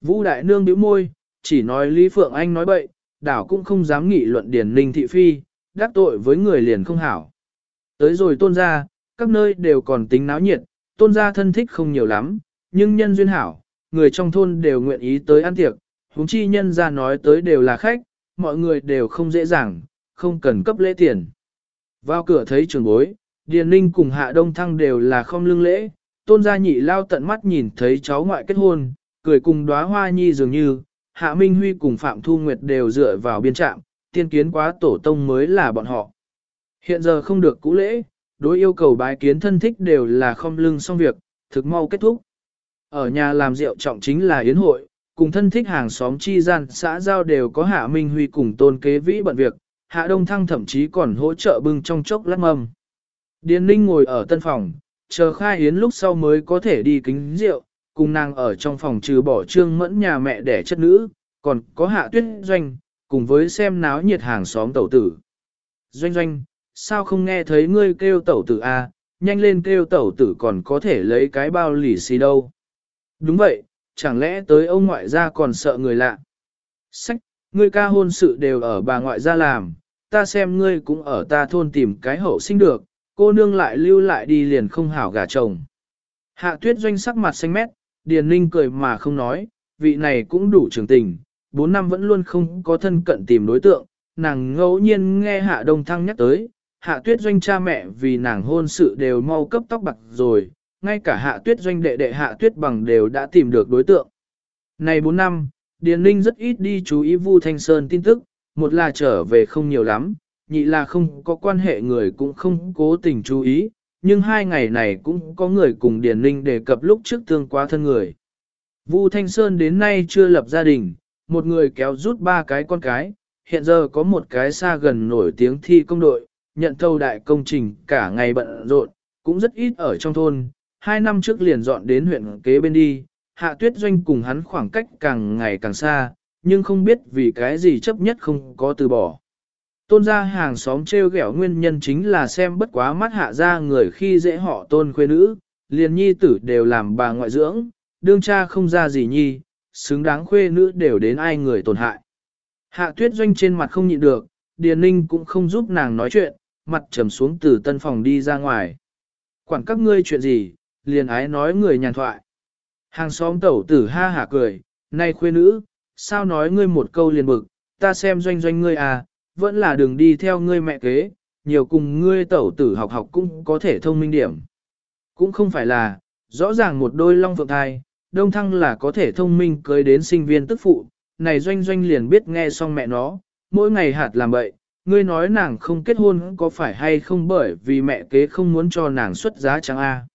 Vũ Đại Nương bĩu môi, chỉ nói Lý Phượng Anh nói bậy, đảo cũng không dám nghị luận Điền Ninh thị phi, đắc tội với người liền không hảo. Tới rồi tôn gia, các nơi đều còn tính náo nhiệt, tôn gia thân thích không nhiều lắm, nhưng nhân duyên hảo, người trong thôn đều nguyện ý tới ăn tiệc, huống chi nhân ra nói tới đều là khách, mọi người đều không dễ dàng, không cần cấp lễ tiền. Vào cửa thấy trường bối, Điền Ninh cùng Hạ Đông Thăng đều là không lương lễ, tôn gia nhị lao tận mắt nhìn thấy cháu ngoại kết hôn, cười cùng đóa hoa nhi dường như, Hạ Minh Huy cùng Phạm Thu Nguyệt đều dựa vào biên trạm, tiên kiến quá tổ tông mới là bọn họ. Hiện giờ không được cũ lễ, đối yêu cầu bái kiến thân thích đều là không lưng xong việc, thực mau kết thúc. Ở nhà làm rượu trọng chính là yến hội, cùng thân thích hàng xóm chi gian xã giao đều có Hạ Minh Huy cùng tôn kế vĩ bận việc, Hạ Đông Thăng thậm chí còn hỗ trợ bưng trong chốc lát mâm. Điền Ninh ngồi ở tân phòng, chờ khai yến lúc sau mới có thể đi kính rượu, cùng nàng ở trong phòng trừ bỏ trương mẫn nhà mẹ đẻ chất nữ, còn có hạ tuyết doanh, cùng với xem náo nhiệt hàng xóm tẩu tử. Doanh doanh, sao không nghe thấy ngươi kêu tẩu tử a? À? nhanh lên kêu tẩu tử còn có thể lấy cái bao lì xì đâu. Đúng vậy, chẳng lẽ tới ông ngoại gia còn sợ người lạ. Sách, ngươi ca hôn sự đều ở bà ngoại gia làm, ta xem ngươi cũng ở ta thôn tìm cái hậu sinh được, cô nương lại lưu lại đi liền không hảo gả chồng. Hạ tuyết doanh sắc mặt xanh mét, Điền Ninh cười mà không nói, vị này cũng đủ trưởng tình, bốn năm vẫn luôn không có thân cận tìm đối tượng, nàng ngẫu nhiên nghe Hạ Đông Thăng nhắc tới, Hạ Tuyết Doanh cha mẹ vì nàng hôn sự đều mau cấp tóc bạc rồi, ngay cả Hạ Tuyết Doanh đệ đệ Hạ Tuyết Bằng đều đã tìm được đối tượng. Này bốn năm, Điền Ninh rất ít đi chú ý Vu Thanh Sơn tin tức, một là trở về không nhiều lắm, nhị là không có quan hệ người cũng không cố tình chú ý, nhưng hai ngày này cũng có người cùng Điền Ninh đề cập lúc trước tương quá thân người. Vu Thanh Sơn đến nay chưa lập gia đình, một người kéo rút ba cái con cái, hiện giờ có một cái xa gần nổi tiếng thi công đội, nhận thâu đại công trình cả ngày bận rộn, cũng rất ít ở trong thôn, hai năm trước liền dọn đến huyện kế bên đi, hạ tuyết doanh cùng hắn khoảng cách càng ngày càng xa, nhưng không biết vì cái gì chấp nhất không có từ bỏ. Tôn gia hàng xóm treo ghẹo nguyên nhân chính là xem bất quá mắt hạ ra người khi dễ họ tôn khuê nữ, liền nhi tử đều làm bà ngoại dưỡng, đương cha không ra gì nhi, xứng đáng khuê nữ đều đến ai người tổn hại. Hạ tuyết doanh trên mặt không nhịn được, Điền Ninh cũng không giúp nàng nói chuyện, mặt trầm xuống từ tân phòng đi ra ngoài. Quản các ngươi chuyện gì, liền ái nói người nhàn thoại. Hàng xóm tẩu tử ha hả cười, nay khuê nữ, sao nói ngươi một câu liền bực, ta xem doanh doanh ngươi à, vẫn là đường đi theo ngươi mẹ kế, nhiều cùng ngươi tẩu tử học học cũng có thể thông minh điểm. Cũng không phải là, rõ ràng một đôi long phượng thai, đông thăng là có thể thông minh cưới đến sinh viên tức phụ, này doanh doanh liền biết nghe xong mẹ nó, mỗi ngày hạt làm bậy, ngươi nói nàng không kết hôn có phải hay không bởi vì mẹ kế không muốn cho nàng xuất giá chẳng a?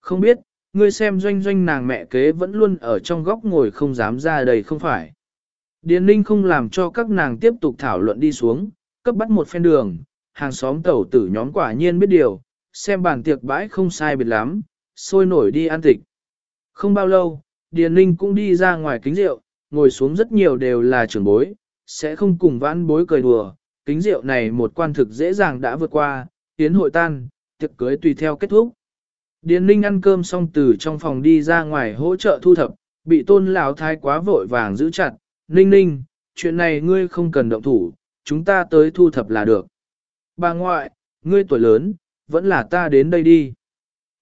Không biết, ngươi xem doanh doanh nàng mẹ kế vẫn luôn ở trong góc ngồi không dám ra đây không phải. Điền Ninh không làm cho các nàng tiếp tục thảo luận đi xuống, cấp bắt một phen đường, hàng xóm tẩu tử nhóm quả nhiên biết điều, xem bàn tiệc bãi không sai biệt lắm, sôi nổi đi ăn tịch. Không bao lâu, Điền Ninh cũng đi ra ngoài kính rượu, ngồi xuống rất nhiều đều là trưởng bối, sẽ không cùng vãn bối cười đùa, kính rượu này một quan thực dễ dàng đã vượt qua, tiến hội tan, tiệc cưới tùy theo kết thúc. Điền Ninh ăn cơm xong từ trong phòng đi ra ngoài hỗ trợ thu thập, bị tôn lão thái quá vội vàng giữ chặt, Ninh Ninh, chuyện này ngươi không cần động thủ, chúng ta tới thu thập là được. Bà ngoại, ngươi tuổi lớn, vẫn là ta đến đây đi.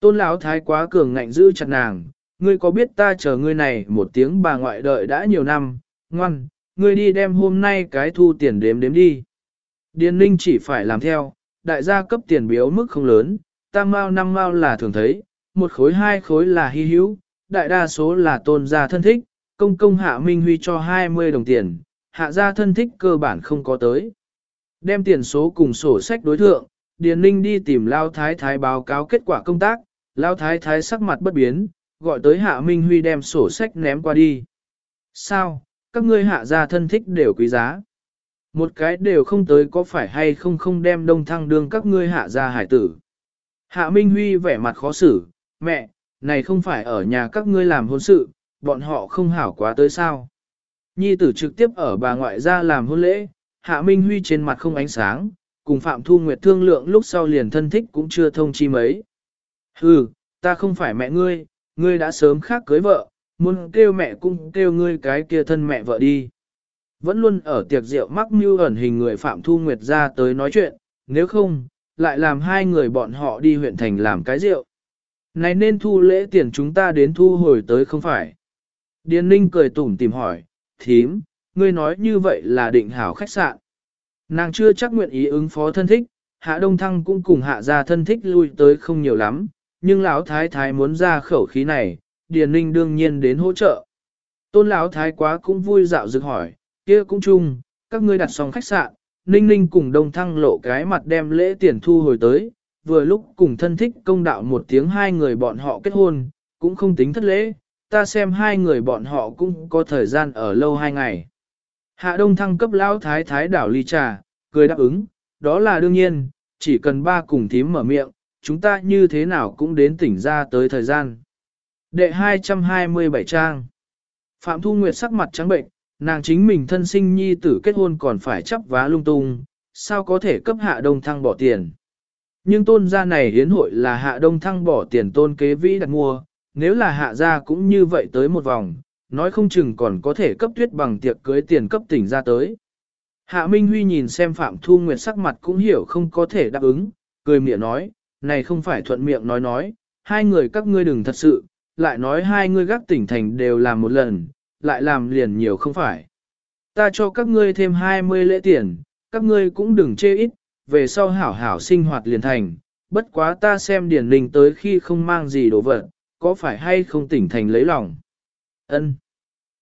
Tôn lão thái quá cường ngạnh giữ chặt nàng, ngươi có biết ta chờ ngươi này một tiếng bà ngoại đợi đã nhiều năm, ngoan, ngươi đi đem hôm nay cái thu tiền đếm đếm đi. Điền ninh chỉ phải làm theo, đại gia cấp tiền biếu mức không lớn, tam mao năm mao là thường thấy, một khối hai khối là hy hữu, đại đa số là tôn gia thân thích, công công hạ Minh Huy cho 20 đồng tiền, hạ gia thân thích cơ bản không có tới. Đem tiền số cùng sổ sách đối thượng, Điền Ninh đi tìm Lao Thái Thái báo cáo kết quả công tác, Lao Thái Thái sắc mặt bất biến, gọi tới Hạ Minh Huy đem sổ sách ném qua đi. Sao, các ngươi hạ gia thân thích đều quý giá. Một cái đều không tới có phải hay không không đem đông thăng đương các ngươi hạ gia hải tử. Hạ Minh Huy vẻ mặt khó xử, mẹ, này không phải ở nhà các ngươi làm hôn sự, bọn họ không hảo quá tới sao. Nhi tử trực tiếp ở bà ngoại ra làm hôn lễ, Hạ Minh Huy trên mặt không ánh sáng, cùng Phạm Thu Nguyệt thương lượng lúc sau liền thân thích cũng chưa thông chi mấy. Hừ, ta không phải mẹ ngươi, ngươi đã sớm khác cưới vợ, muốn kêu mẹ cũng kêu ngươi cái kia thân mẹ vợ đi. Vẫn luôn ở tiệc rượu mắc mưu ẩn hình người Phạm Thu Nguyệt ra tới nói chuyện, nếu không, lại làm hai người bọn họ đi huyện thành làm cái rượu. Này nên thu lễ tiền chúng ta đến thu hồi tới không phải. Điền Ninh cười tủm tìm hỏi, thím, ngươi nói như vậy là định hảo khách sạn. Nàng chưa chắc nguyện ý ứng phó thân thích, hạ đông thăng cũng cùng hạ ra thân thích lui tới không nhiều lắm, nhưng lão thái thái muốn ra khẩu khí này, Điền Ninh đương nhiên đến hỗ trợ. Tôn lão thái quá cũng vui dạo dực hỏi, kia cũng chung, các ngươi đặt xong khách sạn, Ninh Ninh cùng đông thăng lộ cái mặt đem lễ tiền thu hồi tới, vừa lúc cùng thân thích công đạo một tiếng hai người bọn họ kết hôn, cũng không tính thất lễ, ta xem hai người bọn họ cũng có thời gian ở lâu hai ngày. Hạ đông thăng cấp lão thái thái đảo ly trà, cười đáp ứng, đó là đương nhiên, chỉ cần ba cùng thím mở miệng, chúng ta như thế nào cũng đến tỉnh ra tới thời gian. Đệ 227 trang Phạm Thu Nguyệt sắc mặt trắng bệnh, nàng chính mình thân sinh nhi tử kết hôn còn phải chấp vá lung tung, sao có thể cấp hạ đông thăng bỏ tiền. Nhưng tôn gia này hiến hội là hạ đông thăng bỏ tiền tôn kế vĩ đặt mua, nếu là hạ gia cũng như vậy tới một vòng, nói không chừng còn có thể cấp tuyết bằng tiệc cưới tiền cấp tỉnh ra tới. Hạ Minh Huy nhìn xem Phạm Thu Nguyệt sắc mặt cũng hiểu không có thể đáp ứng, cười miệng nói, này không phải thuận miệng nói nói, hai người các ngươi đừng thật sự, lại nói hai ngươi gác tỉnh thành đều làm một lần, lại làm liền nhiều không phải. Ta cho các ngươi thêm 20 lễ tiền, các ngươi cũng đừng chê ít, về sau hảo hảo sinh hoạt liền thành, bất quá ta xem điển linh tới khi không mang gì đồ vật, có phải hay không tỉnh thành lấy lòng. Ân.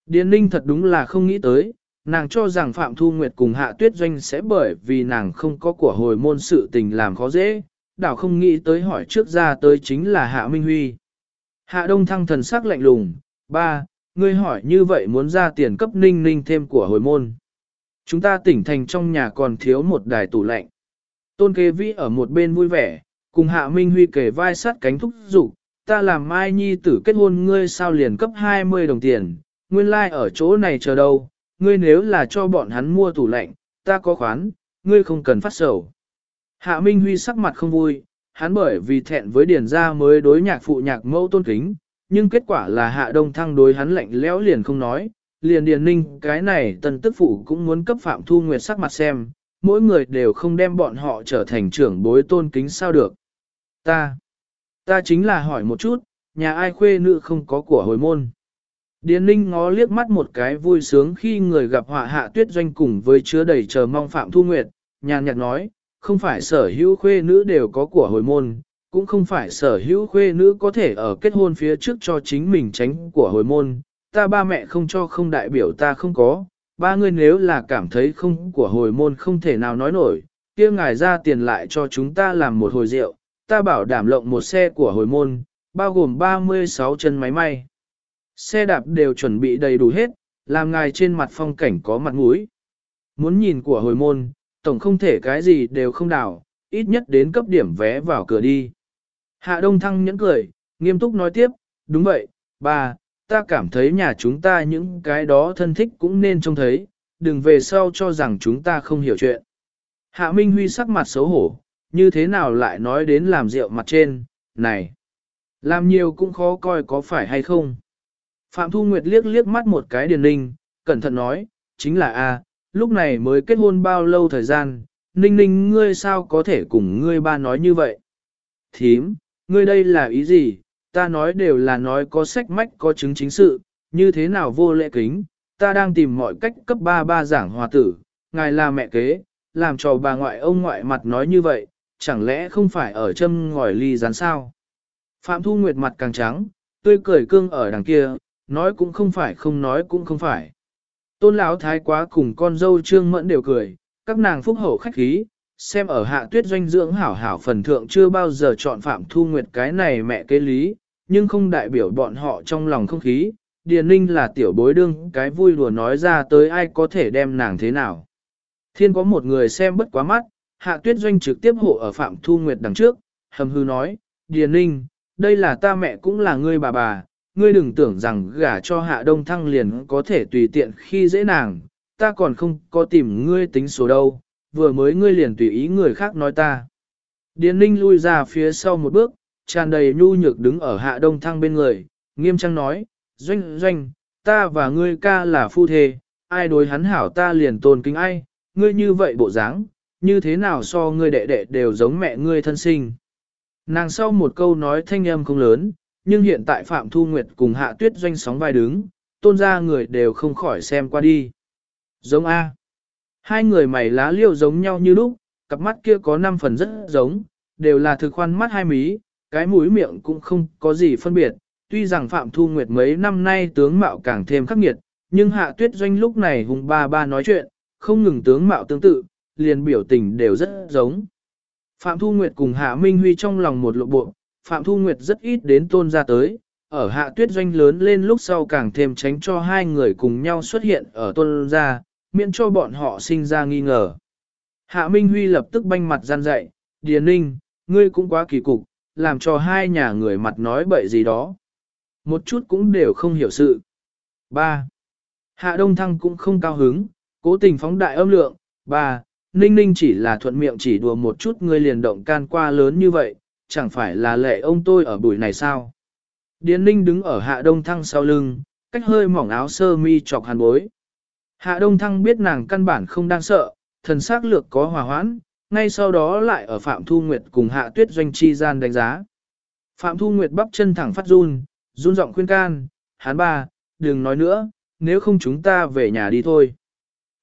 Điền Ninh thật đúng là không nghĩ tới, nàng cho rằng Phạm Thu Nguyệt cùng Hạ Tuyết Doanh sẽ bởi vì nàng không có của hồi môn sự tình làm khó dễ, đảo không nghĩ tới hỏi trước ra tới chính là Hạ Minh Huy. Hạ Đông Thăng thần sắc lạnh lùng, ba, ngươi hỏi như vậy muốn ra tiền cấp ninh ninh thêm của hồi môn. Chúng ta tỉnh thành trong nhà còn thiếu một đài tủ lạnh. Tôn kế vĩ ở một bên vui vẻ, cùng Hạ Minh Huy kể vai sát cánh thúc dục ta làm mai nhi tử kết hôn ngươi sao liền cấp 20 đồng tiền, nguyên lai like ở chỗ này chờ đâu, ngươi nếu là cho bọn hắn mua tủ lạnh, ta có khoán, ngươi không cần phát sầu. Hạ Minh Huy sắc mặt không vui, hắn bởi vì thẹn với điền gia mới đối nhạc phụ nhạc mẫu tôn kính, nhưng kết quả là hạ đông thăng đối hắn lạnh lẽo liền không nói, liền điền ninh cái này tần tức phụ cũng muốn cấp phạm thu nguyệt sắc mặt xem, mỗi người đều không đem bọn họ trở thành trưởng bối tôn kính sao được. Ta, ta chính là hỏi một chút, nhà ai khuê nữ không có của hồi môn. Điền ninh ngó liếc mắt một cái vui sướng khi người gặp họa hạ tuyết doanh cùng với chứa đầy chờ mong phạm thu nguyệt, nhàn nhạt nói, không phải sở hữu khuê nữ đều có của hồi môn, cũng không phải sở hữu khuê nữ có thể ở kết hôn phía trước cho chính mình tránh của hồi môn, ta ba mẹ không cho không đại biểu ta không có, ba người nếu là cảm thấy không của hồi môn không thể nào nói nổi, kia ngài ra tiền lại cho chúng ta làm một hồi rượu, ta bảo đảm lộng một xe của hồi môn, bao gồm 36 chân máy may. Xe đạp đều chuẩn bị đầy đủ hết, làm ngài trên mặt phong cảnh có mặt mũi. Muốn nhìn của hồi môn, tổng không thể cái gì đều không đảo, ít nhất đến cấp điểm vé vào cửa đi. Hạ Đông Thăng nhẫn cười, nghiêm túc nói tiếp, đúng vậy, bà, ta cảm thấy nhà chúng ta những cái đó thân thích cũng nên trông thấy, đừng về sau cho rằng chúng ta không hiểu chuyện. Hạ Minh Huy sắc mặt xấu hổ, như thế nào lại nói đến làm rượu mặt trên, này, làm nhiều cũng khó coi có phải hay không. Phạm Thu Nguyệt liếc liếc mắt một cái điền ninh, cẩn thận nói, chính là a, lúc này mới kết hôn bao lâu thời gian, ninh ninh ngươi sao có thể cùng ngươi ba nói như vậy. Thím, ngươi đây là ý gì, ta nói đều là nói có sách mách có chứng chính sự, như thế nào vô lễ kính, ta đang tìm mọi cách cấp ba ba giảng hòa tử, ngài là mẹ kế, làm cho bà ngoại ông ngoại mặt nói như vậy, chẳng lẽ không phải ở châm ngòi ly rán sao. Phạm Thu Nguyệt mặt càng trắng, tươi cười cương ở đằng kia, nói cũng không phải không nói cũng không phải. Tôn lão thái quá cùng con dâu trương mẫn đều cười, các nàng phúc hậu khách khí, xem ở hạ tuyết doanh dưỡng hảo hảo phần thượng chưa bao giờ chọn Phạm Thu Nguyệt cái này mẹ kế lý, nhưng không đại biểu bọn họ trong lòng không khí, Điền Ninh là tiểu bối đương cái vui đùa nói ra tới ai có thể đem nàng thế nào. Thiên có một người xem bất quá mắt, hạ tuyết doanh trực tiếp hộ ở Phạm Thu Nguyệt đằng trước, hầm hư nói, Điền Ninh, đây là ta mẹ cũng là ngươi bà bà, ngươi đừng tưởng rằng gả cho hạ đông thăng liền có thể tùy tiện khi dễ nàng, ta còn không có tìm ngươi tính số đâu, vừa mới ngươi liền tùy ý người khác nói ta. Điền ninh lui ra phía sau một bước, tràn đầy nhu nhược đứng ở hạ đông thăng bên người, nghiêm trang nói, Doanh doanh, ta và ngươi ca là phu thê, ai đối hắn hảo ta liền tôn kính ai, ngươi như vậy bộ dáng, như thế nào so ngươi đệ đệ đều giống mẹ ngươi thân sinh. Nàng sau một câu nói thanh âm không lớn, nhưng hiện tại Phạm Thu Nguyệt cùng Hạ Tuyết doanh sóng vai đứng, tôn ra người đều không khỏi xem qua đi. Giống A. Hai người mày lá liêu giống nhau như lúc, cặp mắt kia có năm phần rất giống, đều là thực khoan mắt hai mí, cái mũi miệng cũng không có gì phân biệt. Tuy rằng Phạm Thu Nguyệt mấy năm nay tướng mạo càng thêm khắc nghiệt, nhưng Hạ Tuyết Doanh lúc này hùng ba ba nói chuyện, không ngừng tướng mạo tương tự, liền biểu tình đều rất giống. Phạm Thu Nguyệt cùng Hạ Minh Huy trong lòng một lộ bộ, Phạm Thu Nguyệt rất ít đến tôn ra tới, ở Hạ Tuyết Doanh lớn lên lúc sau càng thêm tránh cho hai người cùng nhau xuất hiện ở tôn ra, miễn cho bọn họ sinh ra nghi ngờ. Hạ Minh Huy lập tức banh mặt gian dậy, Điền Ninh, ngươi cũng quá kỳ cục, làm cho hai nhà người mặt nói bậy gì đó. Một chút cũng đều không hiểu sự. 3. Hạ Đông Thăng cũng không cao hứng, cố tình phóng đại âm lượng. 3. Ninh Ninh chỉ là thuận miệng chỉ đùa một chút ngươi liền động can qua lớn như vậy, chẳng phải là lệ ông tôi ở buổi này sao. Điền Ninh đứng ở Hạ Đông Thăng sau lưng, cách hơi mỏng áo sơ mi chọc hàn bối. Hạ Đông Thăng biết nàng căn bản không đang sợ, thần xác lược có hòa hoãn, ngay sau đó lại ở Phạm Thu Nguyệt cùng Hạ Tuyết Doanh chi gian đánh giá. Phạm Thu Nguyệt bắp chân thẳng phát run, run giọng khuyên can, hán ba, đừng nói nữa, nếu không chúng ta về nhà đi thôi.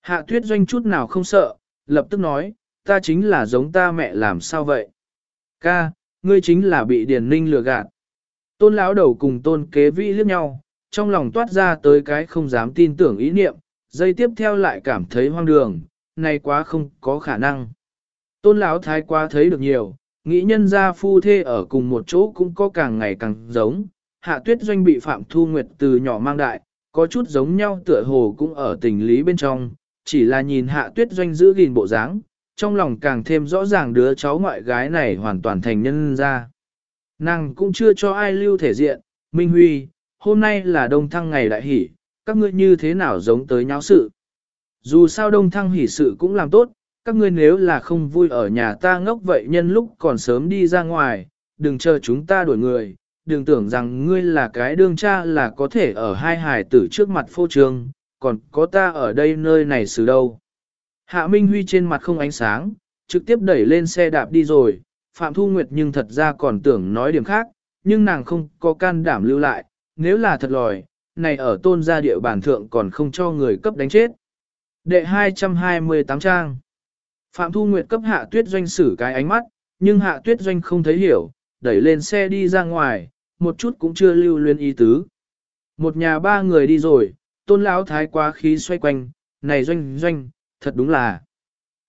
Hạ Tuyết Doanh chút nào không sợ, lập tức nói, ta chính là giống ta mẹ làm sao vậy? Ca, ngươi chính là bị Điền Ninh lừa gạt. Tôn lão đầu cùng tôn kế vĩ liếc nhau, trong lòng toát ra tới cái không dám tin tưởng ý niệm, dây tiếp theo lại cảm thấy hoang đường, này quá không có khả năng. Tôn lão thái quá thấy được nhiều, nghĩ nhân gia phu thê ở cùng một chỗ cũng có càng ngày càng giống. Hạ tuyết doanh bị Phạm Thu Nguyệt từ nhỏ mang đại, có chút giống nhau tựa hồ cũng ở tình lý bên trong, chỉ là nhìn hạ tuyết doanh giữ gìn bộ dáng, trong lòng càng thêm rõ ràng đứa cháu ngoại gái này hoàn toàn thành nhân ra. Nàng cũng chưa cho ai lưu thể diện, Minh Huy, hôm nay là đông thăng ngày đại hỷ, các ngươi như thế nào giống tới nháo sự. Dù sao đông thăng hỷ sự cũng làm tốt, các ngươi nếu là không vui ở nhà ta ngốc vậy nhân lúc còn sớm đi ra ngoài, đừng chờ chúng ta đuổi người, đừng tưởng rằng ngươi là cái đương cha là có thể ở hai hải tử trước mặt phô trương, còn có ta ở đây nơi này xử đâu. Hạ Minh Huy trên mặt không ánh sáng, trực tiếp đẩy lên xe đạp đi rồi, Phạm Thu Nguyệt nhưng thật ra còn tưởng nói điểm khác, nhưng nàng không có can đảm lưu lại, nếu là thật lòi, này ở tôn gia địa bàn thượng còn không cho người cấp đánh chết. Đệ 228 trang Phạm Thu Nguyệt cấp hạ tuyết doanh xử cái ánh mắt, nhưng hạ tuyết doanh không thấy hiểu, đẩy lên xe đi ra ngoài, một chút cũng chưa lưu luyến ý tứ. Một nhà ba người đi rồi, tôn lão thái quá khí xoay quanh, này doanh doanh, thật đúng là.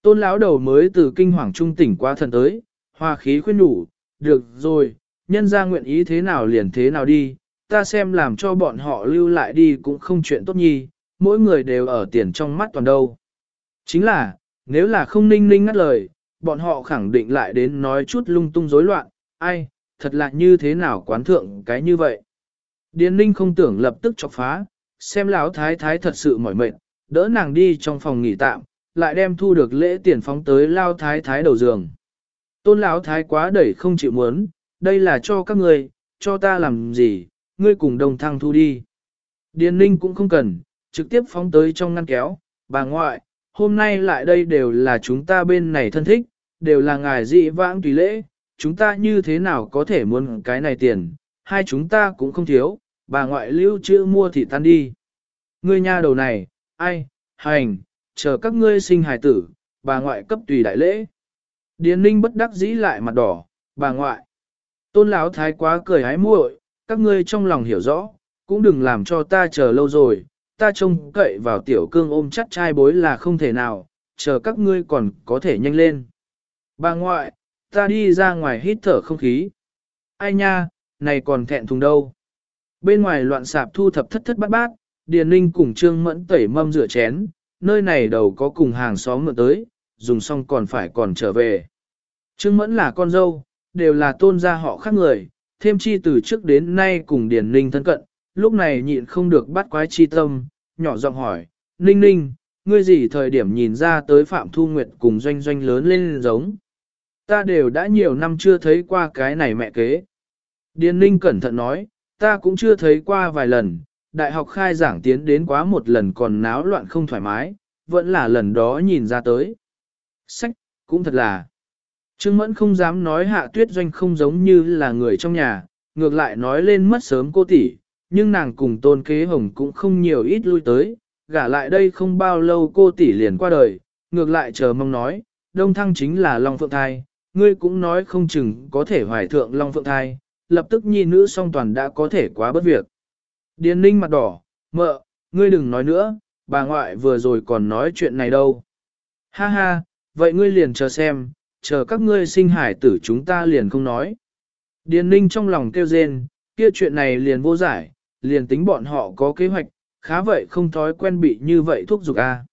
Tôn lão đầu mới từ kinh hoàng trung tỉnh qua thần tới, hoa khí khuyên nhủ, được rồi, nhân ra nguyện ý thế nào liền thế nào đi, ta xem làm cho bọn họ lưu lại đi cũng không chuyện tốt nhi, mỗi người đều ở tiền trong mắt toàn đâu. Chính là, nếu là không ninh ninh ngắt lời, bọn họ khẳng định lại đến nói chút lung tung rối loạn, ai, thật là như thế nào quán thượng cái như vậy. Điền ninh không tưởng lập tức chọc phá, xem lão thái thái thật sự mỏi mệt, đỡ nàng đi trong phòng nghỉ tạm, lại đem thu được lễ tiền phóng tới lao thái thái đầu giường. Tôn lão thái quá đẩy không chịu muốn, đây là cho các ngươi, cho ta làm gì, ngươi cùng đồng thăng thu đi. Điền ninh cũng không cần, trực tiếp phóng tới trong ngăn kéo, bà ngoại, hôm nay lại đây đều là chúng ta bên này thân thích, đều là ngài dị vãng tùy lễ, chúng ta như thế nào có thể muốn cái này tiền, hai chúng ta cũng không thiếu, bà ngoại lưu chữ mua thì tan đi. Ngươi nha đầu này, ai, hành, chờ các ngươi sinh hài tử, bà ngoại cấp tùy đại lễ. Điền ninh bất đắc dĩ lại mặt đỏ, bà ngoại. Tôn lão thái quá cười hái muội, các ngươi trong lòng hiểu rõ, cũng đừng làm cho ta chờ lâu rồi, ta trông cậy vào tiểu cương ôm chắt trai bối là không thể nào, chờ các ngươi còn có thể nhanh lên. Bà ngoại, ta đi ra ngoài hít thở không khí. Ai nha, này còn thẹn thùng đâu. Bên ngoài loạn sạp thu thập thất thất bát bát, Điền Ninh cùng Trương Mẫn tẩy mâm rửa chén, nơi này đầu có cùng hàng xóm mượn tới, dùng xong còn phải còn trở về. Trương Mẫn là con dâu, đều là tôn gia họ khác người, thêm chi từ trước đến nay cùng Điền Ninh thân cận, lúc này nhịn không được bắt quái chi tâm, nhỏ giọng hỏi, Ninh Ninh, ngươi gì thời điểm nhìn ra tới Phạm Thu Nguyệt cùng doanh doanh lớn lên giống? Ta đều đã nhiều năm chưa thấy qua cái này mẹ kế. Điền Ninh cẩn thận nói, ta cũng chưa thấy qua vài lần, đại học khai giảng tiến đến quá một lần còn náo loạn không thoải mái, vẫn là lần đó nhìn ra tới. Sách, cũng thật là. Trương Mẫn không dám nói hạ tuyết doanh không giống như là người trong nhà, ngược lại nói lên mất sớm cô tỷ, nhưng nàng cùng tôn kế hồng cũng không nhiều ít lui tới, gả lại đây không bao lâu cô tỷ liền qua đời, ngược lại chờ mong nói, đông thăng chính là Long Phượng Thai, ngươi cũng nói không chừng có thể hoài thượng Long Phượng Thai, lập tức nhi nữ song toàn đã có thể quá bất việc. Điền ninh mặt đỏ, mợ, ngươi đừng nói nữa, bà ngoại vừa rồi còn nói chuyện này đâu. Ha ha, vậy ngươi liền chờ xem, chờ các ngươi sinh hải tử chúng ta liền không nói. Điền ninh trong lòng kêu rên, kia chuyện này liền vô giải, liền tính bọn họ có kế hoạch, khá vậy không thói quen bị như vậy thúc giục a.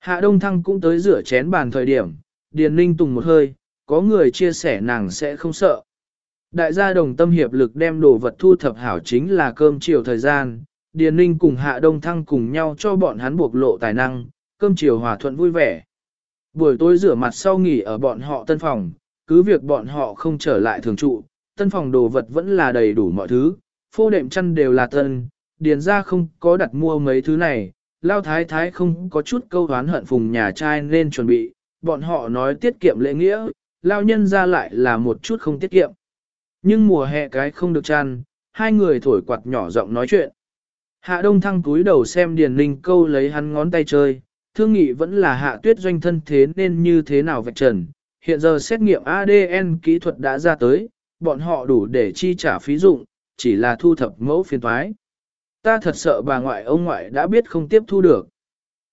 Hạ Đông Thăng cũng tới rửa chén bàn thời điểm, Điền Ninh tùng một hơi, có người chia sẻ nàng sẽ không sợ. Đại gia đồng tâm hiệp lực đem đồ vật thu thập hảo chính là cơm chiều thời gian, Điền Ninh cùng Hạ Đông Thăng cùng nhau cho bọn hắn buộc lộ tài năng, cơm chiều hòa thuận vui vẻ. Buổi tối rửa mặt sau nghỉ ở bọn họ tân phòng, cứ việc bọn họ không trở lại thường trụ, tân phòng đồ vật vẫn là đầy đủ mọi thứ, phô đệm chăn đều là tân, điền ra không có đặt mua mấy thứ này, lao thái thái không có chút câu hán hận phùng nhà trai nên chuẩn bị, bọn họ nói tiết kiệm lễ nghĩa, lao nhân ra lại là một chút không tiết kiệm. Nhưng mùa hè cái không được chăn, hai người thổi quạt nhỏ giọng nói chuyện. Hạ đông thăng cúi đầu xem điền linh câu lấy hắn ngón tay chơi, thương nghị vẫn là hạ tuyết doanh thân thế nên như thế nào vạch trần. Hiện giờ xét nghiệm ADN kỹ thuật đã ra tới, bọn họ đủ để chi trả phí dụng, chỉ là thu thập mẫu phiên thoái. Ta thật sợ bà ngoại ông ngoại đã biết không tiếp thu được.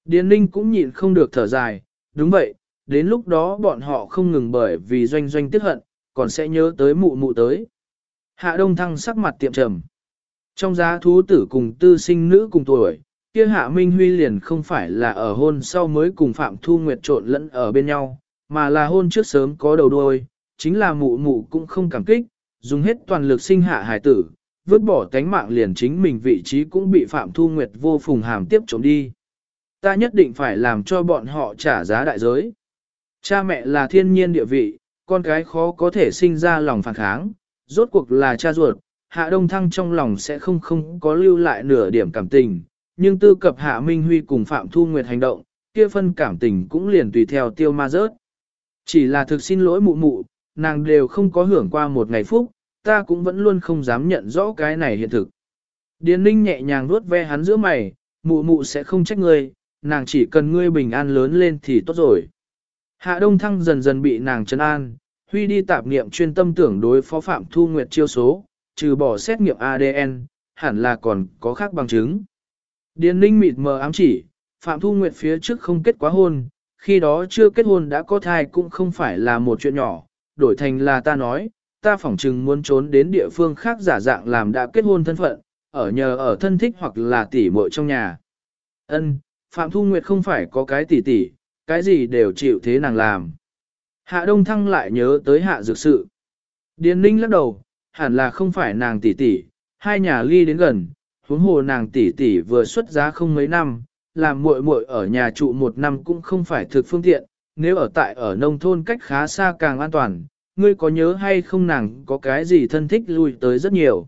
Điền ninh cũng nhịn không được thở dài, đúng vậy, đến lúc đó bọn họ không ngừng bởi vì doanh doanh tiếc hận, còn sẽ nhớ tới mụ mụ tới. Hạ Đông Thăng sắc mặt tiệm trầm. Trong giá thú tử cùng tư sinh nữ cùng tuổi, kia Hạ Minh Huy liền không phải là ở hôn sau mới cùng Phạm Thu Nguyệt trộn lẫn ở bên nhau, mà là hôn trước sớm có đầu đuôi, chính là mụ mụ cũng không cảm kích, dùng hết toàn lực sinh hạ hải tử, vứt bỏ tánh mạng liền chính mình vị trí cũng bị Phạm Thu Nguyệt vô phùng hàm tiếp trộm đi. Ta nhất định phải làm cho bọn họ trả giá đại giới. Cha mẹ là thiên nhiên địa vị, con cái khó có thể sinh ra lòng phản kháng, rốt cuộc là cha ruột, Hạ Đông Thăng trong lòng sẽ không không có lưu lại nửa điểm cảm tình, nhưng tư cập Hạ Minh Huy cùng Phạm Thu Nguyệt hành động, kia phân cảm tình cũng liền tùy theo tiêu ma rớt. Chỉ là thực xin lỗi mụ mụ, nàng đều không có hưởng qua một ngày phúc, ta cũng vẫn luôn không dám nhận rõ cái này hiện thực. Điền Ninh nhẹ nhàng nuốt ve hắn giữa mày, mụ mụ sẽ không trách ngươi, nàng chỉ cần ngươi bình an lớn lên thì tốt rồi. Hạ Đông Thăng dần dần bị nàng trấn an, Huy đi tạp nghiệm chuyên tâm tưởng đối phó Phạm Thu Nguyệt chiêu số, trừ bỏ xét nghiệm ADN, hẳn là còn có khác bằng chứng. Điền Ninh mịt mờ ám chỉ, Phạm Thu Nguyệt phía trước không kết quá hôn, khi đó chưa kết hôn đã có thai cũng không phải là một chuyện nhỏ, đổi thành là ta nói, ta phỏng chừng muốn trốn đến địa phương khác giả dạng làm đã kết hôn thân phận, ở nhờ ở thân thích hoặc là tỷ muội trong nhà. Ân, Phạm Thu Nguyệt không phải có cái tỷ tỷ, cái gì đều chịu thế nàng làm. Hạ Đông Thăng lại nhớ tới hạ dược sự. Điền Ninh lắc đầu, hẳn là không phải nàng tỷ tỷ, hai nhà ly đến gần, huống hồ nàng tỷ tỷ vừa xuất giá không mấy năm, làm muội muội ở nhà trụ một năm cũng không phải thực phương tiện, nếu ở tại ở nông thôn cách khá xa càng an toàn, ngươi có nhớ hay không nàng có cái gì thân thích lui tới rất nhiều.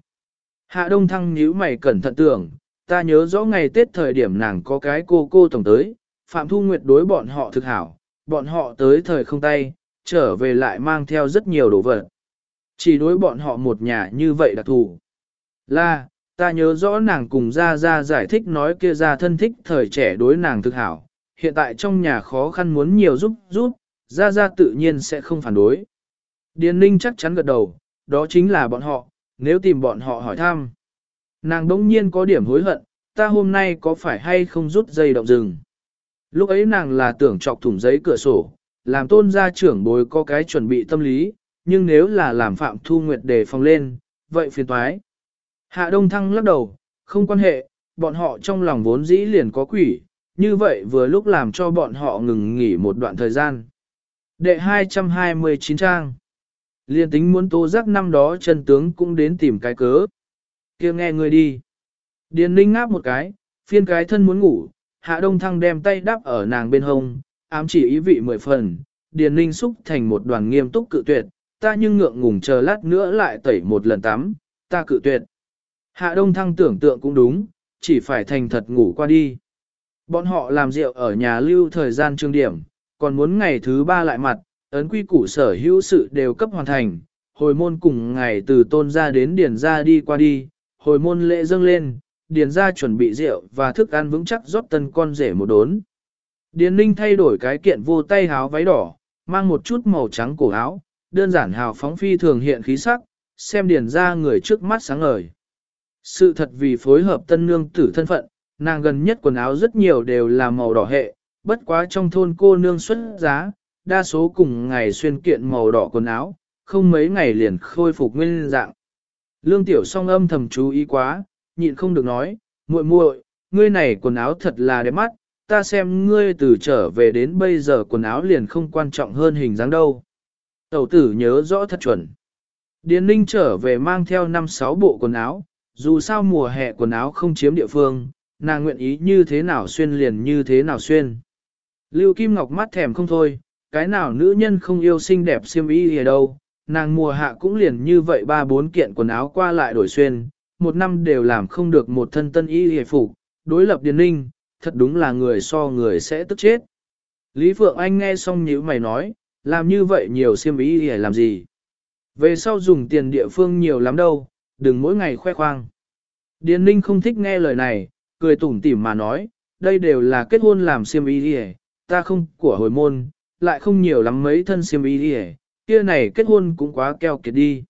Hạ Đông Thăng nhíu mày cẩn thận tưởng, ta nhớ rõ ngày Tết thời điểm nàng có cái cô cô tổng tới, Phạm Thu Nguyệt đối bọn họ thực hảo, bọn họ tới thời không tay, trở về lại mang theo rất nhiều đồ vật. Chỉ đối bọn họ một nhà như vậy đặc thù. Là, ta nhớ rõ nàng cùng ra ra giải thích nói kia ra thân thích thời trẻ đối nàng thực hảo, hiện tại trong nhà khó khăn muốn nhiều giúp giúp, ra ra tự nhiên sẽ không phản đối. Điền Ninh chắc chắn gật đầu, đó chính là bọn họ, nếu tìm bọn họ hỏi thăm. Nàng đống nhiên có điểm hối hận, ta hôm nay có phải hay không rút dây động rừng. Lúc ấy nàng là tưởng chọc thủng giấy cửa sổ, làm tôn gia trưởng bối có cái chuẩn bị tâm lý, nhưng nếu là làm Phạm Thu Nguyệt đề phòng lên, vậy phiền toái. Hạ Đông Thăng lắc đầu, không quan hệ, bọn họ trong lòng vốn dĩ liền có quỷ, như vậy vừa lúc làm cho bọn họ ngừng nghỉ một đoạn thời gian. Đệ 229 trang Liên tính muốn tố giác năm đó chân tướng cũng đến tìm cái cớ. kia nghe người đi. Điền linh ngáp một cái, phiên cái thân muốn ngủ, hạ đông thăng đem tay đắp ở nàng bên hông, ám chỉ ý vị mười phần. Điền ninh xúc thành một đoàn nghiêm túc cự tuyệt, ta nhưng ngượng ngùng chờ lát nữa lại tẩy một lần tắm, ta cự tuyệt. Hạ đông thăng tưởng tượng cũng đúng, chỉ phải thành thật ngủ qua đi. Bọn họ làm rượu ở nhà lưu thời gian trương điểm, còn muốn ngày thứ ba lại mặt, ấn quy củ sở hữu sự đều cấp hoàn thành, hồi môn cùng ngày từ tôn ra đến điền ra đi qua đi, hồi môn lễ dâng lên, điền ra chuẩn bị rượu và thức ăn vững chắc rót tân con rể một đốn. Điền ninh thay đổi cái kiện vô tay háo váy đỏ, mang một chút màu trắng cổ áo, đơn giản hào phóng phi thường hiện khí sắc, xem điền ra người trước mắt sáng ngời. Sự thật vì phối hợp tân nương tử thân phận, nàng gần nhất quần áo rất nhiều đều là màu đỏ hệ, bất quá trong thôn cô nương xuất giá, đa số cùng ngày xuyên kiện màu đỏ quần áo, không mấy ngày liền khôi phục nguyên dạng. Lương tiểu song âm thầm chú ý quá, nhịn không được nói, muội muội, ngươi này quần áo thật là đẹp mắt, ta xem ngươi từ trở về đến bây giờ quần áo liền không quan trọng hơn hình dáng đâu. Tẩu tử nhớ rõ thật chuẩn. Điền ninh trở về mang theo 5-6 bộ quần áo, dù sao mùa hè quần áo không chiếm địa phương, nàng nguyện ý như thế nào xuyên liền như thế nào xuyên. Lưu Kim Ngọc mắt thèm không thôi, cái nào nữ nhân không yêu xinh đẹp xiêm y gì đâu, nàng mùa hạ cũng liền như vậy ba bốn kiện quần áo qua lại đổi xuyên, một năm đều làm không được một thân tân y hề phục, đối lập điền ninh, thật đúng là người so người sẽ tức chết. Lý Phượng Anh nghe xong nhíu mày nói, làm như vậy nhiều siêm ý hề làm gì? Về sau dùng tiền địa phương nhiều lắm đâu, đừng mỗi ngày khoe khoang. Điền ninh không thích nghe lời này, cười tủm tỉm mà nói, đây đều là kết hôn làm siêm ý hề, ta không của hồi môn, lại không nhiều lắm mấy thân siêm ý hề, kia này kết hôn cũng quá keo kiệt đi.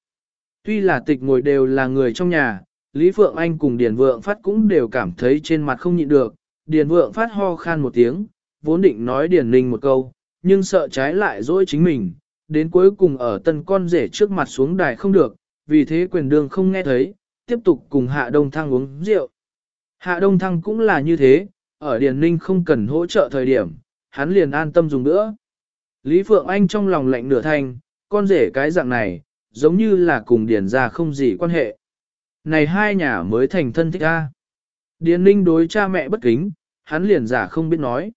Tuy là tịch ngồi đều là người trong nhà, Lý Phượng Anh cùng Điền Vượng Phát cũng đều cảm thấy trên mặt không nhịn được, Điền Vượng Phát ho khan một tiếng, vốn định nói Điền Ninh một câu, nhưng sợ trái lại dỗi chính mình, đến cuối cùng ở tân con rể trước mặt xuống đài không được, vì thế quyền đường không nghe thấy, tiếp tục cùng Hạ Đông Thăng uống rượu. Hạ Đông Thăng cũng là như thế, ở Điền Ninh không cần hỗ trợ thời điểm, hắn liền an tâm dùng nữa. Lý Phượng Anh trong lòng lạnh nửa thanh, con rể cái dạng này, giống như là cùng Điền ra không gì quan hệ. Này hai nhà mới thành thân thích a. Điền Ninh đối cha mẹ bất kính, hắn liền giả không biết nói.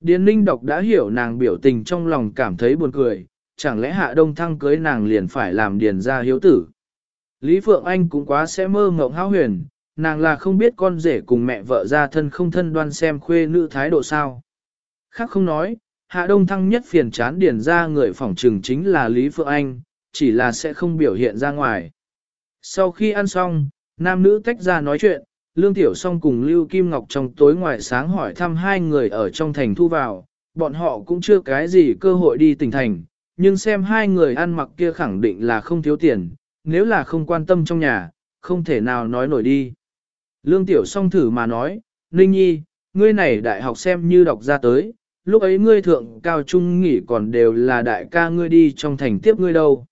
Điền Ninh đọc đã hiểu nàng biểu tình trong lòng cảm thấy buồn cười, chẳng lẽ hạ đông thăng cưới nàng liền phải làm điền ra hiếu tử. Lý Phượng Anh cũng quá sẽ mơ mộng hao huyền, nàng là không biết con rể cùng mẹ vợ ra thân không thân đoan xem khuê nữ thái độ sao. Khác không nói, Hạ Đông Thăng nhất phiền chán Điền ra người phỏng trừng chính là Lý Phượng Anh, chỉ là sẽ không biểu hiện ra ngoài. Sau khi ăn xong, nam nữ tách ra nói chuyện, Lương Tiểu Song cùng Lưu Kim Ngọc trong tối ngoài sáng hỏi thăm hai người ở trong thành thu vào, bọn họ cũng chưa cái gì cơ hội đi tỉnh thành, nhưng xem hai người ăn mặc kia khẳng định là không thiếu tiền, nếu là không quan tâm trong nhà, không thể nào nói nổi đi. Lương Tiểu Song thử mà nói, Ninh Nhi, ngươi này đại học xem như đọc ra tới, lúc ấy ngươi thượng cao trung nghỉ còn đều là đại ca ngươi đi trong thành tiếp ngươi đâu.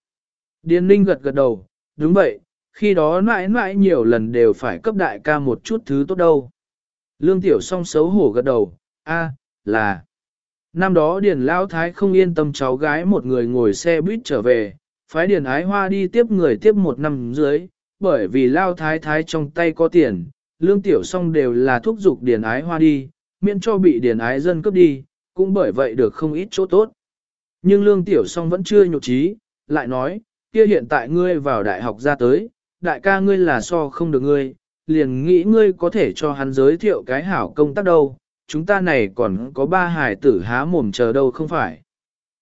Điền ninh gật gật đầu, đúng vậy, khi đó mãi mãi nhiều lần đều phải cấp đại ca một chút thứ tốt đâu. Lương tiểu song xấu hổ gật đầu, a, là. Năm đó Điền Lao Thái không yên tâm cháu gái một người ngồi xe buýt trở về, phái Điền Ái Hoa đi tiếp người tiếp một năm dưới, bởi vì Lao Thái Thái trong tay có tiền, Lương Tiểu Song đều là thúc giục Điền Ái Hoa đi, miễn cho bị Điền Ái dân cướp đi, cũng bởi vậy được không ít chỗ tốt. Nhưng lương tiểu song vẫn chưa nhục trí, lại nói, kia hiện tại ngươi vào đại học ra tới, đại ca ngươi là so không được ngươi, liền nghĩ ngươi có thể cho hắn giới thiệu cái hảo công tác đâu, chúng ta này còn có ba hải tử há mồm chờ đâu không phải.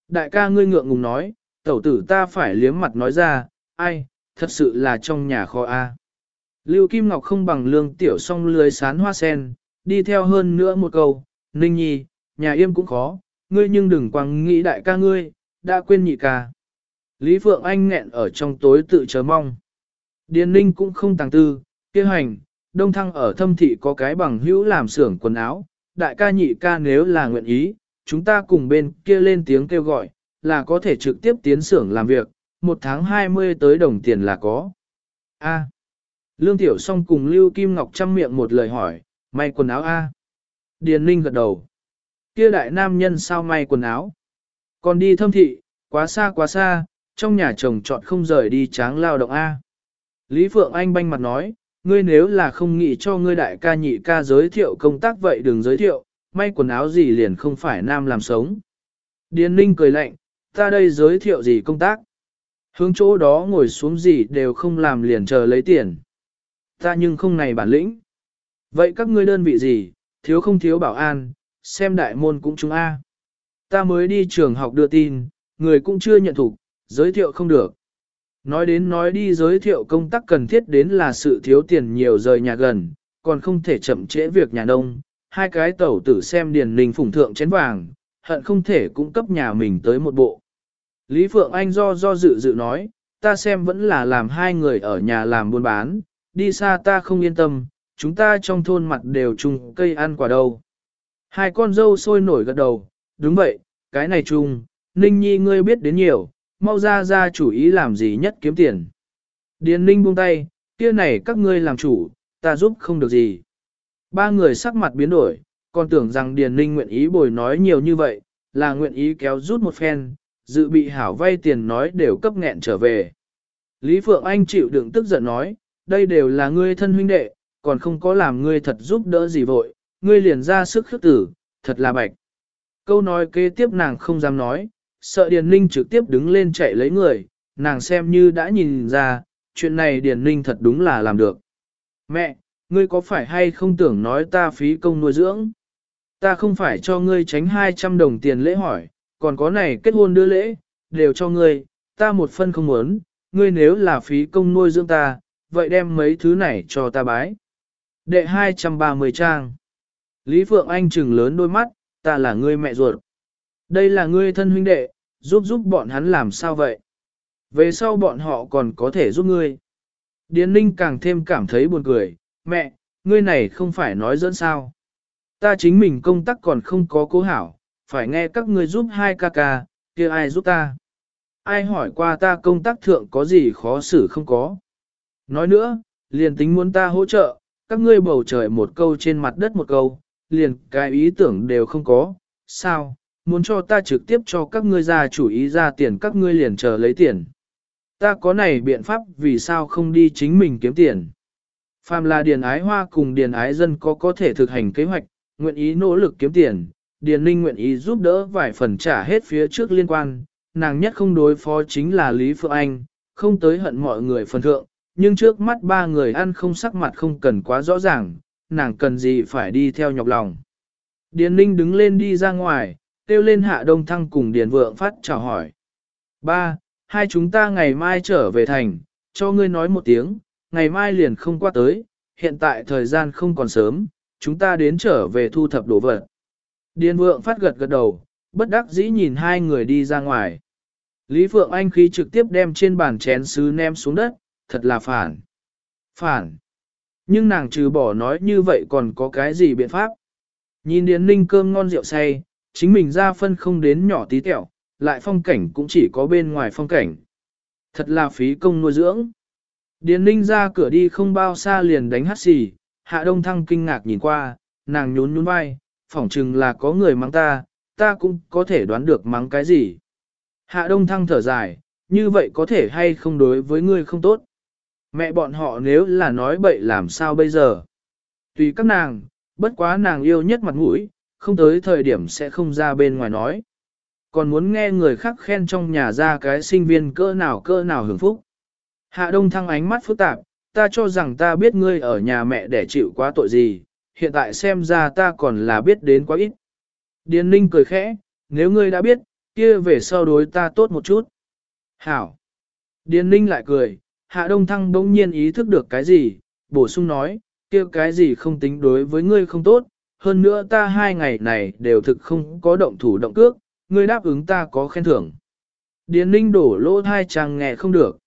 Đại ca ngươi ngượng ngùng nói, tẩu tử ta phải liếm mặt nói ra, ai, thật sự là trong nhà kho A. Lưu Kim Ngọc không bằng lương tiểu song lưới sán hoa sen, đi theo hơn nữa một câu, Ninh Nhi, nhà yêm cũng khó, ngươi nhưng đừng quăng nghĩ đại ca ngươi, đã quên nhị ca. Lý Phượng Anh nghẹn ở trong tối tự chờ mong. Điền Ninh cũng không tàng tư, kia hành, đông thăng ở thâm thị có cái bằng hữu làm xưởng quần áo, đại ca nhị ca nếu là nguyện ý, chúng ta cùng bên kia lên tiếng kêu gọi, là có thể trực tiếp tiến xưởng làm việc, một tháng 20 tới đồng tiền là có. A. Lương Tiểu Song cùng Lưu Kim Ngọc chăm miệng một lời hỏi, may quần áo A. Điền Ninh gật đầu kia đại nam nhân sao may quần áo. Còn đi thâm thị, quá xa quá xa, trong nhà chồng chọn không rời đi tráng lao động A. Lý Phượng Anh banh mặt nói, ngươi nếu là không nghĩ cho ngươi đại ca nhị ca giới thiệu công tác vậy đừng giới thiệu, may quần áo gì liền không phải nam làm sống. Điền Ninh cười lạnh, ta đây giới thiệu gì công tác. Hướng chỗ đó ngồi xuống gì đều không làm liền chờ lấy tiền. Ta nhưng không này bản lĩnh. Vậy các ngươi đơn vị gì, thiếu không thiếu bảo an, xem đại môn cũng chúng A. Ta mới đi trường học đưa tin, người cũng chưa nhận thủ, giới thiệu không được. Nói đến nói đi giới thiệu công tác cần thiết đến là sự thiếu tiền nhiều rời nhà gần, còn không thể chậm trễ việc nhà nông. Hai cái tẩu tử xem điền ninh phủng thượng chén vàng, hận không thể cung cấp nhà mình tới một bộ. Lý Phượng Anh do do dự dự nói, ta xem vẫn là làm hai người ở nhà làm buôn bán, đi xa ta không yên tâm, chúng ta trong thôn mặt đều chung cây ăn quả đâu. Hai con dâu sôi nổi gật đầu, đúng vậy, cái này chung, Ninh Nhi ngươi biết đến nhiều, mau ra ra chủ ý làm gì nhất kiếm tiền. Điền Ninh buông tay, kia này các ngươi làm chủ, ta giúp không được gì. Ba người sắc mặt biến đổi, còn tưởng rằng Điền Ninh nguyện ý bồi nói nhiều như vậy, là nguyện ý kéo rút một phen, dự bị hảo vay tiền nói đều cấp nghẹn trở về. Lý Phượng Anh chịu đựng tức giận nói, đây đều là ngươi thân huynh đệ, còn không có làm ngươi thật giúp đỡ gì vội, ngươi liền ra sức khước tử, thật là bạch. Câu nói kế tiếp nàng không dám nói, sợ Điền Ninh trực tiếp đứng lên chạy lấy người, nàng xem như đã nhìn ra, chuyện này Điền Ninh thật đúng là làm được. Mẹ, ngươi có phải hay không tưởng nói ta phí công nuôi dưỡng? Ta không phải cho ngươi tránh 200 đồng tiền lễ hỏi, còn có này kết hôn đưa lễ, đều cho ngươi, ta một phân không muốn, ngươi nếu là phí công nuôi dưỡng ta, vậy đem mấy thứ này cho ta bái. Đệ 230 trang. Lý Phượng Anh trừng lớn đôi mắt, ta là ngươi mẹ ruột. Đây là ngươi thân huynh đệ, giúp giúp bọn hắn làm sao vậy? Về sau bọn họ còn có thể giúp ngươi. Điền Ninh càng thêm cảm thấy buồn cười, mẹ, ngươi này không phải nói dẫn sao. Ta chính mình công tác còn không có cố hảo, phải nghe các ngươi giúp hai ca ca, kia ai giúp ta. Ai hỏi qua ta công tác thượng có gì khó xử không có. Nói nữa, liền tính muốn ta hỗ trợ, các ngươi bầu trời một câu trên mặt đất một câu, liền cái ý tưởng đều không có, sao, muốn cho ta trực tiếp cho các ngươi ra chủ ý ra tiền các ngươi liền chờ lấy tiền. Ta có này biện pháp vì sao không đi chính mình kiếm tiền. Phàm là điền ái hoa cùng điền ái dân có có thể thực hành kế hoạch, nguyện ý nỗ lực kiếm tiền, điền linh nguyện ý giúp đỡ vài phần trả hết phía trước liên quan, nàng nhất không đối phó chính là Lý Phượng Anh, không tới hận mọi người phần thượng, nhưng trước mắt ba người ăn không sắc mặt không cần quá rõ ràng, nàng cần gì phải đi theo nhọc lòng. Điền Ninh đứng lên đi ra ngoài, kêu lên hạ đông thăng cùng Điền Vượng phát chào hỏi. Ba, hai chúng ta ngày mai trở về thành, cho ngươi nói một tiếng, ngày mai liền không qua tới, hiện tại thời gian không còn sớm, chúng ta đến trở về thu thập đồ vật. Điền Vượng phát gật gật đầu, bất đắc dĩ nhìn hai người đi ra ngoài. Lý Phượng Anh khí trực tiếp đem trên bàn chén sứ ném xuống đất, thật là phản. Phản. Nhưng nàng trừ bỏ nói như vậy còn có cái gì biện pháp? Nhìn Điền Ninh cơm ngon rượu say, chính mình ra phân không đến nhỏ tí tẹo, lại phong cảnh cũng chỉ có bên ngoài phong cảnh. Thật là phí công nuôi dưỡng. Điền Ninh ra cửa đi không bao xa liền đánh hát xì, Hạ Đông Thăng kinh ngạc nhìn qua, nàng nhún nhún vai, phỏng chừng là có người mắng ta, ta cũng có thể đoán được mắng cái gì. Hạ Đông Thăng thở dài, như vậy có thể hay không đối với ngươi không tốt. Mẹ bọn họ nếu là nói bậy làm sao bây giờ? Tùy các nàng, bất quá nàng yêu nhất mặt mũi, không tới thời điểm sẽ không ra bên ngoài nói. Còn muốn nghe người khác khen trong nhà ra cái sinh viên cỡ nào cỡ nào hưởng phúc. Hạ Đông Thăng ánh mắt phức tạp, ta cho rằng ta biết ngươi ở nhà mẹ để chịu quá tội gì, hiện tại xem ra ta còn là biết đến quá ít. Điền Ninh cười khẽ, nếu ngươi đã biết, kia về sau đối ta tốt một chút. Hảo. Điền Ninh lại cười, Hạ Đông Thăng bỗng nhiên ý thức được cái gì, bổ sung nói, kia cái gì không tính đối với ngươi không tốt, hơn nữa ta hai ngày này đều thực không có động thủ động cước, ngươi đáp ứng ta có khen thưởng. Điền Ninh đổ lỗ hai chàng nghe không được.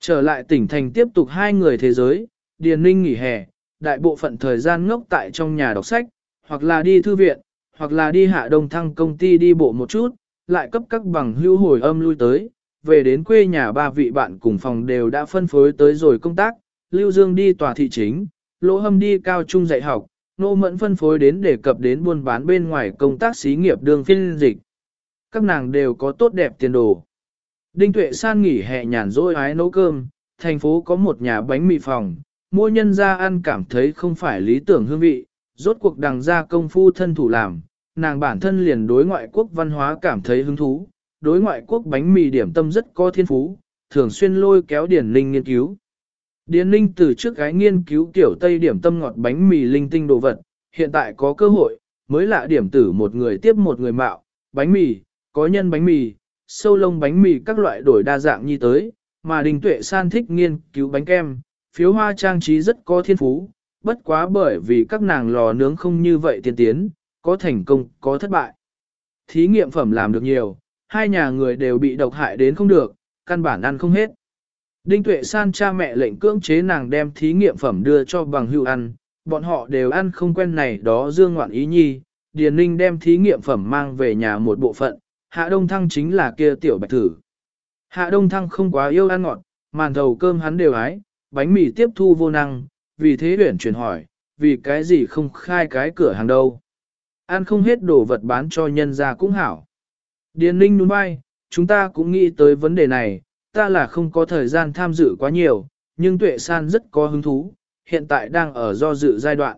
Trở lại tỉnh thành tiếp tục hai người thế giới, Điền Ninh nghỉ hè, đại bộ phận thời gian ngốc tại trong nhà đọc sách, hoặc là đi thư viện, hoặc là đi hạ đông thăng công ty đi bộ một chút, lại cấp các bằng hữu hồi âm lui tới, về đến quê nhà ba vị bạn cùng phòng đều đã phân phối tới rồi công tác, Lưu Dương đi tòa thị chính, Lỗ Hâm đi cao trung dạy học, Nô Mẫn phân phối đến đề cập đến buôn bán bên ngoài công tác xí nghiệp đường phiên dịch. Các nàng đều có tốt đẹp tiền đồ. Đinh Tuệ San nghỉ hè nhàn rỗi ái nấu cơm, thành phố có một nhà bánh mì phòng, mua nhân ra ăn cảm thấy không phải lý tưởng hương vị, rốt cuộc đằng ra công phu thân thủ làm, nàng bản thân liền đối ngoại quốc văn hóa cảm thấy hứng thú, đối ngoại quốc bánh mì điểm tâm rất có thiên phú, thường xuyên lôi kéo Điển linh nghiên cứu. Điền Ninh từ trước gái nghiên cứu tiểu Tây điểm tâm ngọt bánh mì linh tinh đồ vật, hiện tại có cơ hội, mới lạ điểm tử một người tiếp một người mạo, bánh mì, có nhân bánh mì, sâu lông bánh mì các loại đổi đa dạng như tới, mà Đình Tuệ San thích nghiên cứu bánh kem, phiếu hoa trang trí rất có thiên phú, bất quá bởi vì các nàng lò nướng không như vậy tiên tiến, có thành công, có thất bại. Thí nghiệm phẩm làm được nhiều, hai nhà người đều bị độc hại đến không được, căn bản ăn không hết. Đinh Tuệ San cha mẹ lệnh cưỡng chế nàng đem thí nghiệm phẩm đưa cho bằng hữu ăn, bọn họ đều ăn không quen này đó dương ngoạn ý nhi. Điền Ninh đem thí nghiệm phẩm mang về nhà một bộ phận, Hạ Đông Thăng chính là kia tiểu bạch thử. Hạ Đông Thăng không quá yêu ăn ngọt, màn thầu cơm hắn đều hái, bánh mì tiếp thu vô năng, vì thế huyển chuyển hỏi, vì cái gì không khai cái cửa hàng đâu. Ăn không hết đồ vật bán cho nhân ra cũng hảo. Điền Ninh đúng vai, chúng ta cũng nghĩ tới vấn đề này, ta là không có thời gian tham dự quá nhiều, nhưng tuệ san rất có hứng thú, hiện tại đang ở do dự giai đoạn.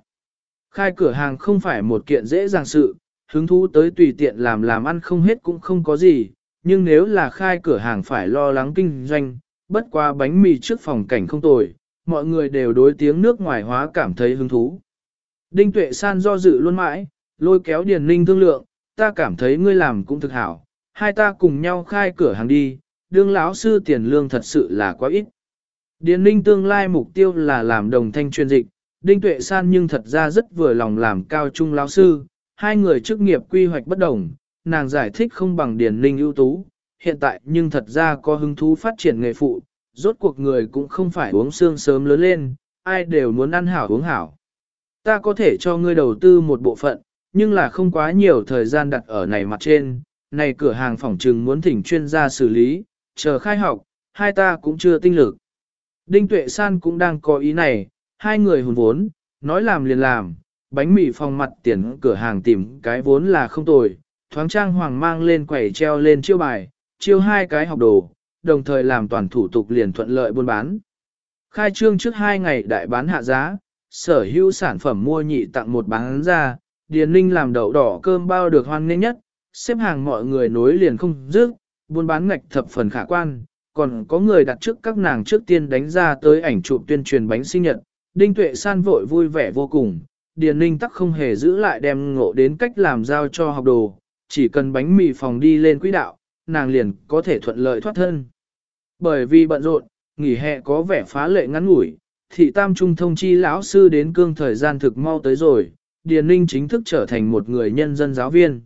Khai cửa hàng không phải một kiện dễ dàng sự, hứng thú tới tùy tiện làm làm ăn không hết cũng không có gì, nhưng nếu là khai cửa hàng phải lo lắng kinh doanh, bất qua bánh mì trước phòng cảnh không tồi, mọi người đều đối tiếng nước ngoài hóa cảm thấy hứng thú. Đinh Tuệ San do dự luôn mãi, lôi kéo Điền Ninh thương lượng, ta cảm thấy ngươi làm cũng thực hảo, hai ta cùng nhau khai cửa hàng đi, đương lão sư tiền lương thật sự là quá ít. Điền Ninh tương lai mục tiêu là làm đồng thanh chuyên dịch, Đinh Tuệ San nhưng thật ra rất vừa lòng làm cao trung lão sư, hai người chức nghiệp quy hoạch bất đồng, nàng giải thích không bằng Điền Ninh ưu tú, hiện tại nhưng thật ra có hứng thú phát triển nghề phụ, rốt cuộc người cũng không phải uống xương sớm lớn lên, ai đều muốn ăn hảo uống hảo. Ta có thể cho ngươi đầu tư một bộ phận, nhưng là không quá nhiều thời gian đặt ở này mặt trên, này cửa hàng phòng trừng muốn thỉnh chuyên gia xử lý, chờ khai học, hai ta cũng chưa tinh lực. Đinh Tuệ San cũng đang có ý này, hai người hùn vốn, nói làm liền làm, bánh mì phòng mặt tiền cửa hàng tìm cái vốn là không tồi, thoáng trang hoàng mang lên quẩy treo lên chiêu bài, chiêu hai cái học đồ, đồng thời làm toàn thủ tục liền thuận lợi buôn bán. Khai trương trước hai ngày đại bán hạ giá, sở hữu sản phẩm mua nhị tặng một bán ra, Điền Linh làm đậu đỏ cơm bao được hoan nghênh nhất, xếp hàng mọi người nối liền không dứt, buôn bán ngạch thập phần khả quan, còn có người đặt trước các nàng trước tiên đánh ra tới ảnh chụp tuyên truyền bánh sinh nhật, Đinh Tuệ San vội vui vẻ vô cùng, Điền Ninh tắc không hề giữ lại đem ngộ đến cách làm giao cho học đồ, chỉ cần bánh mì phòng đi lên quỹ đạo, nàng liền có thể thuận lợi thoát thân. Bởi vì bận rộn, nghỉ hè có vẻ phá lệ ngắn ngủi, thị tam trung thông chi lão sư đến cương thời gian thực mau tới rồi, Điền Ninh chính thức trở thành một người nhân dân giáo viên.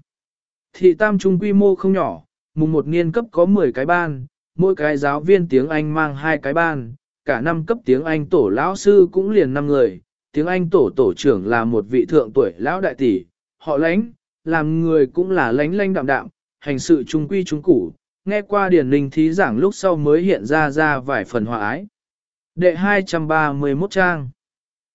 Thị tam trung quy mô không nhỏ, mùng một niên cấp có 10 cái ban, mỗi cái giáo viên tiếng Anh mang hai cái ban, cả năm cấp tiếng Anh tổ lão sư cũng liền 5 người, tiếng Anh tổ tổ trưởng là một vị thượng tuổi lão đại tỷ, họ lãnh, làm người cũng là lãnh lãnh đạm đạm, hành sự trung quy trung củ, nghe qua điển linh thí giảng lúc sau mới hiện ra ra vài phần hòa ái. Đệ 231 trang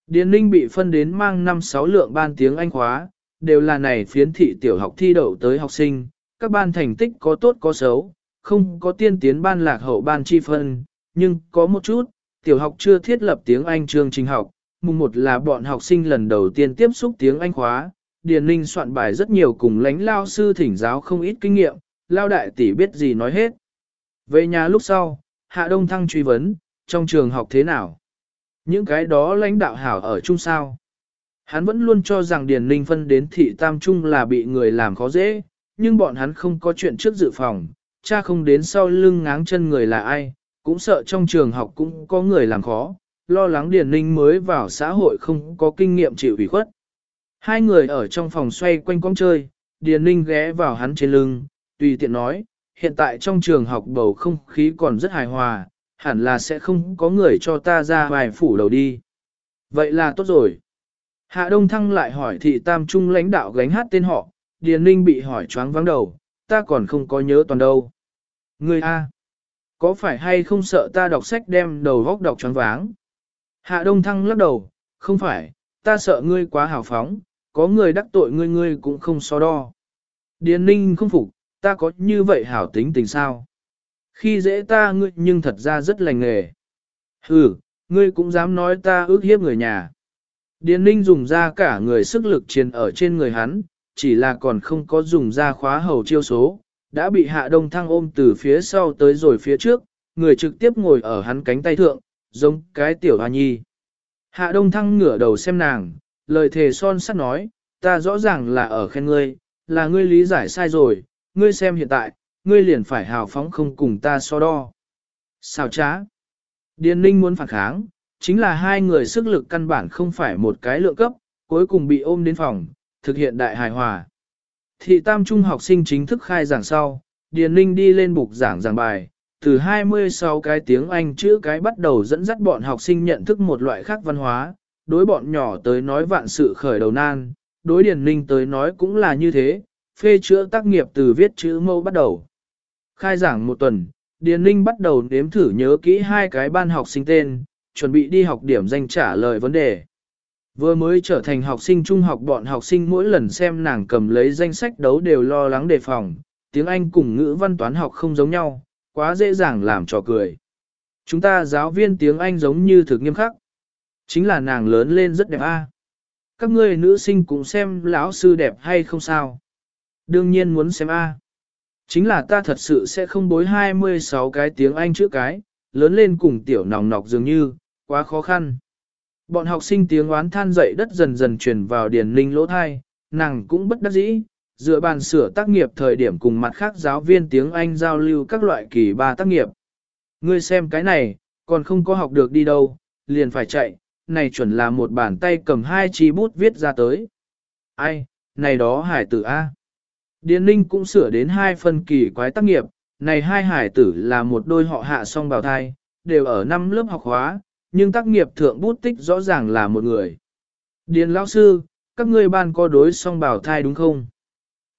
Điền Linh bị phân đến mang 5-6 lượng ban tiếng Anh khóa, đều là này phiến thị tiểu học thi đậu tới học sinh, các ban thành tích có tốt có xấu, không có tiên tiến ban lạc hậu ban chi phân, nhưng có một chút, tiểu học chưa thiết lập tiếng Anh chương trình học, mùng một là bọn học sinh lần đầu tiên tiếp xúc tiếng Anh khóa, Điền Ninh soạn bài rất nhiều cùng lãnh lao sư thỉnh giáo không ít kinh nghiệm, lao đại tỷ biết gì nói hết. Về nhà lúc sau, Hạ Đông Thăng truy vấn, trong trường học thế nào? Những cái đó lãnh đạo hảo ở chung sao? Hắn vẫn luôn cho rằng Điền Ninh phân đến thị tam trung là bị người làm khó dễ, nhưng bọn hắn không có chuyện trước dự phòng, cha không đến sau lưng ngáng chân người là ai, cũng sợ trong trường học cũng có người làm khó, lo lắng Điền Ninh mới vào xã hội không có kinh nghiệm chịu ủy khuất. Hai người ở trong phòng xoay quanh quong chơi, Điền Ninh ghé vào hắn trên lưng, tùy tiện nói, hiện tại trong trường học bầu không khí còn rất hài hòa, hẳn là sẽ không có người cho ta ra vài phủ đầu đi. Vậy là tốt rồi. Hạ Đông Thăng lại hỏi thị tam trung lãnh đạo gánh hát tên họ, Điền Ninh bị hỏi choáng vắng đầu, ta còn không có nhớ toàn đâu. Ngươi A. Có phải hay không sợ ta đọc sách đem đầu góc đọc choáng váng? Hạ Đông Thăng lắc đầu, không phải, ta sợ ngươi quá hào phóng, có người đắc tội ngươi ngươi cũng không so đo. Điền Ninh không phục, ta có như vậy hảo tính tình sao? Khi dễ ta ngươi nhưng thật ra rất lành nghề. Ừ, ngươi cũng dám nói ta ước hiếp người nhà. Điền Ninh dùng ra cả người sức lực truyền ở trên người hắn, chỉ là còn không có dùng ra khóa hầu chiêu số, đã bị hạ đông thăng ôm từ phía sau tới rồi phía trước, người trực tiếp ngồi ở hắn cánh tay thượng, giống cái tiểu hoa nhi. Hạ đông thăng ngửa đầu xem nàng, lời thề son sắt nói, ta rõ ràng là ở khen ngươi, là ngươi lý giải sai rồi, ngươi xem hiện tại, ngươi liền phải hào phóng không cùng ta so đo. Sao trá? Điền ninh muốn phản kháng, chính là hai người sức lực căn bản không phải một cái lượng cấp, cuối cùng bị ôm đến phòng, thực hiện đại hài hòa. Thị tam trung học sinh chính thức khai giảng sau, Điền Ninh đi lên bục giảng giảng bài, từ 26 cái tiếng Anh chữ cái bắt đầu dẫn dắt bọn học sinh nhận thức một loại khác văn hóa, đối bọn nhỏ tới nói vạn sự khởi đầu nan, đối Điền Ninh tới nói cũng là như thế, phê chữa tác nghiệp từ viết chữ mâu bắt đầu. Khai giảng một tuần, Điền Ninh bắt đầu nếm thử nhớ kỹ hai cái ban học sinh tên, chuẩn bị đi học điểm danh trả lời vấn đề. Vừa mới trở thành học sinh trung học bọn học sinh mỗi lần xem nàng cầm lấy danh sách đấu đều lo lắng đề phòng, tiếng Anh cùng ngữ văn toán học không giống nhau, quá dễ dàng làm trò cười. Chúng ta giáo viên tiếng Anh giống như thực nghiêm khắc. Chính là nàng lớn lên rất đẹp a. Các ngươi nữ sinh cũng xem lão sư đẹp hay không sao. Đương nhiên muốn xem a. Chính là ta thật sự sẽ không bối 26 cái tiếng Anh chữ cái, lớn lên cùng tiểu nòng nọc dường như, quá khó khăn. Bọn học sinh tiếng oán than dậy đất dần dần truyền vào điền linh lỗ thai, nàng cũng bất đắc dĩ, dựa bàn sửa tác nghiệp thời điểm cùng mặt khác giáo viên tiếng Anh giao lưu các loại kỳ ba tác nghiệp. Ngươi xem cái này, còn không có học được đi đâu, liền phải chạy, này chuẩn là một bàn tay cầm hai chi bút viết ra tới. Ai, này đó hải tử A. Điền Ninh cũng sửa đến hai phần kỳ quái tác nghiệp, này hai hải tử là một đôi họ hạ song bào thai, đều ở năm lớp học hóa, nhưng tác nghiệp thượng bút tích rõ ràng là một người. Điền lão sư, các ngươi ban có đối song bào thai đúng không?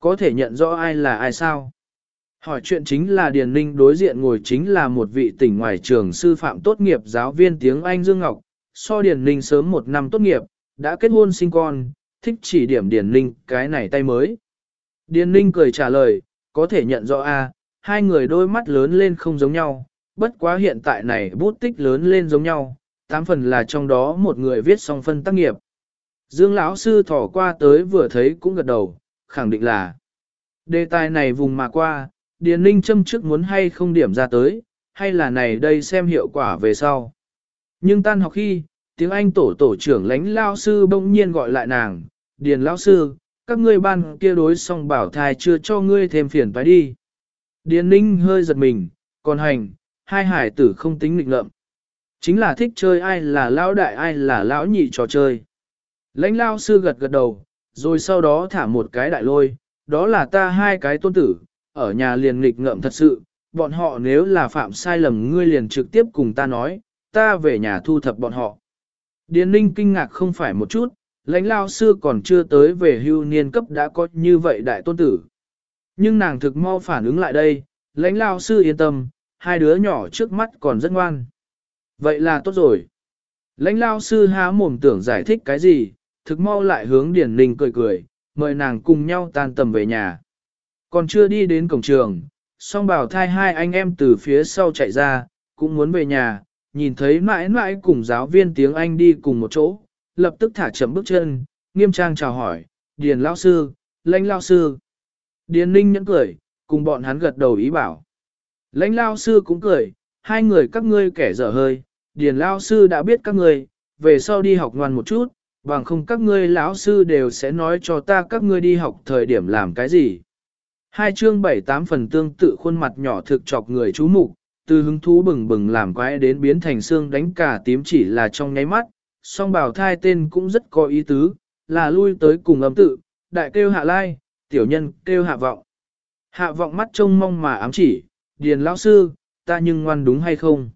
Có thể nhận rõ ai là ai sao? Hỏi chuyện chính là Điền Ninh đối diện ngồi chính là một vị tỉnh ngoài trường sư phạm tốt nghiệp giáo viên tiếng Anh Dương Ngọc, so Điền Ninh sớm một năm tốt nghiệp, đã kết hôn sinh con, thích chỉ điểm Điền Ninh cái này tay mới. Điền Ninh cười trả lời, có thể nhận rõ a, hai người đôi mắt lớn lên không giống nhau, bất quá hiện tại này bút tích lớn lên giống nhau, tám phần là trong đó một người viết xong phân tác nghiệp. Dương lão sư thỏ qua tới vừa thấy cũng gật đầu, khẳng định là đề tài này vùng mà qua, Điền Ninh châm trước muốn hay không điểm ra tới, hay là này đây xem hiệu quả về sau. Nhưng tan học khi, tiếng Anh tổ tổ trưởng lãnh lao sư bỗng nhiên gọi lại nàng, Điền lão sư, các ngươi ban kia đối xong bảo thai chưa cho ngươi thêm phiền phải đi. Điền Ninh hơi giật mình, còn hành, hai hải tử không tính lịch lợm. Chính là thích chơi ai là lão đại ai là lão nhị trò chơi. Lãnh lao sư gật gật đầu, rồi sau đó thả một cái đại lôi, đó là ta hai cái tôn tử, ở nhà liền nghịch ngợm thật sự, bọn họ nếu là phạm sai lầm ngươi liền trực tiếp cùng ta nói, ta về nhà thu thập bọn họ. Điền ninh kinh ngạc không phải một chút, lãnh lao sư còn chưa tới về hưu niên cấp đã có như vậy đại tôn tử. Nhưng nàng thực mau phản ứng lại đây, lãnh lao sư yên tâm, hai đứa nhỏ trước mắt còn rất ngoan. Vậy là tốt rồi. Lãnh lao sư há mồm tưởng giải thích cái gì, thực mau lại hướng Điển Ninh cười cười, mời nàng cùng nhau tan tầm về nhà. Còn chưa đi đến cổng trường, song bảo thai hai anh em từ phía sau chạy ra, cũng muốn về nhà, nhìn thấy mãi mãi cùng giáo viên tiếng Anh đi cùng một chỗ, lập tức thả chậm bước chân, nghiêm trang chào hỏi, Điền lao sư, lãnh lao sư. Điền Ninh nhẫn cười, cùng bọn hắn gật đầu ý bảo. Lãnh lao sư cũng cười, hai người các ngươi kẻ dở hơi, Điền lao sư đã biết các ngươi, về sau đi học ngoan một chút, bằng không các ngươi lão sư đều sẽ nói cho ta các ngươi đi học thời điểm làm cái gì. Hai chương bảy tám phần tương tự khuôn mặt nhỏ thực chọc người chú mục, từ hứng thú bừng bừng làm quái đến biến thành xương đánh cả tím chỉ là trong nháy mắt, song bảo thai tên cũng rất có ý tứ, là lui tới cùng âm tự, đại kêu hạ lai, tiểu nhân kêu hạ vọng. Hạ vọng mắt trông mong mà ám chỉ, điền lão sư, ta nhưng ngoan đúng hay không?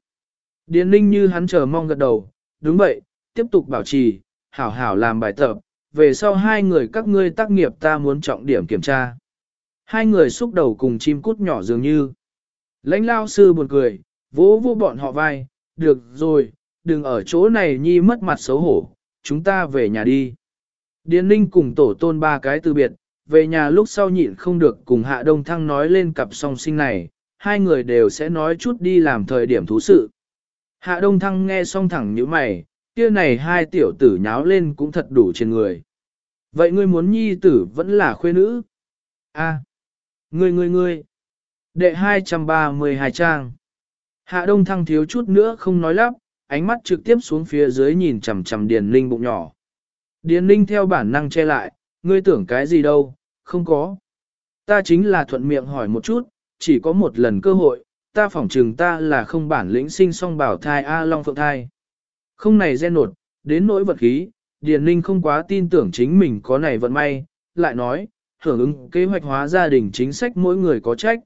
Điền ninh như hắn chờ mong gật đầu, đúng vậy, tiếp tục bảo trì, hảo hảo làm bài tập, về sau hai người các ngươi tác nghiệp ta muốn trọng điểm kiểm tra. Hai người xúc đầu cùng chim cút nhỏ dường như. Lãnh lao sư buồn cười, vỗ vỗ bọn họ vai, được rồi, đừng ở chỗ này nhi mất mặt xấu hổ, chúng ta về nhà đi. Điền ninh cùng tổ tôn ba cái từ biệt, về nhà lúc sau nhịn không được cùng hạ đông thăng nói lên cặp song sinh này, hai người đều sẽ nói chút đi làm thời điểm thú sự. Hạ đông thăng nghe xong thẳng như mày, kia này hai tiểu tử nháo lên cũng thật đủ trên người. Vậy ngươi muốn nhi tử vẫn là khuê nữ? A, ngươi ngươi ngươi. Đệ 232 trang. Hạ đông thăng thiếu chút nữa không nói lắp, ánh mắt trực tiếp xuống phía dưới nhìn chằm chằm Điền Linh bụng nhỏ. Điền Linh theo bản năng che lại, ngươi tưởng cái gì đâu, không có. Ta chính là thuận miệng hỏi một chút, chỉ có một lần cơ hội, ta phỏng trừng ta là không bản lĩnh sinh song bảo thai A Long Phượng thai. Không này gen nột, đến nỗi vật khí, Điền Ninh không quá tin tưởng chính mình có này vận may, lại nói, hưởng ứng kế hoạch hóa gia đình chính sách mỗi người có trách.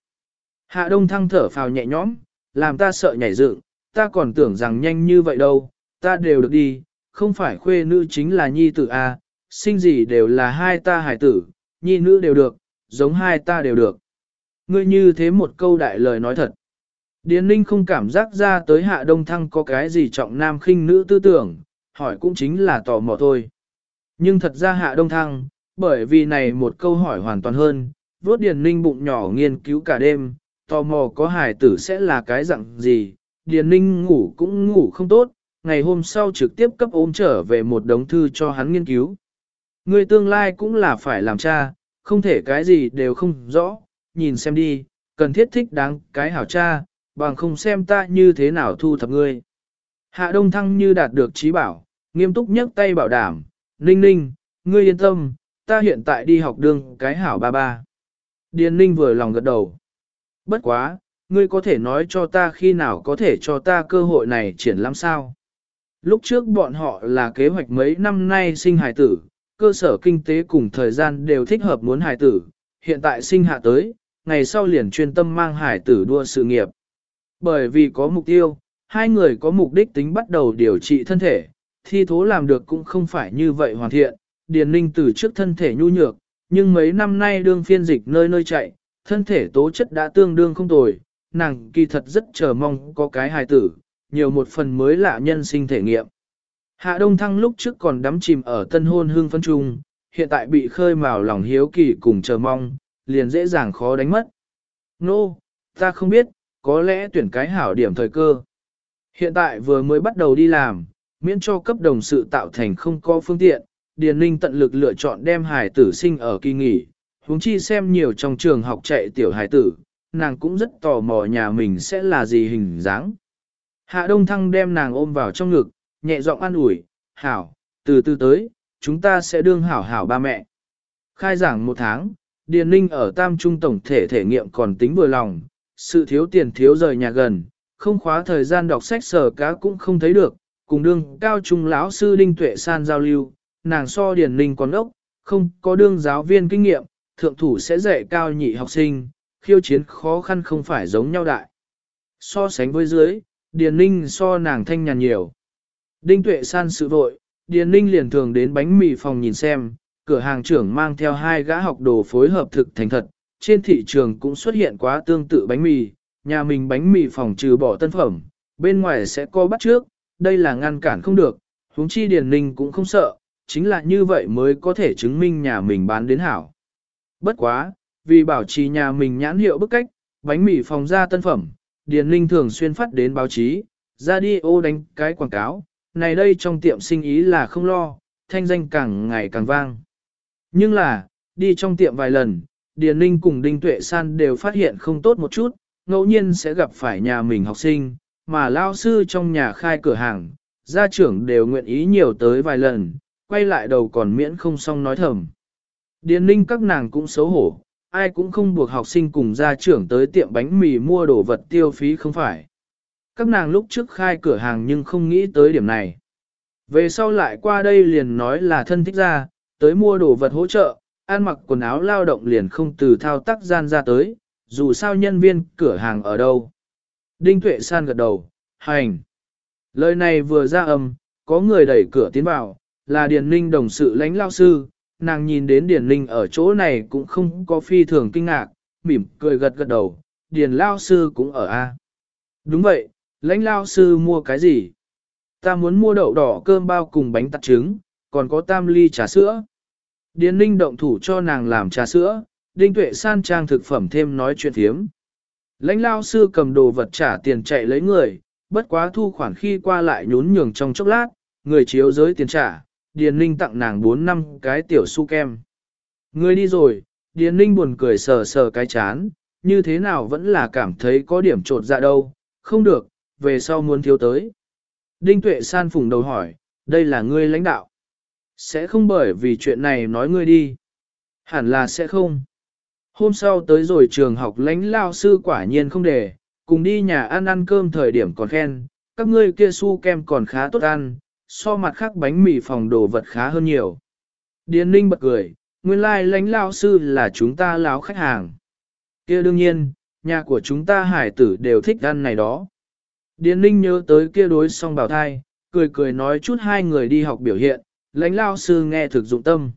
Hạ Đông Thăng thở phào nhẹ nhõm, làm ta sợ nhảy dựng, ta còn tưởng rằng nhanh như vậy đâu, ta đều được đi, không phải khuê nữ chính là nhi tử A, sinh gì đều là hai ta hải tử, nhi nữ đều được, giống hai ta đều được. Ngươi như thế một câu đại lời nói thật. Điền Ninh không cảm giác ra tới hạ đông thăng có cái gì trọng nam khinh nữ tư tưởng, hỏi cũng chính là tò mò thôi. Nhưng thật ra hạ đông thăng, bởi vì này một câu hỏi hoàn toàn hơn, vuốt Điền Ninh bụng nhỏ nghiên cứu cả đêm, tò mò có hài tử sẽ là cái dạng gì, Điền Ninh ngủ cũng ngủ không tốt, ngày hôm sau trực tiếp cấp ôm trở về một đống thư cho hắn nghiên cứu. Người tương lai cũng là phải làm cha, không thể cái gì đều không rõ, nhìn xem đi, cần thiết thích đáng cái hảo cha, bằng không xem ta như thế nào thu thập ngươi. Hạ Đông Thăng như đạt được trí bảo, nghiêm túc nhấc tay bảo đảm, Ninh Ninh, ngươi yên tâm, ta hiện tại đi học đường cái hảo ba ba. Điền Ninh vừa lòng gật đầu. Bất quá, ngươi có thể nói cho ta khi nào có thể cho ta cơ hội này triển lãm sao? Lúc trước bọn họ là kế hoạch mấy năm nay sinh hài tử, cơ sở kinh tế cùng thời gian đều thích hợp muốn hài tử, hiện tại sinh hạ tới, ngày sau liền chuyên tâm mang hài tử đua sự nghiệp. Bởi vì có mục tiêu, hai người có mục đích tính bắt đầu điều trị thân thể, thi thố làm được cũng không phải như vậy hoàn thiện, Điền Ninh từ trước thân thể nhu nhược, nhưng mấy năm nay đương phiên dịch nơi nơi chạy, thân thể tố chất đã tương đương không tồi, nàng kỳ thật rất chờ mong có cái hài tử, nhiều một phần mới lạ nhân sinh thể nghiệm. Hạ Đông Thăng lúc trước còn đắm chìm ở tân hôn hương phân trung, hiện tại bị khơi mào lòng hiếu kỳ cùng chờ mong, liền dễ dàng khó đánh mất. Nô, no, ta không biết, có lẽ tuyển cái hảo điểm thời cơ. Hiện tại vừa mới bắt đầu đi làm, miễn cho cấp đồng sự tạo thành không có phương tiện, Điền Ninh tận lực lựa chọn đem hài tử sinh ở kỳ nghỉ, huống chi xem nhiều trong trường học chạy tiểu hài tử, nàng cũng rất tò mò nhà mình sẽ là gì hình dáng. Hạ Đông Thăng đem nàng ôm vào trong ngực, nhẹ giọng an ủi, hảo, từ từ tới, chúng ta sẽ đương hảo hảo ba mẹ. Khai giảng một tháng, Điền Ninh ở Tam Trung Tổng thể thể nghiệm còn tính vừa lòng, sự thiếu tiền thiếu rời nhà gần, không khóa thời gian đọc sách sở cá cũng không thấy được, cùng đương cao trung lão sư Đinh Tuệ San giao lưu, nàng so Điền Ninh còn ốc, không có đương giáo viên kinh nghiệm, thượng thủ sẽ dạy cao nhị học sinh, khiêu chiến khó khăn không phải giống nhau đại. So sánh với dưới, Điền Ninh so nàng thanh nhàn nhiều. Đinh Tuệ San sự vội, Điền Ninh liền thường đến bánh mì phòng nhìn xem, cửa hàng trưởng mang theo hai gã học đồ phối hợp thực thành thật, trên thị trường cũng xuất hiện quá tương tự bánh mì, nhà mình bánh mì phòng trừ bỏ tân phẩm, bên ngoài sẽ có bắt trước, đây là ngăn cản không được, huống chi Điền Ninh cũng không sợ, chính là như vậy mới có thể chứng minh nhà mình bán đến hảo. Bất quá, vì bảo trì nhà mình nhãn hiệu bức cách, bánh mì phòng ra tân phẩm, Điền Ninh thường xuyên phát đến báo chí, ra đi ô đánh cái quảng cáo, này đây trong tiệm sinh ý là không lo, thanh danh càng ngày càng vang. Nhưng là, đi trong tiệm vài lần, Điền Ninh cùng Đinh Tuệ San đều phát hiện không tốt một chút, ngẫu nhiên sẽ gặp phải nhà mình học sinh, mà lao sư trong nhà khai cửa hàng, gia trưởng đều nguyện ý nhiều tới vài lần, quay lại đầu còn miễn không xong nói thầm. Điền Ninh các nàng cũng xấu hổ, ai cũng không buộc học sinh cùng gia trưởng tới tiệm bánh mì mua đồ vật tiêu phí không phải. Các nàng lúc trước khai cửa hàng nhưng không nghĩ tới điểm này. Về sau lại qua đây liền nói là thân thích ra, tới mua đồ vật hỗ trợ, ăn mặc quần áo lao động liền không từ thao tác gian ra tới, dù sao nhân viên cửa hàng ở đâu. Đinh Tuệ San gật đầu, hành. Lời này vừa ra âm, có người đẩy cửa tiến vào, là Điền Ninh đồng sự lãnh lao sư, nàng nhìn đến Điền Ninh ở chỗ này cũng không có phi thường kinh ngạc, mỉm cười gật gật đầu, Điền lao sư cũng ở A. Đúng vậy, lãnh lao sư mua cái gì? Ta muốn mua đậu đỏ cơm bao cùng bánh tạt trứng, còn có tam ly trà sữa. Điền Ninh động thủ cho nàng làm trà sữa, Đinh Tuệ san trang thực phẩm thêm nói chuyện thiếm. Lãnh lao sư cầm đồ vật trả tiền chạy lấy người, bất quá thu khoản khi qua lại nhún nhường trong chốc lát, người chiếu giới tiền trả, Điền Ninh tặng nàng 4 năm cái tiểu su kem. Người đi rồi, Điền Ninh buồn cười sờ sờ cái chán, như thế nào vẫn là cảm thấy có điểm trột dạ đâu, không được, về sau muốn thiếu tới. Đinh Tuệ san phùng đầu hỏi, đây là ngươi lãnh đạo. Sẽ không bởi vì chuyện này nói ngươi đi. Hẳn là sẽ không. Hôm sau tới rồi trường học lãnh lao sư quả nhiên không để, cùng đi nhà ăn ăn cơm thời điểm còn khen, các ngươi kia su kem còn khá tốt ăn, so mặt khác bánh mì phòng đồ vật khá hơn nhiều. Điền Ninh bật cười, nguyên lai like lãnh lao sư là chúng ta láo khách hàng. kia đương nhiên, nhà của chúng ta hải tử đều thích ăn này đó. Điền Ninh nhớ tới kia đối song bảo thai, cười cười nói chút hai người đi học biểu hiện, lãnh lao sư nghe thực dụng tâm.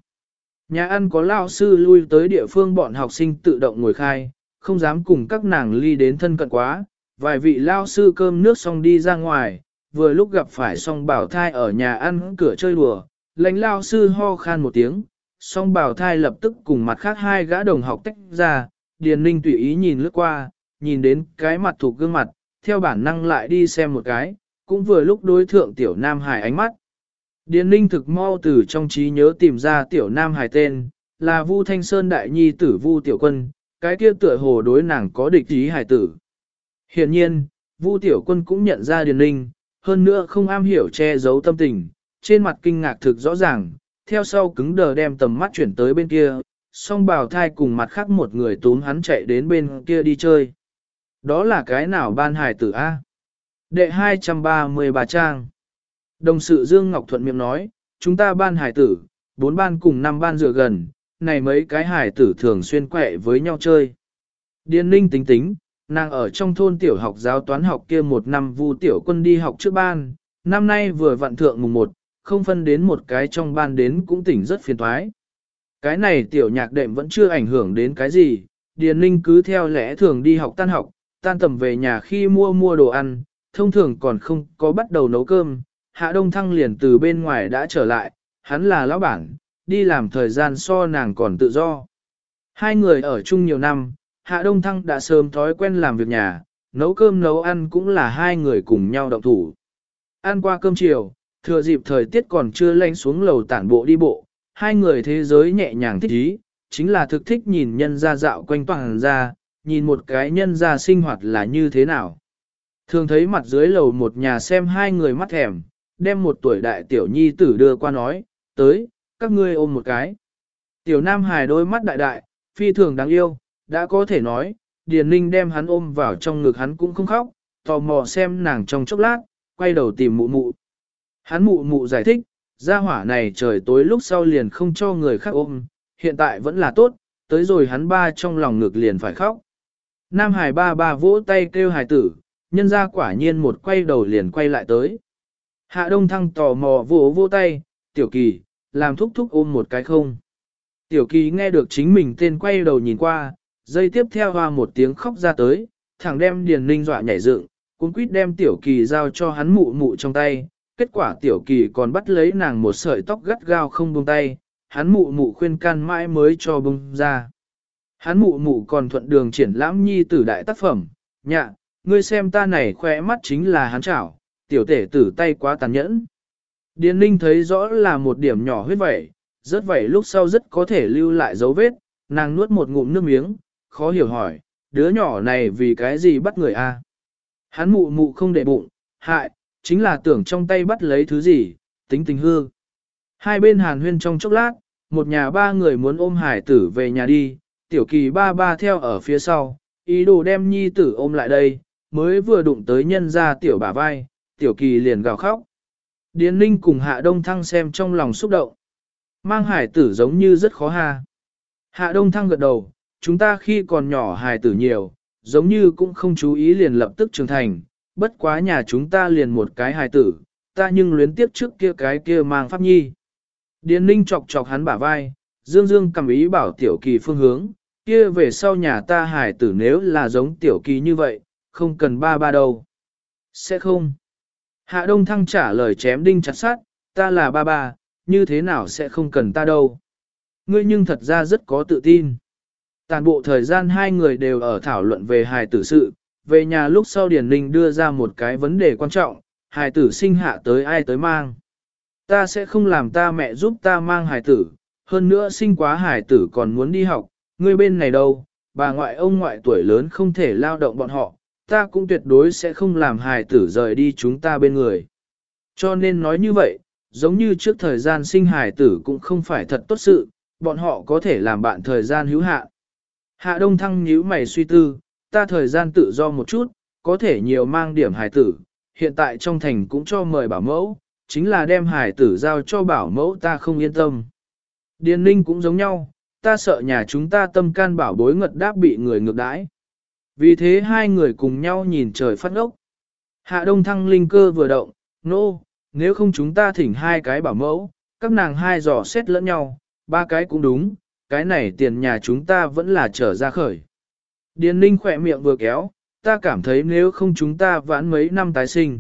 Nhà ăn có lao sư lui tới địa phương bọn học sinh tự động ngồi khai, không dám cùng các nàng ly đến thân cận quá, vài vị lao sư cơm nước xong đi ra ngoài, vừa lúc gặp phải song bảo thai ở nhà ăn cửa chơi đùa, lãnh lao sư ho khan một tiếng, song bảo thai lập tức cùng mặt khác hai gã đồng học tách ra, Điền Ninh tùy ý nhìn lướt qua, nhìn đến cái mặt thuộc gương mặt, theo bản năng lại đi xem một cái, cũng vừa lúc đối thượng tiểu Nam Hải ánh mắt. Điền Ninh thực mau từ trong trí nhớ tìm ra tiểu Nam Hải tên, là Vu Thanh Sơn đại nhi tử Vu Tiểu Quân, cái kia tựa hồ đối nàng có địch ý hải tử. Hiện nhiên, Vu Tiểu Quân cũng nhận ra Điền Ninh, hơn nữa không am hiểu che giấu tâm tình, trên mặt kinh ngạc thực rõ ràng, theo sau cứng đờ đem tầm mắt chuyển tới bên kia, song bào thai cùng mặt khác một người túm hắn chạy đến bên kia đi chơi. Đó là cái nào ban hải tử A? Đệ 233 trang. Đồng sự Dương Ngọc Thuận miệng nói, chúng ta ban hải tử, bốn ban cùng năm ban dựa gần, này mấy cái hải tử thường xuyên quẹ với nhau chơi. Điền ninh tính tính, nàng ở trong thôn tiểu học giáo toán học kia một năm vu tiểu quân đi học trước ban, năm nay vừa vặn thượng mùng một, không phân đến một cái trong ban đến cũng tỉnh rất phiền thoái. Cái này tiểu nhạc đệm vẫn chưa ảnh hưởng đến cái gì, Điền Ninh cứ theo lẽ thường đi học tan học, tan tầm về nhà khi mua mua đồ ăn, thông thường còn không có bắt đầu nấu cơm, Hạ Đông Thăng liền từ bên ngoài đã trở lại, hắn là lão bản, đi làm thời gian so nàng còn tự do. Hai người ở chung nhiều năm, Hạ Đông Thăng đã sớm thói quen làm việc nhà, nấu cơm nấu ăn cũng là hai người cùng nhau động thủ. Ăn qua cơm chiều, thừa dịp thời tiết còn chưa lạnh xuống lầu tản bộ đi bộ, hai người thế giới nhẹ nhàng thích ý, chính là thực thích nhìn nhân ra dạo quanh toàn ra, nhìn một cái nhân ra sinh hoạt là như thế nào. Thường thấy mặt dưới lầu một nhà xem hai người mắt thèm, đem một tuổi đại tiểu nhi tử đưa qua nói, tới, các ngươi ôm một cái. Tiểu nam hài đôi mắt đại đại, phi thường đáng yêu, đã có thể nói, Điền Ninh đem hắn ôm vào trong ngực hắn cũng không khóc, tò mò xem nàng trong chốc lát, quay đầu tìm mụ mụ. Hắn mụ mụ giải thích, gia hỏa này trời tối lúc sau liền không cho người khác ôm, hiện tại vẫn là tốt, tới rồi hắn ba trong lòng ngực liền phải khóc. Nam Hải ba ba vỗ tay kêu hài tử, nhân ra quả nhiên một quay đầu liền quay lại tới. Hạ Đông Thăng tò mò vỗ vỗ tay, tiểu kỳ, làm thúc thúc ôm một cái không. Tiểu kỳ nghe được chính mình tên quay đầu nhìn qua, dây tiếp theo hoa một tiếng khóc ra tới, thẳng đem Điền Ninh dọa nhảy dựng, cuốn quýt đem tiểu kỳ giao cho hắn mụ mụ trong tay, kết quả tiểu kỳ còn bắt lấy nàng một sợi tóc gắt gao không buông tay, hắn mụ mụ khuyên can mãi mới cho bông ra. Hắn mụ mụ còn thuận đường triển lãm nhi tử đại tác phẩm, nhạ, ngươi xem ta này khỏe mắt chính là hắn chảo, tiểu tể tử tay quá tàn nhẫn. Điền ninh thấy rõ là một điểm nhỏ huyết vẩy, rớt vẩy lúc sau rất có thể lưu lại dấu vết, nàng nuốt một ngụm nước miếng, khó hiểu hỏi, đứa nhỏ này vì cái gì bắt người a? Hắn mụ mụ không để bụng, hại, chính là tưởng trong tay bắt lấy thứ gì, tính tình hư. Hai bên hàn huyên trong chốc lát, một nhà ba người muốn ôm hải tử về nhà đi, tiểu kỳ ba ba theo ở phía sau, ý đồ đem nhi tử ôm lại đây, mới vừa đụng tới nhân ra tiểu bà vai, tiểu kỳ liền gào khóc. Điền ninh cùng hạ đông thăng xem trong lòng xúc động. Mang hải tử giống như rất khó ha. Hạ đông thăng gật đầu, chúng ta khi còn nhỏ hải tử nhiều, giống như cũng không chú ý liền lập tức trưởng thành, bất quá nhà chúng ta liền một cái Hải tử, ta nhưng luyến tiếp trước kia cái kia mang pháp nhi. Điền ninh chọc chọc hắn bả vai, dương dương cầm ý bảo tiểu kỳ phương hướng, kia về sau nhà ta Hải tử nếu là giống tiểu kỳ như vậy, không cần ba ba đâu. Sẽ không. Hạ đông thăng trả lời chém đinh chặt sát, ta là ba ba, như thế nào sẽ không cần ta đâu. Ngươi nhưng thật ra rất có tự tin. Toàn bộ thời gian hai người đều ở thảo luận về hài tử sự, về nhà lúc sau Điền Ninh đưa ra một cái vấn đề quan trọng, hài tử sinh hạ tới ai tới mang. Ta sẽ không làm ta mẹ giúp ta mang hài tử, hơn nữa sinh quá hài tử còn muốn đi học, ngươi bên này đâu, bà ngoại ông ngoại tuổi lớn không thể lao động bọn họ, ta cũng tuyệt đối sẽ không làm hài tử rời đi chúng ta bên người. Cho nên nói như vậy, giống như trước thời gian sinh hài tử cũng không phải thật tốt sự, bọn họ có thể làm bạn thời gian hữu hạn. Hạ Đông Thăng nhíu mày suy tư, ta thời gian tự do một chút, có thể nhiều mang điểm hài tử, hiện tại trong thành cũng cho mời bảo mẫu, chính là đem hài tử giao cho bảo mẫu ta không yên tâm. Điền ninh cũng giống nhau, ta sợ nhà chúng ta tâm can bảo bối ngật đáp bị người ngược đãi. Vì thế hai người cùng nhau nhìn trời phát ngốc. Hạ đông thăng linh cơ vừa động, nô, no, nếu không chúng ta thỉnh hai cái bảo mẫu, các nàng hai dò xét lẫn nhau, ba cái cũng đúng, cái này tiền nhà chúng ta vẫn là trở ra khởi. Điền ninh khỏe miệng vừa kéo, ta cảm thấy nếu không chúng ta vãn mấy năm tái sinh.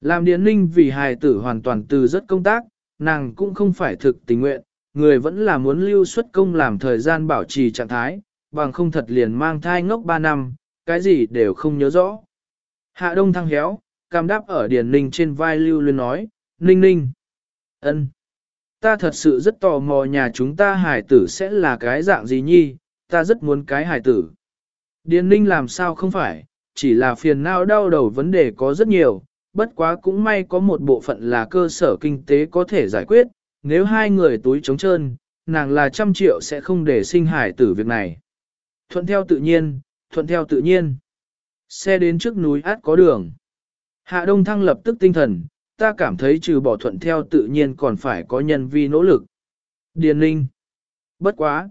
Làm Điền ninh vì hài tử hoàn toàn từ rất công tác, nàng cũng không phải thực tình nguyện, người vẫn là muốn lưu xuất công làm thời gian bảo trì trạng thái, bằng không thật liền mang thai ngốc 3 năm, cái gì đều không nhớ rõ. Hạ đông thăng héo, cam đáp ở Điền Ninh trên vai lưu luyến nói, Ninh Ninh. ân, Ta thật sự rất tò mò nhà chúng ta hải tử sẽ là cái dạng gì nhi, ta rất muốn cái hải tử. Điền Ninh làm sao không phải, chỉ là phiền não đau đầu vấn đề có rất nhiều, bất quá cũng may có một bộ phận là cơ sở kinh tế có thể giải quyết, nếu hai người túi trống trơn, nàng là trăm triệu sẽ không để sinh hải tử việc này. Thuận theo tự nhiên, thuận theo tự nhiên. Xe đến trước núi át có đường. Hạ Đông Thăng lập tức tinh thần, ta cảm thấy trừ bỏ thuận theo tự nhiên còn phải có nhân vi nỗ lực. Điền Linh. Bất quá.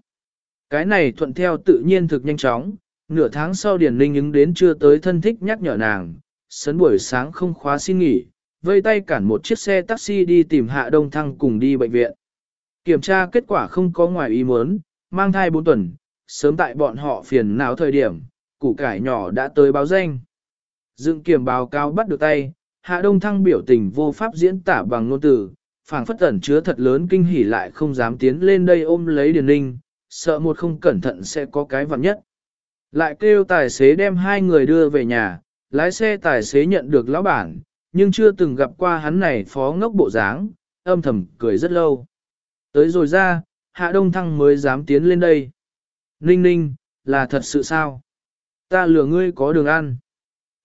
Cái này thuận theo tự nhiên thực nhanh chóng, nửa tháng sau Điền Linh ứng đến chưa tới thân thích nhắc nhở nàng, sấn buổi sáng không khóa xin nghỉ, vây tay cản một chiếc xe taxi đi tìm Hạ Đông Thăng cùng đi bệnh viện. Kiểm tra kết quả không có ngoài ý muốn, mang thai 4 tuần, sớm tại bọn họ phiền não thời điểm, củ cải nhỏ đã tới báo danh. Dựng kiểm báo cáo bắt được tay, Hạ Đông Thăng biểu tình vô pháp diễn tả bằng ngôn từ, phảng phất ẩn chứa thật lớn kinh hỉ lại không dám tiến lên đây ôm lấy Điền Ninh, sợ một không cẩn thận sẽ có cái vặn nhất. Lại kêu tài xế đem hai người đưa về nhà, lái xe tài xế nhận được lão bản, nhưng chưa từng gặp qua hắn này phó ngốc bộ dáng, âm thầm cười rất lâu. Tới rồi ra, Hạ Đông Thăng mới dám tiến lên đây. Ninh ninh, là thật sự sao? Ta lừa ngươi có đường ăn.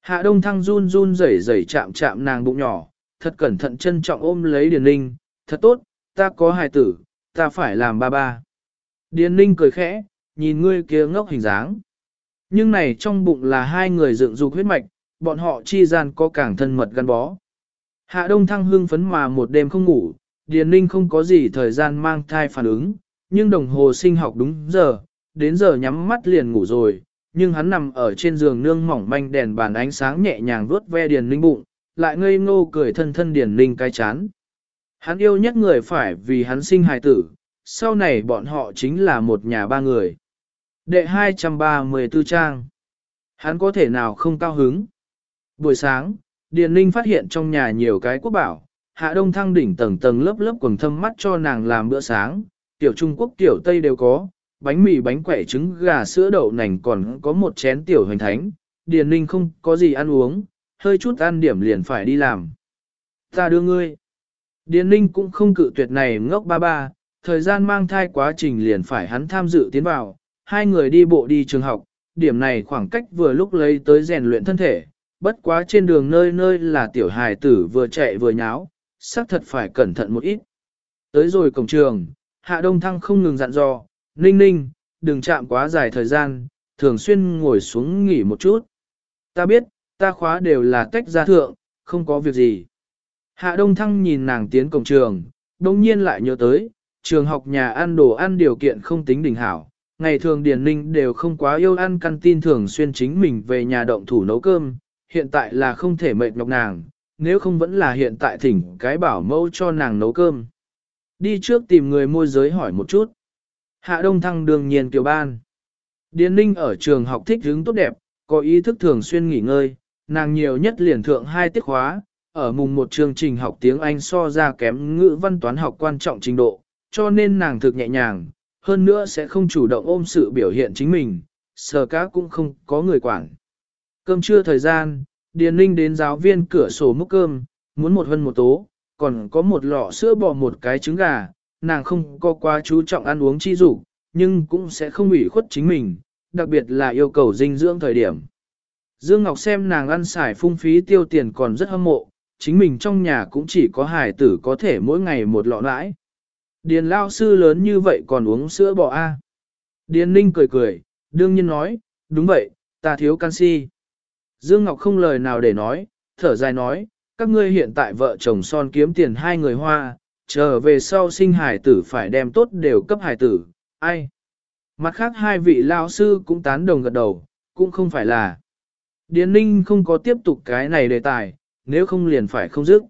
Hạ Đông Thăng run run rẩy rẩy chạm chạm nàng bụng nhỏ, thật cẩn thận trân trọng ôm lấy Điền Ninh, thật tốt, ta có hài tử, ta phải làm ba ba. Điền Ninh cười khẽ, nhìn ngươi kia ngốc hình dáng. Nhưng này trong bụng là hai người dựng dục huyết mạch, bọn họ chi gian có càng thân mật gắn bó. Hạ Đông Thăng hưng phấn mà một đêm không ngủ, Điền Ninh không có gì thời gian mang thai phản ứng, nhưng đồng hồ sinh học đúng giờ, đến giờ nhắm mắt liền ngủ rồi, nhưng hắn nằm ở trên giường nương mỏng manh đèn bàn ánh sáng nhẹ nhàng vuốt ve Điền Ninh bụng, lại ngây ngô cười thân thân Điền Ninh cái chán. Hắn yêu nhất người phải vì hắn sinh hài tử, sau này bọn họ chính là một nhà ba người. Đệ 234 trang. Hắn có thể nào không cao hứng? Buổi sáng, Điền Ninh phát hiện trong nhà nhiều cái quốc bảo, hạ đông thăng đỉnh tầng tầng lớp lớp quần thâm mắt cho nàng làm bữa sáng, tiểu Trung Quốc tiểu Tây đều có, bánh mì bánh quẩy trứng gà sữa đậu nành còn có một chén tiểu hoành thánh, Điền Ninh không có gì ăn uống, hơi chút ăn điểm liền phải đi làm. Ta đưa ngươi. Điền Ninh cũng không cự tuyệt này ngốc ba ba, thời gian mang thai quá trình liền phải hắn tham dự tiến vào, hai người đi bộ đi trường học, điểm này khoảng cách vừa lúc lấy tới rèn luyện thân thể, bất quá trên đường nơi nơi là tiểu hài tử vừa chạy vừa nháo, xác thật phải cẩn thận một ít. Tới rồi cổng trường, Hạ Đông Thăng không ngừng dặn dò, ninh ninh, đừng chạm quá dài thời gian, thường xuyên ngồi xuống nghỉ một chút. Ta biết, ta khóa đều là tách ra thượng, không có việc gì. Hạ Đông Thăng nhìn nàng tiến cổng trường, đồng nhiên lại nhớ tới, trường học nhà ăn đồ ăn điều kiện không tính đỉnh hảo. Ngày thường Điền Ninh đều không quá yêu ăn căn tin thường xuyên chính mình về nhà động thủ nấu cơm, hiện tại là không thể mệt nhọc nàng, nếu không vẫn là hiện tại thỉnh cái bảo mẫu cho nàng nấu cơm. Đi trước tìm người môi giới hỏi một chút. Hạ Đông Thăng đương nhiên tiểu ban. Điền Ninh ở trường học thích hướng tốt đẹp, có ý thức thường xuyên nghỉ ngơi, nàng nhiều nhất liền thượng hai tiết khóa, ở mùng một chương trình học tiếng Anh so ra kém ngữ văn toán học quan trọng trình độ, cho nên nàng thực nhẹ nhàng, hơn nữa sẽ không chủ động ôm sự biểu hiện chính mình, sờ cá cũng không có người quản. Cơm trưa thời gian, Điền Ninh đến giáo viên cửa sổ múc cơm, muốn một hân một tố, còn có một lọ sữa bò một cái trứng gà, nàng không có quá chú trọng ăn uống chi dục nhưng cũng sẽ không ủy khuất chính mình, đặc biệt là yêu cầu dinh dưỡng thời điểm. Dương Ngọc xem nàng ăn xài phung phí tiêu tiền còn rất hâm mộ, chính mình trong nhà cũng chỉ có hài tử có thể mỗi ngày một lọ lãi. Điền lao sư lớn như vậy còn uống sữa bò A. Điền ninh cười cười, đương nhiên nói, đúng vậy, ta thiếu canxi. Dương Ngọc không lời nào để nói, thở dài nói, các ngươi hiện tại vợ chồng son kiếm tiền hai người hoa, trở về sau sinh hải tử phải đem tốt đều cấp hải tử, ai? Mặt khác hai vị lao sư cũng tán đồng gật đầu, cũng không phải là. Điền Ninh không có tiếp tục cái này đề tài, nếu không liền phải không dứt.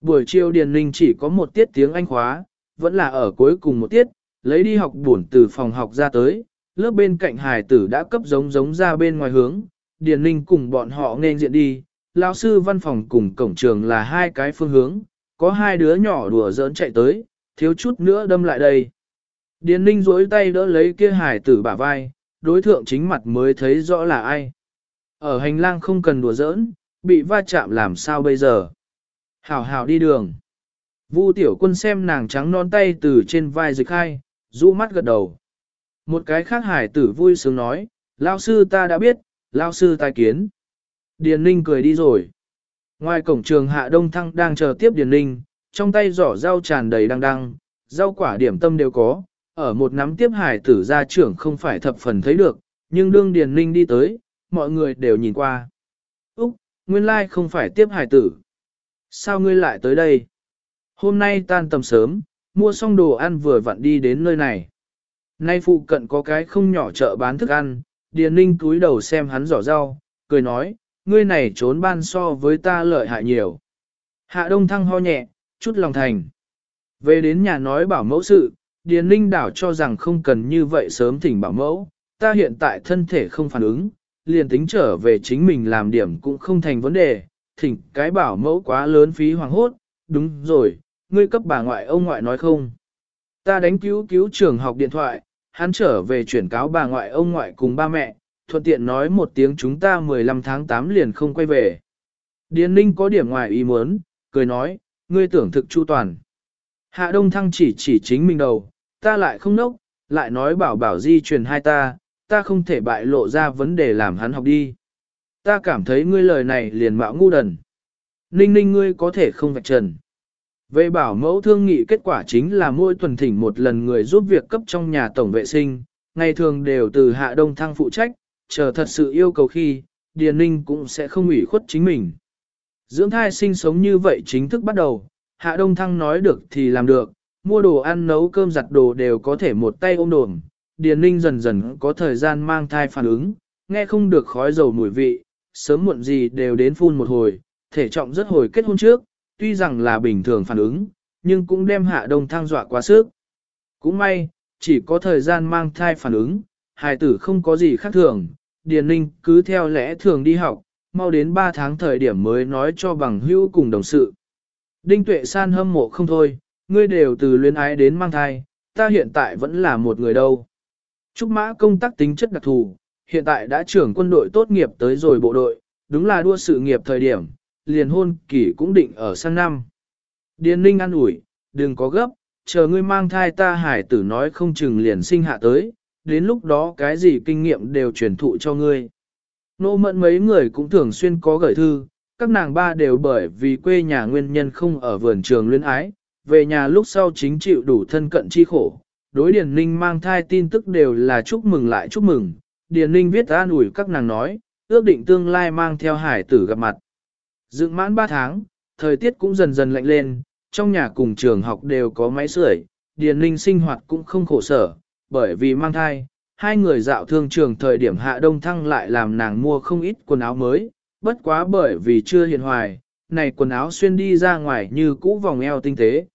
Buổi chiều Điền Ninh chỉ có một tiết tiếng Anh khóa, vẫn là ở cuối cùng một tiết, lấy đi học buồn từ phòng học ra tới, lớp bên cạnh hải tử đã cấp giống giống ra bên ngoài hướng, Điền Ninh cùng bọn họ nên diện đi, lão sư văn phòng cùng cổng trường là hai cái phương hướng, có hai đứa nhỏ đùa giỡn chạy tới, thiếu chút nữa đâm lại đây. Điền Ninh duỗi tay đỡ lấy kia hải tử bả vai, đối thượng chính mặt mới thấy rõ là ai. Ở hành lang không cần đùa giỡn, bị va chạm làm sao bây giờ. Hảo hảo đi đường. Vu tiểu quân xem nàng trắng non tay từ trên vai dịch hai, rũ mắt gật đầu. Một cái khác hải tử vui sướng nói, lao sư ta đã biết, lao sư tài kiến. Điền Ninh cười đi rồi. Ngoài cổng trường Hạ Đông Thăng đang chờ tiếp Điền Ninh, trong tay giỏ rau tràn đầy đăng đăng, rau quả điểm tâm đều có, ở một nắm tiếp hải tử gia trưởng không phải thập phần thấy được, nhưng đương Điền Ninh đi tới, mọi người đều nhìn qua. Úc, nguyên lai không phải tiếp hải tử. Sao ngươi lại tới đây? Hôm nay tan tầm sớm, mua xong đồ ăn vừa vặn đi đến nơi này. Nay phụ cận có cái không nhỏ chợ bán thức ăn, Điền Ninh cúi đầu xem hắn giỏ rau, cười nói, ngươi này trốn ban so với ta lợi hại nhiều. Hạ Đông Thăng ho nhẹ, chút lòng thành. Về đến nhà nói bảo mẫu sự, Điền Linh đảo cho rằng không cần như vậy sớm thỉnh bảo mẫu, ta hiện tại thân thể không phản ứng, liền tính trở về chính mình làm điểm cũng không thành vấn đề, thỉnh cái bảo mẫu quá lớn phí hoàng hốt, đúng rồi, ngươi cấp bà ngoại ông ngoại nói không. Ta đánh cứu cứu trường học điện thoại, hắn trở về chuyển cáo bà ngoại ông ngoại cùng ba mẹ, thuận tiện nói một tiếng chúng ta 15 tháng 8 liền không quay về. Điền Ninh có điểm ngoài ý muốn, cười nói, ngươi tưởng thực chu toàn. Hạ Đông Thăng chỉ chỉ chính mình đầu, ta lại không nốc, lại nói bảo bảo di truyền hai ta, ta không thể bại lộ ra vấn đề làm hắn học đi. Ta cảm thấy ngươi lời này liền mạo ngu đần. Ninh ninh ngươi có thể không vạch trần. Về bảo mẫu thương nghị kết quả chính là mỗi tuần thỉnh một lần người giúp việc cấp trong nhà tổng vệ sinh, ngày thường đều từ hạ đông thăng phụ trách, chờ thật sự yêu cầu khi, Điền Ninh cũng sẽ không ủy khuất chính mình. Dưỡng thai sinh sống như vậy chính thức bắt đầu, hạ đông thăng nói được thì làm được, mua đồ ăn nấu cơm giặt đồ đều có thể một tay ôm đồm. Điền Ninh dần dần có thời gian mang thai phản ứng, nghe không được khói dầu mùi vị, sớm muộn gì đều đến phun một hồi, thể trọng rất hồi kết hôn trước, tuy rằng là bình thường phản ứng, nhưng cũng đem hạ đông thăng dọa quá sức. Cũng may, chỉ có thời gian mang thai phản ứng, hài tử không có gì khác thường, Điền Ninh cứ theo lẽ thường đi học, mau đến 3 tháng thời điểm mới nói cho bằng hữu cùng đồng sự. Đinh Tuệ San hâm mộ không thôi, ngươi đều từ luyến ái đến mang thai, ta hiện tại vẫn là một người đâu. Trúc mã công tác tính chất đặc thù, hiện tại đã trưởng quân đội tốt nghiệp tới rồi bộ đội, đúng là đua sự nghiệp thời điểm, liền hôn kỳ cũng định ở sang năm. Điền ninh an ủi, đừng có gấp, chờ ngươi mang thai ta hải tử nói không chừng liền sinh hạ tới, đến lúc đó cái gì kinh nghiệm đều truyền thụ cho ngươi. Nô mận mấy người cũng thường xuyên có gửi thư, các nàng ba đều bởi vì quê nhà nguyên nhân không ở vườn trường luyến ái, về nhà lúc sau chính chịu đủ thân cận chi khổ. Đối Điền Ninh mang thai tin tức đều là chúc mừng lại chúc mừng, Điền Ninh viết an ủi các nàng nói, ước định tương lai mang theo hải tử gặp mặt. Dựng mãn 3 tháng, thời tiết cũng dần dần lạnh lên, trong nhà cùng trường học đều có máy sưởi, Điền Ninh sinh hoạt cũng không khổ sở, bởi vì mang thai, hai người dạo thương trường thời điểm hạ đông thăng lại làm nàng mua không ít quần áo mới, bất quá bởi vì chưa hiện hoài, này quần áo xuyên đi ra ngoài như cũ vòng eo tinh tế.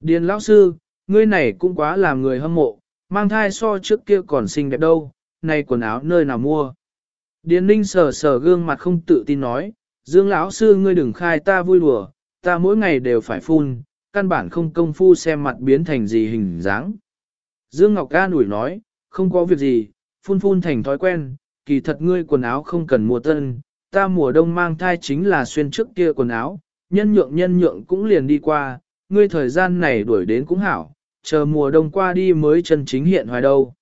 Điền lão sư, ngươi này cũng quá làm người hâm mộ, mang thai so trước kia còn xinh đẹp đâu, này quần áo nơi nào mua. Điền ninh sờ sờ gương mặt không tự tin nói, Dương lão sư ngươi đừng khai ta vui đùa, ta mỗi ngày đều phải phun, căn bản không công phu xem mặt biến thành gì hình dáng. Dương Ngọc Ca nủi nói, không có việc gì, phun phun thành thói quen, kỳ thật ngươi quần áo không cần mua tân, ta mùa đông mang thai chính là xuyên trước kia quần áo, nhân nhượng nhân nhượng cũng liền đi qua, ngươi thời gian này đuổi đến cũng hảo, chờ mùa đông qua đi mới chân chính hiện hoài đâu.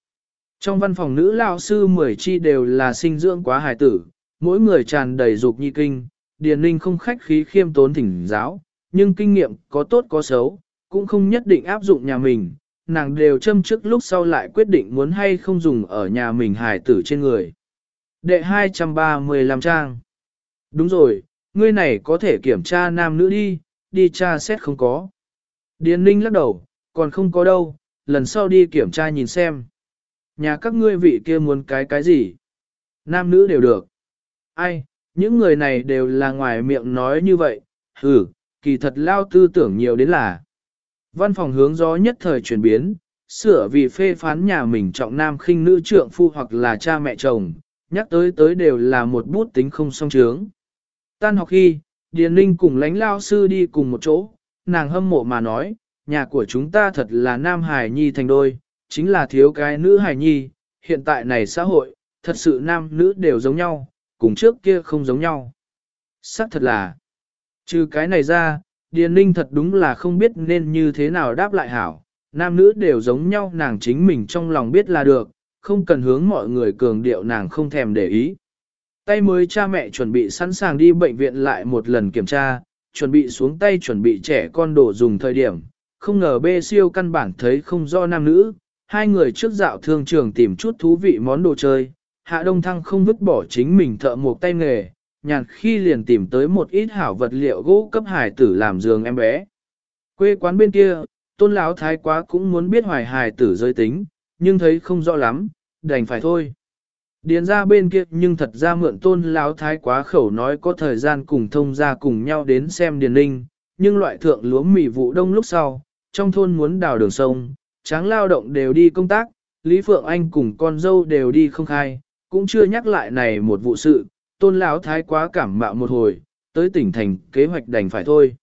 Trong văn phòng nữ lao sư mười chi đều là sinh dưỡng quá hài tử, mỗi người tràn đầy dục nhi kinh, Điền Ninh không khách khí khiêm tốn thỉnh giáo, nhưng kinh nghiệm có tốt có xấu, cũng không nhất định áp dụng nhà mình, nàng đều châm trước lúc sau lại quyết định muốn hay không dùng ở nhà mình hài tử trên người. Đệ 235 trang Đúng rồi, ngươi này có thể kiểm tra nam nữ đi, đi tra xét không có. Điền Ninh lắc đầu, còn không có đâu, lần sau đi kiểm tra nhìn xem. Nhà các ngươi vị kia muốn cái cái gì? Nam nữ đều được. Ai, những người này đều là ngoài miệng nói như vậy, ừ kỳ thật lao tư tưởng nhiều đến là. Văn phòng hướng gió nhất thời chuyển biến, sửa vì phê phán nhà mình trọng nam khinh nữ trượng phu hoặc là cha mẹ chồng, nhắc tới tới đều là một bút tính không song trướng. Tan học khi, Điền Linh cùng lãnh lao sư đi cùng một chỗ, nàng hâm mộ mà nói, nhà của chúng ta thật là nam hài nhi thành đôi, chính là thiếu cái nữ hài nhi, hiện tại này xã hội, thật sự nam nữ đều giống nhau, cùng trước kia không giống nhau. Sắc thật là, trừ cái này ra, Điền Ninh thật đúng là không biết nên như thế nào đáp lại hảo, nam nữ đều giống nhau nàng chính mình trong lòng biết là được, không cần hướng mọi người cường điệu nàng không thèm để ý. Tay mới cha mẹ chuẩn bị sẵn sàng đi bệnh viện lại một lần kiểm tra, chuẩn bị xuống tay chuẩn bị trẻ con đồ dùng thời điểm, không ngờ bê siêu căn bản thấy không do nam nữ, hai người trước dạo thương trường tìm chút thú vị món đồ chơi, hạ đông thăng không vứt bỏ chính mình thợ một tay nghề, nhàn khi liền tìm tới một ít hảo vật liệu gỗ cấp hải tử làm giường em bé. Quê quán bên kia, tôn lão thái quá cũng muốn biết hoài hải tử giới tính, nhưng thấy không rõ lắm, đành phải thôi. Điền ra bên kia nhưng thật ra mượn tôn lão thái quá khẩu nói có thời gian cùng thông ra cùng nhau đến xem điền ninh, nhưng loại thượng lúa mì vụ đông lúc sau, trong thôn muốn đào đường sông, tráng lao động đều đi công tác, Lý Phượng Anh cùng con dâu đều đi không khai, cũng chưa nhắc lại này một vụ sự, tôn lão thái quá cảm mạo một hồi, tới tỉnh thành kế hoạch đành phải thôi.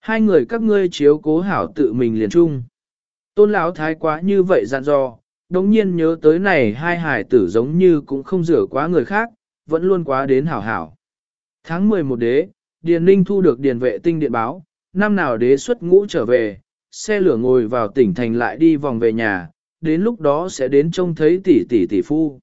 Hai người các ngươi chiếu cố hảo tự mình liền chung. Tôn lão thái quá như vậy dặn dò, đống nhiên nhớ tới này hai hải tử giống như cũng không rửa quá người khác, vẫn luôn quá đến hảo hảo. Tháng 11 đế, Điền Ninh thu được điền vệ tinh điện báo, năm nào đế xuất ngũ trở về, xe lửa ngồi vào tỉnh thành lại đi vòng về nhà, đến lúc đó sẽ đến trông thấy tỷ tỷ tỷ phu.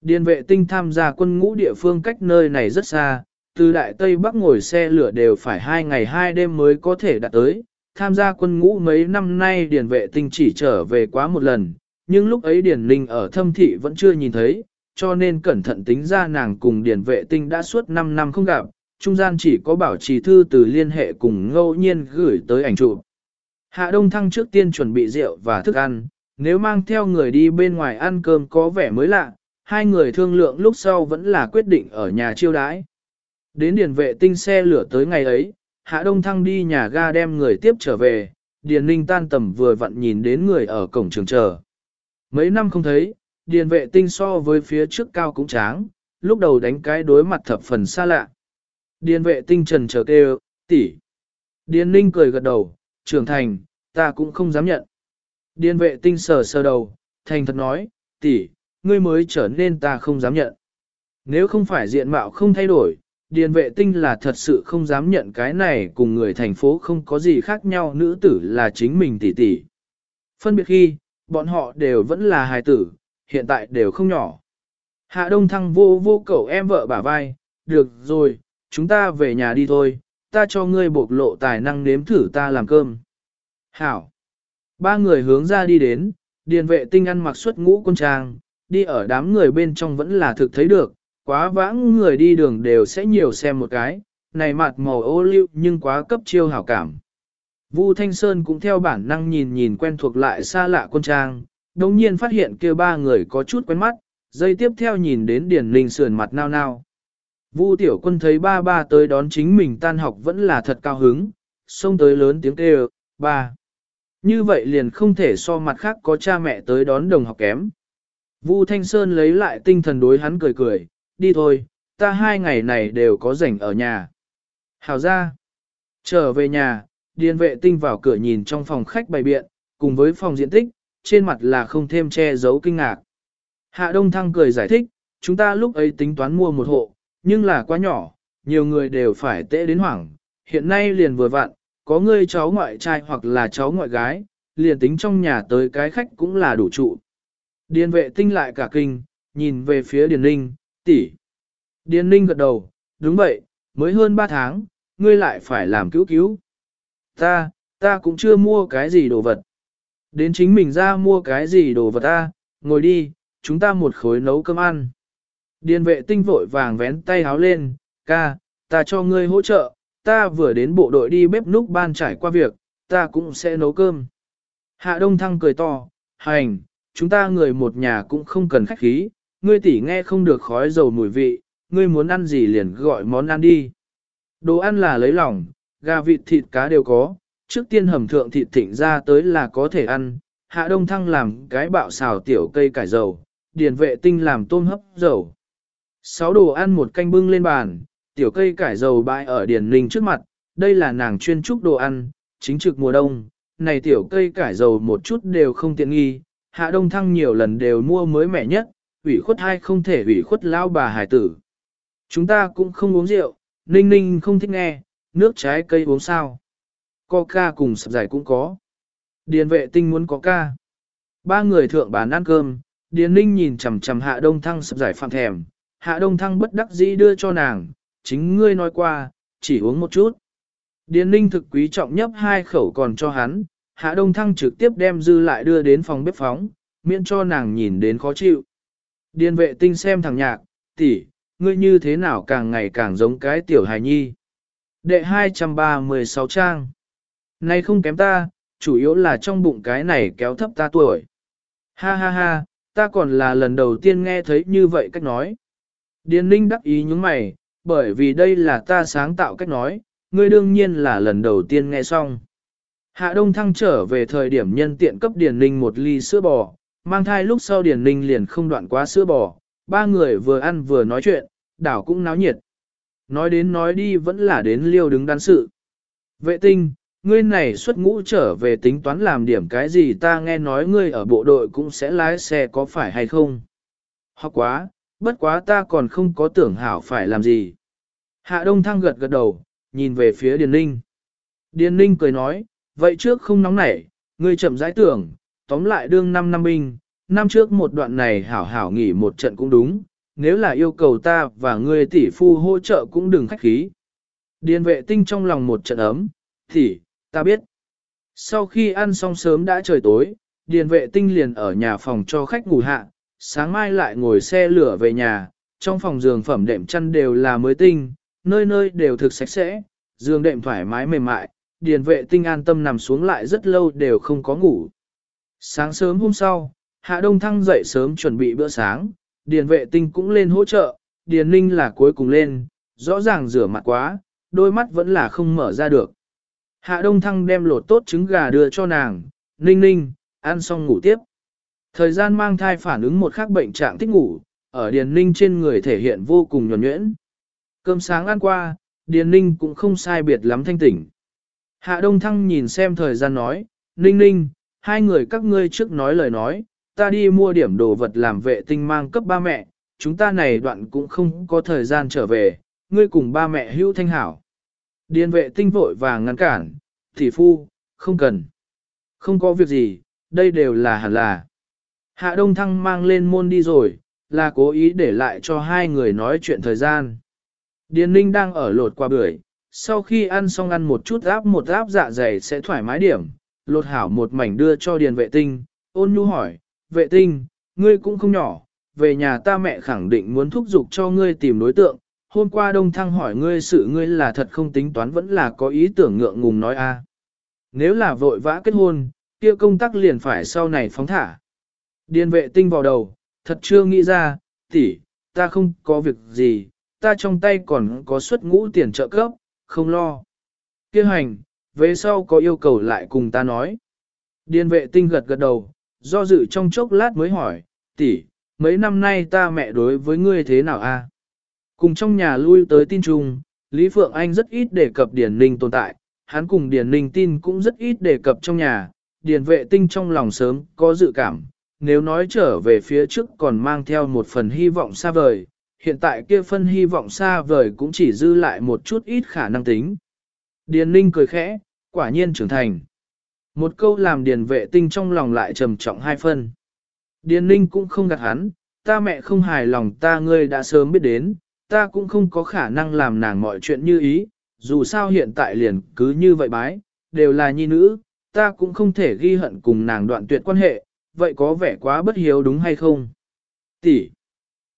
Điền vệ tinh tham gia quân ngũ địa phương cách nơi này rất xa, từ Đại Tây Bắc ngồi xe lửa đều phải hai ngày hai đêm mới có thể đạt tới. Tham gia quân ngũ mấy năm nay điền vệ tinh chỉ trở về quá một lần, nhưng lúc ấy điền linh ở thâm thị vẫn chưa nhìn thấy, cho nên cẩn thận tính ra nàng cùng điền vệ tinh đã suốt 5 năm không gặp, trung gian chỉ có bảo trì thư từ liên hệ cùng ngẫu nhiên gửi tới ảnh chụp. Hạ Đông Thăng trước tiên chuẩn bị rượu và thức ăn, nếu mang theo người đi bên ngoài ăn cơm có vẻ mới lạ, hai người thương lượng lúc sau vẫn là quyết định ở nhà chiêu đãi. Đến điền vệ tinh xe lửa tới ngày ấy, Hạ Đông Thăng đi nhà ga đem người tiếp trở về, Điền Ninh tan tầm vừa vặn nhìn đến người ở cổng trường chờ. Mấy năm không thấy, Điền vệ tinh so với phía trước cao cũng tráng, lúc đầu đánh cái đối mặt thập phần xa lạ. Điền vệ tinh trần chờ kêu, tỷ. Điền Ninh cười gật đầu, trưởng thành, ta cũng không dám nhận. Điền vệ tinh sờ sờ đầu, thành thật nói, tỷ, ngươi mới trở nên ta không dám nhận. Nếu không phải diện mạo không thay đổi, điền vệ tinh là thật sự không dám nhận cái này cùng người thành phố không có gì khác nhau nữ tử là chính mình tỷ tỷ. Phân biệt khi, bọn họ đều vẫn là hài tử, hiện tại đều không nhỏ. Hạ Đông Thăng vô vô cậu em vợ bả vai, được rồi, chúng ta về nhà đi thôi, ta cho ngươi bộc lộ tài năng nếm thử ta làm cơm. Hảo. Ba người hướng ra đi đến, điền vệ tinh ăn mặc suất ngũ quân trang, đi ở đám người bên trong vẫn là thực thấy được, quá vãng người đi đường đều sẽ nhiều xem một cái, này mặt màu ô liu nhưng quá cấp chiêu hảo cảm. Vu Thanh Sơn cũng theo bản năng nhìn nhìn quen thuộc lại xa lạ quân trang, đồng nhiên phát hiện kia ba người có chút quen mắt, dây tiếp theo nhìn đến Điền Linh sườn mặt nao nao. Vu Tiểu Quân thấy ba ba tới đón chính mình tan học vẫn là thật cao hứng, xông tới lớn tiếng kêu, ba. Như vậy liền không thể so mặt khác có cha mẹ tới đón đồng học kém. Vu Thanh Sơn lấy lại tinh thần đối hắn cười cười, đi thôi, ta hai ngày này đều có rảnh ở nhà. Hào ra, trở về nhà, điền vệ tinh vào cửa nhìn trong phòng khách bày biện, cùng với phòng diện tích, trên mặt là không thêm che giấu kinh ngạc. Hạ Đông Thăng cười giải thích, chúng ta lúc ấy tính toán mua một hộ, nhưng là quá nhỏ, nhiều người đều phải tệ đến hoảng, hiện nay liền vừa vặn, có người cháu ngoại trai hoặc là cháu ngoại gái, liền tính trong nhà tới cái khách cũng là đủ trụ. Điền vệ tinh lại cả kinh, nhìn về phía Điền Ninh, tỷ. Điền Ninh gật đầu, đúng vậy, mới hơn 3 tháng, ngươi lại phải làm cứu cứu. Ta, ta cũng chưa mua cái gì đồ vật. Đến chính mình ra mua cái gì đồ vật ta, ngồi đi, chúng ta một khối nấu cơm ăn. Điền vệ tinh vội vàng vén tay háo lên, ca, ta cho ngươi hỗ trợ, ta vừa đến bộ đội đi bếp núc ban trải qua việc, ta cũng sẽ nấu cơm. Hạ Đông Thăng cười to, hành, chúng ta người một nhà cũng không cần khách khí, ngươi tỷ nghe không được khói dầu mùi vị, ngươi muốn ăn gì liền gọi món ăn đi. Đồ ăn là lấy lòng, gà vịt thịt cá đều có, trước tiên hầm thượng thịt thịnh ra tới là có thể ăn, hạ đông thăng làm cái bạo xào tiểu cây cải dầu, điền vệ tinh làm tôm hấp dầu. Sáu đồ ăn một canh bưng lên bàn, tiểu cây cải dầu bãi ở điền ninh trước mặt, đây là nàng chuyên trúc đồ ăn, chính trực mùa đông, này tiểu cây cải dầu một chút đều không tiện nghi, hạ đông thăng nhiều lần đều mua mới mẻ nhất, ủy khuất hay không thể ủy khuất lao bà hải tử. Chúng ta cũng không uống rượu, ninh ninh không thích nghe, nước trái cây uống sao. Coca cùng sập giải cũng có. Điền vệ tinh muốn có ca. Ba người thượng bán ăn cơm, Điền ninh nhìn chằm chằm hạ đông thăng sập giải phạm thèm, hạ đông thăng bất đắc dĩ đưa cho nàng, chính ngươi nói qua, chỉ uống một chút. Điền ninh thực quý trọng nhấp hai khẩu còn cho hắn, hạ đông thăng trực tiếp đem dư lại đưa đến phòng bếp phóng, miễn cho nàng nhìn đến khó chịu. Điền vệ tinh xem thằng nhạc, tỷ, ngươi như thế nào càng ngày càng giống cái tiểu hài nhi. Đệ 236 trang. Này không kém ta, chủ yếu là trong bụng cái này kéo thấp ta tuổi. Ha ha ha, ta còn là lần đầu tiên nghe thấy như vậy cách nói. Điền ninh đắc ý những mày, bởi vì đây là ta sáng tạo cách nói, ngươi đương nhiên là lần đầu tiên nghe xong. Hạ Đông Thăng trở về thời điểm nhân tiện cấp Điền Ninh một ly sữa bò, mang thai lúc sau Điền Ninh liền không đoạn quá sữa bò, ba người vừa ăn vừa nói chuyện, đảo cũng náo nhiệt. Nói đến nói đi vẫn là đến liêu đứng đắn sự. Vệ tinh, ngươi này xuất ngũ trở về tính toán làm điểm cái gì ta nghe nói ngươi ở bộ đội cũng sẽ lái xe có phải hay không? Học quá, bất quá ta còn không có tưởng hảo phải làm gì. Hạ Đông Thăng gật gật đầu, nhìn về phía Điền Ninh. Điền Ninh cười nói, vậy trước không nóng nảy, ngươi chậm rãi tưởng, tóm lại đương năm năm binh, năm trước một đoạn này hảo hảo nghỉ một trận cũng đúng, nếu là yêu cầu ta và ngươi tỷ phu hỗ trợ cũng đừng khách khí. Điền vệ tinh trong lòng một trận ấm, thì, ta biết. Sau khi ăn xong sớm đã trời tối, điền vệ tinh liền ở nhà phòng cho khách ngủ hạ, sáng mai lại ngồi xe lửa về nhà, trong phòng giường phẩm đệm chăn đều là mới tinh, nơi nơi đều thực sạch sẽ, giường đệm thoải mái mềm mại, điền vệ tinh an tâm nằm xuống lại rất lâu đều không có ngủ. Sáng sớm hôm sau, Hạ Đông Thăng dậy sớm chuẩn bị bữa sáng, điền vệ tinh cũng lên hỗ trợ, điền ninh là cuối cùng lên, rõ ràng rửa mặt quá, đôi mắt vẫn là không mở ra được. Hạ Đông Thăng đem lột tốt trứng gà đưa cho nàng, ninh ninh, ăn xong ngủ tiếp. Thời gian mang thai phản ứng một khác bệnh trạng thích ngủ, ở điền ninh trên người thể hiện vô cùng nhuẩn nhuyễn. Cơm sáng ăn qua, điền ninh cũng không sai biệt lắm thanh tỉnh. Hạ Đông Thăng nhìn xem thời gian nói, ninh ninh, hai người các ngươi trước nói lời nói, ta đi mua điểm đồ vật làm vệ tinh mang cấp ba mẹ, chúng ta này đoạn cũng không có thời gian trở về, ngươi cùng ba mẹ hữu thanh hảo. Điền vệ tinh vội và ngăn cản, tỷ phu, không cần. Không có việc gì, đây đều là hẳn là. Hạ Đông Thăng mang lên môn đi rồi, là cố ý để lại cho hai người nói chuyện thời gian. Điền Ninh đang ở lột qua bưởi, sau khi ăn xong ăn một chút áp một áp dạ dày sẽ thoải mái điểm, lột hảo một mảnh đưa cho Điền vệ tinh, ôn nhu hỏi, vệ tinh, ngươi cũng không nhỏ, về nhà ta mẹ khẳng định muốn thúc giục cho ngươi tìm đối tượng, hôm qua Đông Thăng hỏi ngươi sự ngươi là thật không tính toán vẫn là có ý tưởng ngượng ngùng nói a. Nếu là vội vã kết hôn, kia công tác liền phải sau này phóng thả. Điền vệ tinh vào đầu, thật chưa nghĩ ra, tỷ, ta không có việc gì, ta trong tay còn có suất ngũ tiền trợ cấp, không lo. Kia hành, về sau có yêu cầu lại cùng ta nói. Điền vệ tinh gật gật đầu, do dự trong chốc lát mới hỏi, tỷ, mấy năm nay ta mẹ đối với ngươi thế nào a? Cùng trong nhà lui tới tin chung, Lý Phượng Anh rất ít đề cập Điền Ninh tồn tại, hắn cùng Điền Ninh tin cũng rất ít đề cập trong nhà, Điền vệ tinh trong lòng sớm có dự cảm, nếu nói trở về phía trước còn mang theo một phần hy vọng xa vời, hiện tại kia phân hy vọng xa vời cũng chỉ dư lại một chút ít khả năng tính. Điền Ninh cười khẽ, quả nhiên trưởng thành. Một câu làm điền vệ tinh trong lòng lại trầm trọng hai phân. Điền Ninh cũng không gạt hắn, ta mẹ không hài lòng ta ngươi đã sớm biết đến, ta cũng không có khả năng làm nàng mọi chuyện như ý, dù sao hiện tại liền cứ như vậy bái, đều là nhi nữ, ta cũng không thể ghi hận cùng nàng đoạn tuyệt quan hệ, vậy có vẻ quá bất hiếu đúng hay không? Tỷ.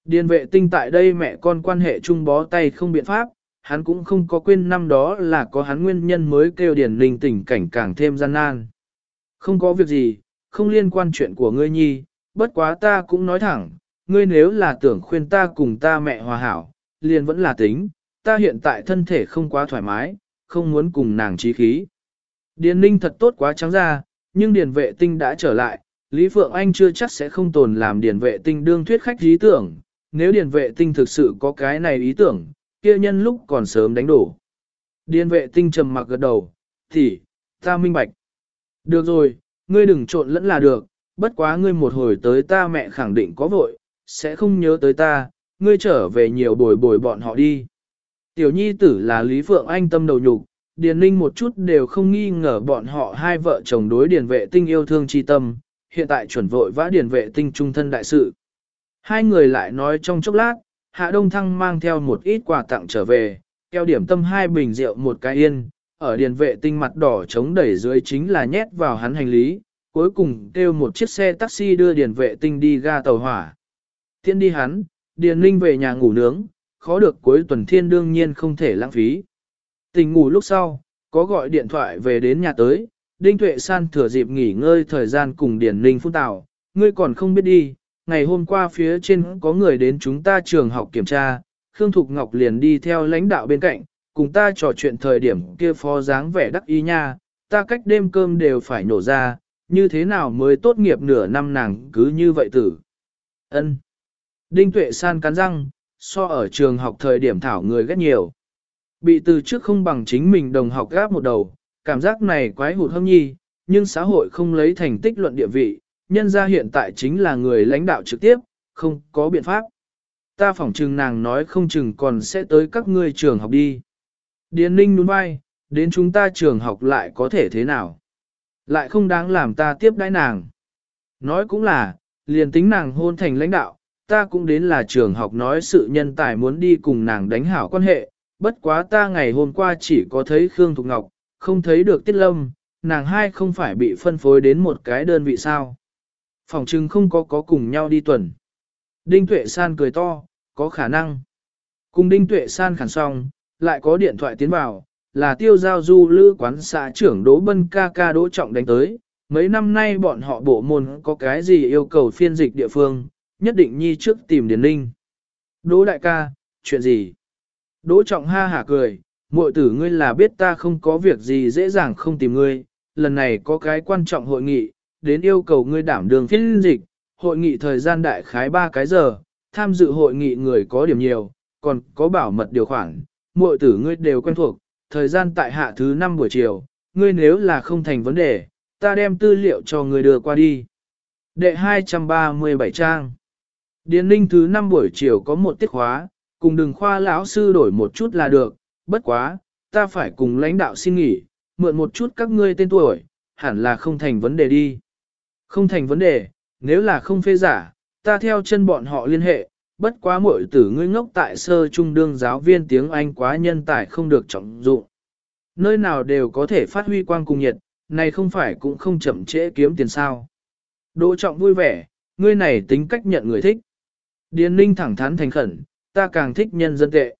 Điền vệ tinh tại đây mẹ con quan hệ chung bó tay không biện pháp, hắn cũng không có quên năm đó là có hắn nguyên nhân mới kêu điền linh tình cảnh càng thêm gian nan. Không có việc gì, không liên quan chuyện của ngươi nhi, bất quá ta cũng nói thẳng, ngươi nếu là tưởng khuyên ta cùng ta mẹ hòa hảo, liền vẫn là tính, ta hiện tại thân thể không quá thoải mái, không muốn cùng nàng trí khí. Điền ninh thật tốt quá trắng ra, nhưng điền vệ tinh đã trở lại, Lý Phượng Anh chưa chắc sẽ không tồn làm điền vệ tinh đương thuyết khách lý tưởng, nếu điền vệ tinh thực sự có cái này ý tưởng, kia nhân lúc còn sớm đánh đổ. Điền vệ tinh trầm mặc gật đầu, thì, ta minh bạch. Được rồi, ngươi đừng trộn lẫn là được, bất quá ngươi một hồi tới ta mẹ khẳng định có vội, sẽ không nhớ tới ta, ngươi trở về nhiều bồi bồi bọn họ đi. Tiểu nhi tử là Lý Phượng Anh tâm đầu nhục, Điền Ninh một chút đều không nghi ngờ bọn họ hai vợ chồng đối điền vệ tinh yêu thương chi tâm, hiện tại chuẩn vội vã điền vệ tinh trung thân đại sự. Hai người lại nói trong chốc lát, Hạ Đông Thăng mang theo một ít quà tặng trở về, keo điểm tâm hai bình rượu một cái yên, ở điền vệ tinh mặt đỏ chống đẩy dưới chính là nhét vào hắn hành lý, cuối cùng kêu một chiếc xe taxi đưa điền vệ tinh đi ga tàu hỏa. Thiên đi hắn, điền Linh về nhà ngủ nướng, khó được cuối tuần thiên đương nhiên không thể lãng phí. Tình ngủ lúc sau, có gọi điện thoại về đến nhà tới, Đinh Tuệ San thừa dịp nghỉ ngơi thời gian cùng Điền Linh phun tạo, ngươi còn không biết đi, ngày hôm qua phía trên có người đến chúng ta trường học kiểm tra, Khương Thục Ngọc liền đi theo lãnh đạo bên cạnh, cùng ta trò chuyện thời điểm kia phó dáng vẻ đắc ý nha, ta cách đêm cơm đều phải nổ ra, như thế nào mới tốt nghiệp nửa năm nàng cứ như vậy tử. Ân. Đinh Tuệ San cắn răng, so ở trường học thời điểm thảo người ghét nhiều. Bị từ trước không bằng chính mình đồng học gáp một đầu, cảm giác này quái hụt hâm nhi, nhưng xã hội không lấy thành tích luận địa vị, nhân ra hiện tại chính là người lãnh đạo trực tiếp, không có biện pháp. Ta phỏng chừng nàng nói không chừng còn sẽ tới các ngươi trường học đi. Điền ninh đúng vai, đến chúng ta trường học lại có thể thế nào? Lại không đáng làm ta tiếp đãi nàng. Nói cũng là, liền tính nàng hôn thành lãnh đạo, ta cũng đến là trường học nói sự nhân tài muốn đi cùng nàng đánh hảo quan hệ, bất quá ta ngày hôm qua chỉ có thấy Khương Thục Ngọc, không thấy được Tiết Lâm, nàng hai không phải bị phân phối đến một cái đơn vị sao. Phòng trưng không có có cùng nhau đi tuần. Đinh Tuệ San cười to, có khả năng. Cùng Đinh Tuệ San khẳng xong, lại có điện thoại tiến vào, là tiêu giao du lữ quán xã trưởng Đỗ Bân ca ca Đỗ Trọng đánh tới. Mấy năm nay bọn họ bộ môn có cái gì yêu cầu phiên dịch địa phương, nhất định nhi trước tìm Điền Ninh. Đỗ đại ca, chuyện gì? Đỗ Trọng ha hả cười, muội tử ngươi là biết ta không có việc gì dễ dàng không tìm ngươi, lần này có cái quan trọng hội nghị, đến yêu cầu ngươi đảm đường phiên dịch, hội nghị thời gian đại khái 3 cái giờ, tham dự hội nghị người có điểm nhiều, còn có bảo mật điều khoản, muội tử ngươi đều quen thuộc, thời gian tại hạ thứ 5 buổi chiều, ngươi nếu là không thành vấn đề, ta đem tư liệu cho ngươi đưa qua đi. Đệ 237 trang Điền ninh thứ 5 buổi chiều có một tiết khóa, cùng đừng khoa lão sư đổi một chút là được, bất quá, ta phải cùng lãnh đạo xin nghỉ, mượn một chút các ngươi tên tuổi, hẳn là không thành vấn đề đi. Không thành vấn đề, nếu là không phê giả, ta theo chân bọn họ liên hệ, bất quá muội tử ngươi ngốc tại sơ trung đương giáo viên tiếng Anh quá nhân tài không được trọng dụng. Nơi nào đều có thể phát huy quang cùng nhiệt, này không phải cũng không chậm trễ kiếm tiền sao. Đỗ trọng vui vẻ, ngươi này tính cách nhận người thích. Điền ninh thẳng thắn thành khẩn, ta càng thích nhân dân tệ.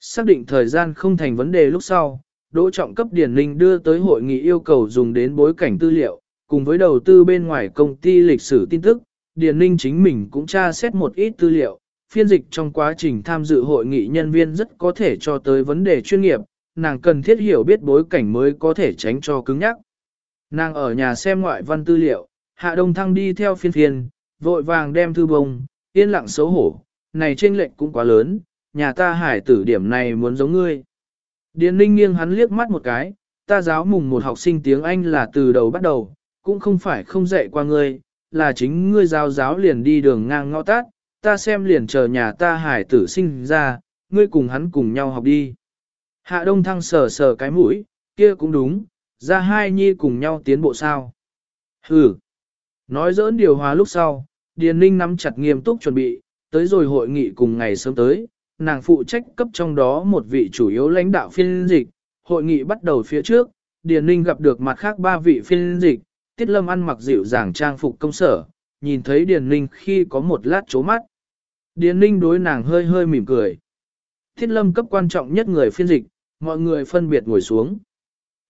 Xác định thời gian không thành vấn đề lúc sau, Đỗ Trọng cấp Điền Ninh đưa tới hội nghị yêu cầu dùng đến bối cảnh tư liệu, cùng với đầu tư bên ngoài công ty lịch sử tin tức, Điền Ninh chính mình cũng tra xét một ít tư liệu, phiên dịch trong quá trình tham dự hội nghị nhân viên rất có thể cho tới vấn đề chuyên nghiệp, nàng cần thiết hiểu biết bối cảnh mới có thể tránh cho cứng nhắc. Nàng ở nhà xem ngoại văn tư liệu, Hạ Đông Thăng đi theo phiên phiên, vội vàng đem thư bông, yên lặng xấu hổ, này trên lệnh cũng quá lớn, nhà ta hải tử điểm này muốn giống ngươi. Điền ninh nghiêng hắn liếc mắt một cái, ta giáo mùng một học sinh tiếng Anh là từ đầu bắt đầu, cũng không phải không dạy qua ngươi, là chính ngươi giáo giáo liền đi đường ngang ngõ tát, ta xem liền chờ nhà ta hải tử sinh ra, ngươi cùng hắn cùng nhau học đi. Hạ Đông Thăng sờ sờ cái mũi, kia cũng đúng, ra hai nhi cùng nhau tiến bộ sao. Hừ. Nói dỡn điều hòa lúc sau, Điền Ninh nắm chặt nghiêm túc chuẩn bị, tới rồi hội nghị cùng ngày sớm tới, nàng phụ trách cấp trong đó một vị chủ yếu lãnh đạo phiên dịch, hội nghị bắt đầu phía trước, Điền Ninh gặp được mặt khác ba vị phiên dịch, Tiết Lâm ăn mặc dịu dàng trang phục công sở, nhìn thấy Điền Ninh khi có một lát chố mắt. Điền Ninh đối nàng hơi hơi mỉm cười. Tiết Lâm cấp quan trọng nhất người phiên dịch, mọi người phân biệt ngồi xuống.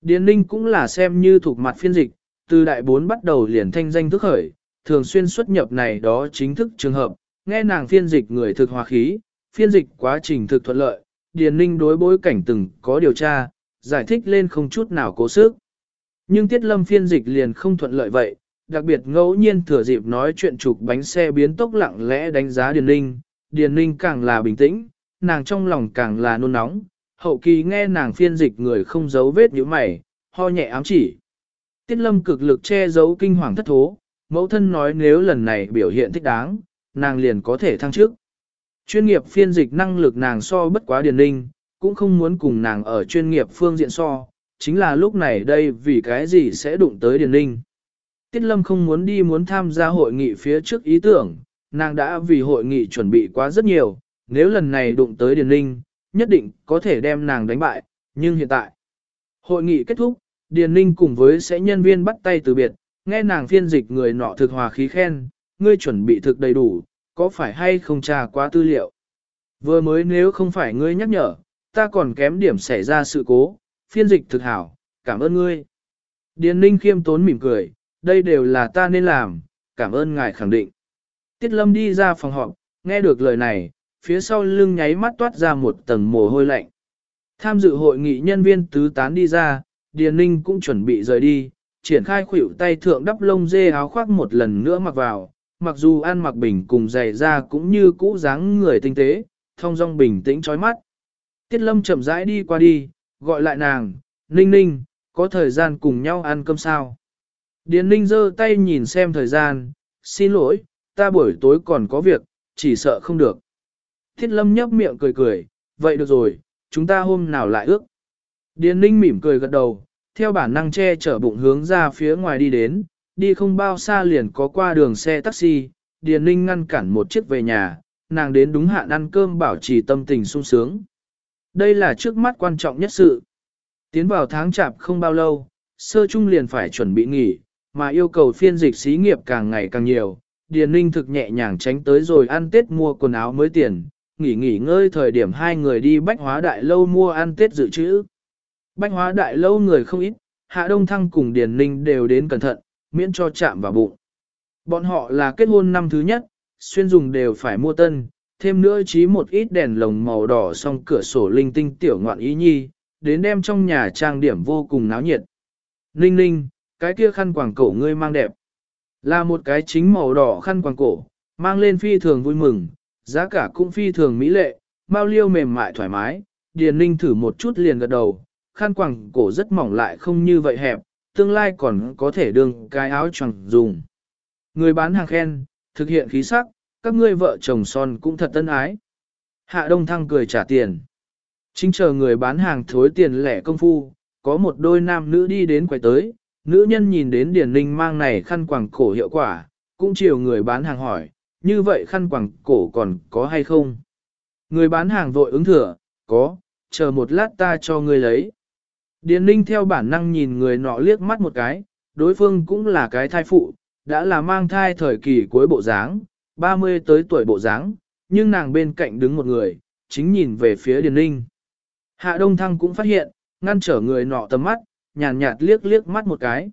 Điền Ninh cũng là xem như thuộc mặt phiên dịch, từ đại bốn bắt đầu liền thanh danh thức khởi, thường xuyên xuất nhập này đó chính thức trường hợp, nghe nàng phiên dịch người thực hòa khí, phiên dịch quá trình thực thuận lợi, Điền Ninh đối bối cảnh từng có điều tra, giải thích lên không chút nào cố sức. Nhưng Tiết Lâm phiên dịch liền không thuận lợi vậy, đặc biệt ngẫu nhiên thừa dịp nói chuyện chụp bánh xe biến tốc lặng lẽ đánh giá Điền Ninh, Điền Ninh càng là bình tĩnh, nàng trong lòng càng là nôn nóng, hậu kỳ nghe nàng phiên dịch người không giấu vết như mày, ho nhẹ ám chỉ. Tiết Lâm cực lực che giấu kinh hoàng thất thố, mẫu thân nói nếu lần này biểu hiện thích đáng, nàng liền có thể thăng trước. Chuyên nghiệp phiên dịch năng lực nàng so bất quá Điền Ninh, cũng không muốn cùng nàng ở chuyên nghiệp phương diện so, chính là lúc này đây vì cái gì sẽ đụng tới Điền Ninh. Tiết Lâm không muốn đi muốn tham gia hội nghị phía trước ý tưởng, nàng đã vì hội nghị chuẩn bị quá rất nhiều, nếu lần này đụng tới Điền Ninh, nhất định có thể đem nàng đánh bại, nhưng hiện tại, hội nghị kết thúc, Điền Ninh cùng với sẽ nhân viên bắt tay từ biệt, nghe nàng phiên dịch người nọ thực hòa khí khen, ngươi chuẩn bị thực đầy đủ, có phải hay không tra quá tư liệu. Vừa mới nếu không phải ngươi nhắc nhở, ta còn kém điểm xảy ra sự cố, phiên dịch thực hảo, cảm ơn ngươi. Điền Ninh khiêm tốn mỉm cười, đây đều là ta nên làm, cảm ơn ngài khẳng định. Tiết Lâm đi ra phòng họp, nghe được lời này, phía sau lưng nháy mắt toát ra một tầng mồ hôi lạnh. Tham dự hội nghị nhân viên tứ tán đi ra, Điền Ninh cũng chuẩn bị rời đi, triển khai khuỷu tay thượng đắp lông dê áo khoác một lần nữa mặc vào, mặc dù ăn mặc bình cùng giày ra cũng như cũ dáng người tinh tế, thông dong bình tĩnh chói mắt. Tiết Lâm chậm rãi đi qua đi, gọi lại nàng, Ninh Ninh, có thời gian cùng nhau ăn cơm sao? Điền Ninh giơ tay nhìn xem thời gian, xin lỗi, ta buổi tối còn có việc, chỉ sợ không được. Thiết Lâm nhấp miệng cười cười, vậy được rồi, chúng ta hôm nào lại ước. Điền Ninh mỉm cười gật đầu, theo bản năng che chở bụng hướng ra phía ngoài đi đến, đi không bao xa liền có qua đường xe taxi, Điền Ninh ngăn cản một chiếc về nhà, nàng đến đúng hạn ăn cơm bảo trì tâm tình sung sướng. Đây là trước mắt quan trọng nhất sự. Tiến vào tháng chạp không bao lâu, sơ trung liền phải chuẩn bị nghỉ, mà yêu cầu phiên dịch xí nghiệp càng ngày càng nhiều. Điền Ninh thực nhẹ nhàng tránh tới rồi ăn Tết mua quần áo mới tiền, nghỉ nghỉ ngơi thời điểm hai người đi bách hóa đại lâu mua ăn Tết dự trữ. Bách hóa đại lâu người không ít, Hạ Đông Thăng cùng Điền Ninh đều đến cẩn thận, miễn cho chạm vào bụng. Bọn họ là kết hôn năm thứ nhất, xuyên dùng đều phải mua tân, thêm nữa trí một ít đèn lồng màu đỏ song cửa sổ linh tinh tiểu ngoạn ý nhi, đến đem trong nhà trang điểm vô cùng náo nhiệt. Ninh ninh, cái kia khăn quàng cổ ngươi mang đẹp. Là một cái chính màu đỏ khăn quàng cổ, mang lên phi thường vui mừng, giá cả cũng phi thường mỹ lệ, bao liêu mềm mại thoải mái, Điền Ninh thử một chút liền gật đầu, khăn quàng cổ rất mỏng lại không như vậy hẹp, tương lai còn có thể đương cái áo choàng dùng. Người bán hàng khen, thực hiện khí sắc, các ngươi vợ chồng son cũng thật tân ái. Hạ Đông Thăng cười trả tiền. Chính chờ người bán hàng thối tiền lẻ công phu, có một đôi nam nữ đi đến quầy tới, nữ nhân nhìn đến Điền Ninh mang này khăn quàng cổ hiệu quả, cũng chiều người bán hàng hỏi, như vậy khăn quàng cổ còn có hay không? Người bán hàng vội ứng thừa, có, chờ một lát ta cho ngươi lấy. Điền Ninh theo bản năng nhìn người nọ liếc mắt một cái, đối phương cũng là cái thai phụ, đã là mang thai thời kỳ cuối bộ dáng, 30 tới tuổi bộ dáng, nhưng nàng bên cạnh đứng một người, chính nhìn về phía Điền Ninh. Hạ Đông Thăng cũng phát hiện, ngăn trở người nọ tầm mắt, nhàn nhạt, nhạt liếc liếc mắt một cái.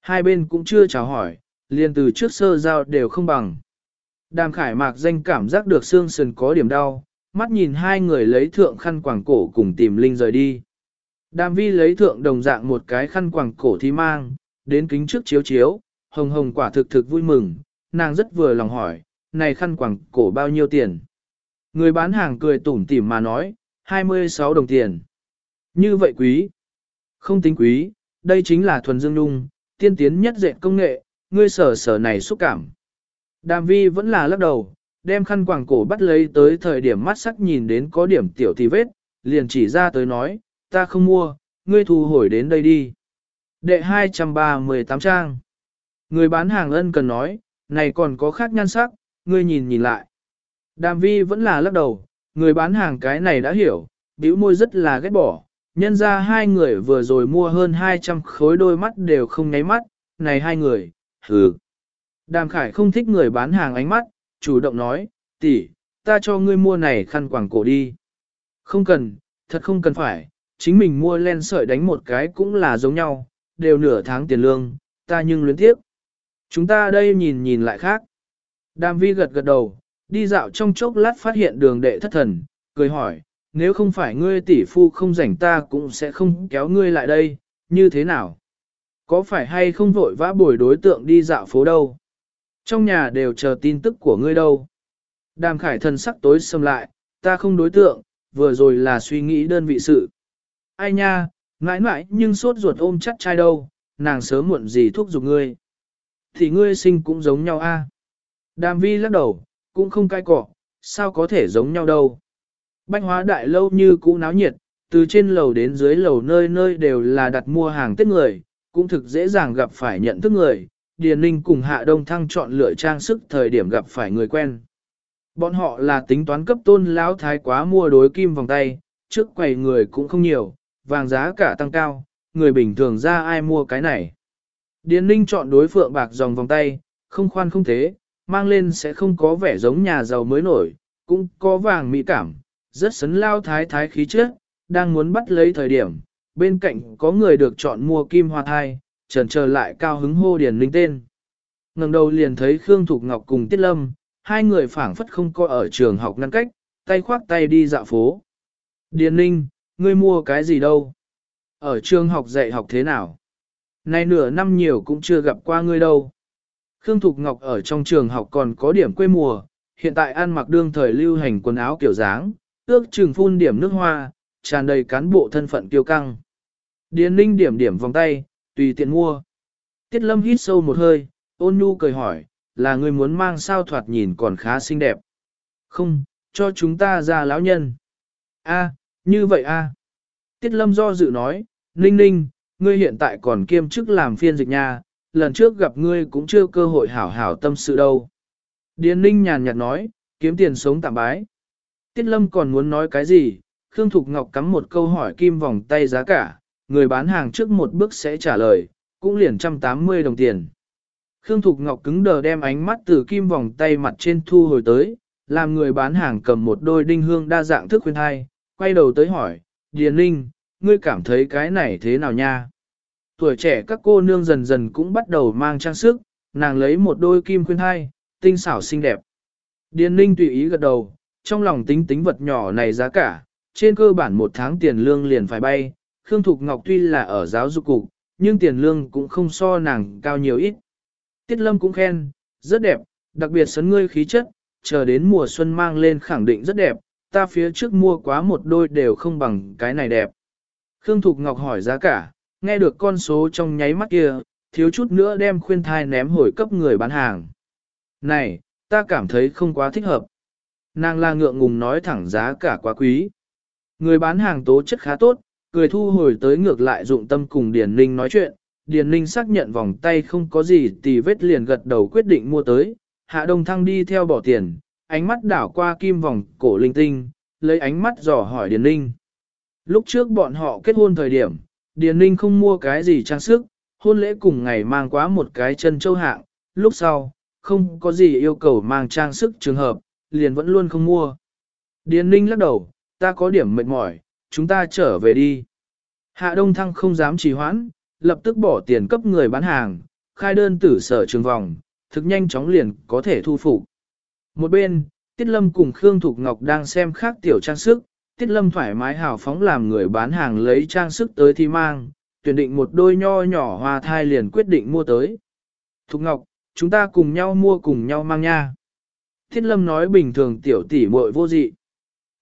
Hai bên cũng chưa chào hỏi, liền từ trước sơ giao đều không bằng. Đàm khải mạc danh cảm giác được xương sườn có điểm đau, mắt nhìn hai người lấy thượng khăn quàng cổ cùng tìm Linh rời đi. Đàm vi lấy thượng đồng dạng một cái khăn quàng cổ thi mang, đến kính trước chiếu chiếu, hồng hồng quả thực thực vui mừng, nàng rất vừa lòng hỏi, này khăn quàng cổ bao nhiêu tiền? Người bán hàng cười tủm tỉm mà nói, 26 đồng tiền. Như vậy quý. Không tính quý, đây chính là thuần dương nung, tiên tiến nhất dệt công nghệ, ngươi sở sở này xúc cảm. Đàm vi vẫn là lắc đầu, đem khăn quàng cổ bắt lấy tới thời điểm mắt sắc nhìn đến có điểm tiểu thì vết, liền chỉ ra tới nói, ta không mua, ngươi thu hồi đến đây đi. Đệ 238 trang. Người bán hàng ân cần nói, này còn có khác nhan sắc, ngươi nhìn nhìn lại. Đàm vi vẫn là lắc đầu, Người bán hàng cái này đã hiểu, bĩu môi rất là ghét bỏ, nhân ra hai người vừa rồi mua hơn 200 khối đôi mắt đều không nháy mắt, này hai người, hừ. Đàm Khải không thích người bán hàng ánh mắt, chủ động nói, tỷ, ta cho ngươi mua này khăn quàng cổ đi. Không cần, thật không cần phải, chính mình mua len sợi đánh một cái cũng là giống nhau, đều nửa tháng tiền lương, ta nhưng luyến tiếc. Chúng ta đây nhìn nhìn lại khác. Đàm vi gật gật đầu, đi dạo trong chốc lát phát hiện đường đệ thất thần, cười hỏi, nếu không phải ngươi tỷ phu không rảnh ta cũng sẽ không kéo ngươi lại đây, như thế nào? Có phải hay không vội vã bồi đối tượng đi dạo phố đâu? Trong nhà đều chờ tin tức của ngươi đâu? Đàm khải thần sắc tối xâm lại, ta không đối tượng, vừa rồi là suy nghĩ đơn vị sự. Ai nha, mãi mãi nhưng sốt ruột ôm chắc trai đâu, nàng sớm muộn gì thuốc giục ngươi. Thì ngươi sinh cũng giống nhau a. Đàm vi lắc đầu, cũng không cai cọ, sao có thể giống nhau đâu. Bách hóa đại lâu như cũ náo nhiệt, từ trên lầu đến dưới lầu nơi nơi đều là đặt mua hàng tết người, cũng thực dễ dàng gặp phải nhận thức người. Điền Ninh cùng Hạ Đông Thăng chọn lựa trang sức thời điểm gặp phải người quen. Bọn họ là tính toán cấp tôn lão thái quá mua đối kim vòng tay, trước quầy người cũng không nhiều, vàng giá cả tăng cao, người bình thường ra ai mua cái này. Điền Ninh chọn đối phượng bạc dòng vòng tay, không khoan không thế, mang lên sẽ không có vẻ giống nhà giàu mới nổi, cũng có vàng mỹ cảm, rất sấn lao thái thái khí trước, đang muốn bắt lấy thời điểm, bên cạnh có người được chọn mua kim hoa thai, trần chờ lại cao hứng hô Điền Ninh tên. ngẩng đầu liền thấy Khương Thục Ngọc cùng Tiết Lâm, hai người phảng phất không có ở trường học ngăn cách, tay khoác tay đi dạo phố. Điền Ninh, ngươi mua cái gì đâu? Ở trường học dạy học thế nào? Nay nửa năm nhiều cũng chưa gặp qua ngươi đâu. Khương Thục Ngọc ở trong trường học còn có điểm quê mùa, hiện tại ăn mặc đương thời lưu hành quần áo kiểu dáng, ước trường phun điểm nước hoa, tràn đầy cán bộ thân phận kiêu căng. Điền Ninh điểm điểm vòng tay, tùy tiện mua. Tiết Lâm hít sâu một hơi, ôn nhu cười hỏi, là người muốn mang sao thoạt nhìn còn khá xinh đẹp. Không, cho chúng ta ra lão nhân. A, như vậy a. Tiết Lâm do dự nói, Ninh Ninh, ngươi hiện tại còn kiêm chức làm phiên dịch nha, lần trước gặp ngươi cũng chưa cơ hội hảo hảo tâm sự đâu. Điền Ninh nhàn nhạt nói, kiếm tiền sống tạm bái. Tiết Lâm còn muốn nói cái gì, Khương Thục Ngọc cắm một câu hỏi kim vòng tay giá cả, người bán hàng trước một bước sẽ trả lời, cũng liền trăm tám mươi đồng tiền. Khương Thục Ngọc cứng đờ đem ánh mắt từ kim vòng tay mặt trên thu hồi tới, làm người bán hàng cầm một đôi đinh hương đa dạng thức khuyên hai, quay đầu tới hỏi, Điền Ninh, ngươi cảm thấy cái này thế nào nha? Tuổi trẻ các cô nương dần dần cũng bắt đầu mang trang sức, nàng lấy một đôi kim khuyên hai, tinh xảo xinh đẹp. Điền Ninh tùy ý gật đầu, trong lòng tính tính vật nhỏ này giá cả, trên cơ bản một tháng tiền lương liền phải bay, Khương Thục Ngọc tuy là ở giáo dục cục, nhưng tiền lương cũng không so nàng cao nhiều ít. Tiết Lâm cũng khen, rất đẹp, đặc biệt sấn ngươi khí chất, chờ đến mùa xuân mang lên khẳng định rất đẹp, ta phía trước mua quá một đôi đều không bằng cái này đẹp. Khương Thục Ngọc hỏi giá cả, nghe được con số trong nháy mắt kia, thiếu chút nữa đem khuyên thai ném hồi cấp người bán hàng. Này, ta cảm thấy không quá thích hợp. Nàng la ngượng ngùng nói thẳng giá cả quá quý. Người bán hàng tố chất khá tốt, cười thu hồi tới ngược lại dụng tâm cùng Điền Ninh nói chuyện. Điền Ninh xác nhận vòng tay không có gì tì vết liền gật đầu quyết định mua tới. Hạ Đông Thăng đi theo bỏ tiền, ánh mắt đảo qua kim vòng cổ linh tinh, lấy ánh mắt dò hỏi Điền Ninh. Lúc trước bọn họ kết hôn thời điểm, Điền Ninh không mua cái gì trang sức, hôn lễ cùng ngày mang quá một cái chân châu hạng, lúc sau, không có gì yêu cầu mang trang sức trường hợp, liền vẫn luôn không mua. Điền Ninh lắc đầu, ta có điểm mệt mỏi, chúng ta trở về đi. Hạ Đông Thăng không dám trì hoãn, lập tức bỏ tiền cấp người bán hàng, khai đơn tử sở trường vòng, thực nhanh chóng liền có thể thu phục. Một bên, Tiết Lâm cùng Khương Thục Ngọc đang xem khác tiểu trang sức, Tiết Lâm thoải mái hào phóng làm người bán hàng lấy trang sức tới thì mang, tuyển định một đôi nho nhỏ hoa thai liền quyết định mua tới. Thục Ngọc, chúng ta cùng nhau mua cùng nhau mang nha. Tiết Lâm nói bình thường tiểu tỷ muội vô dị.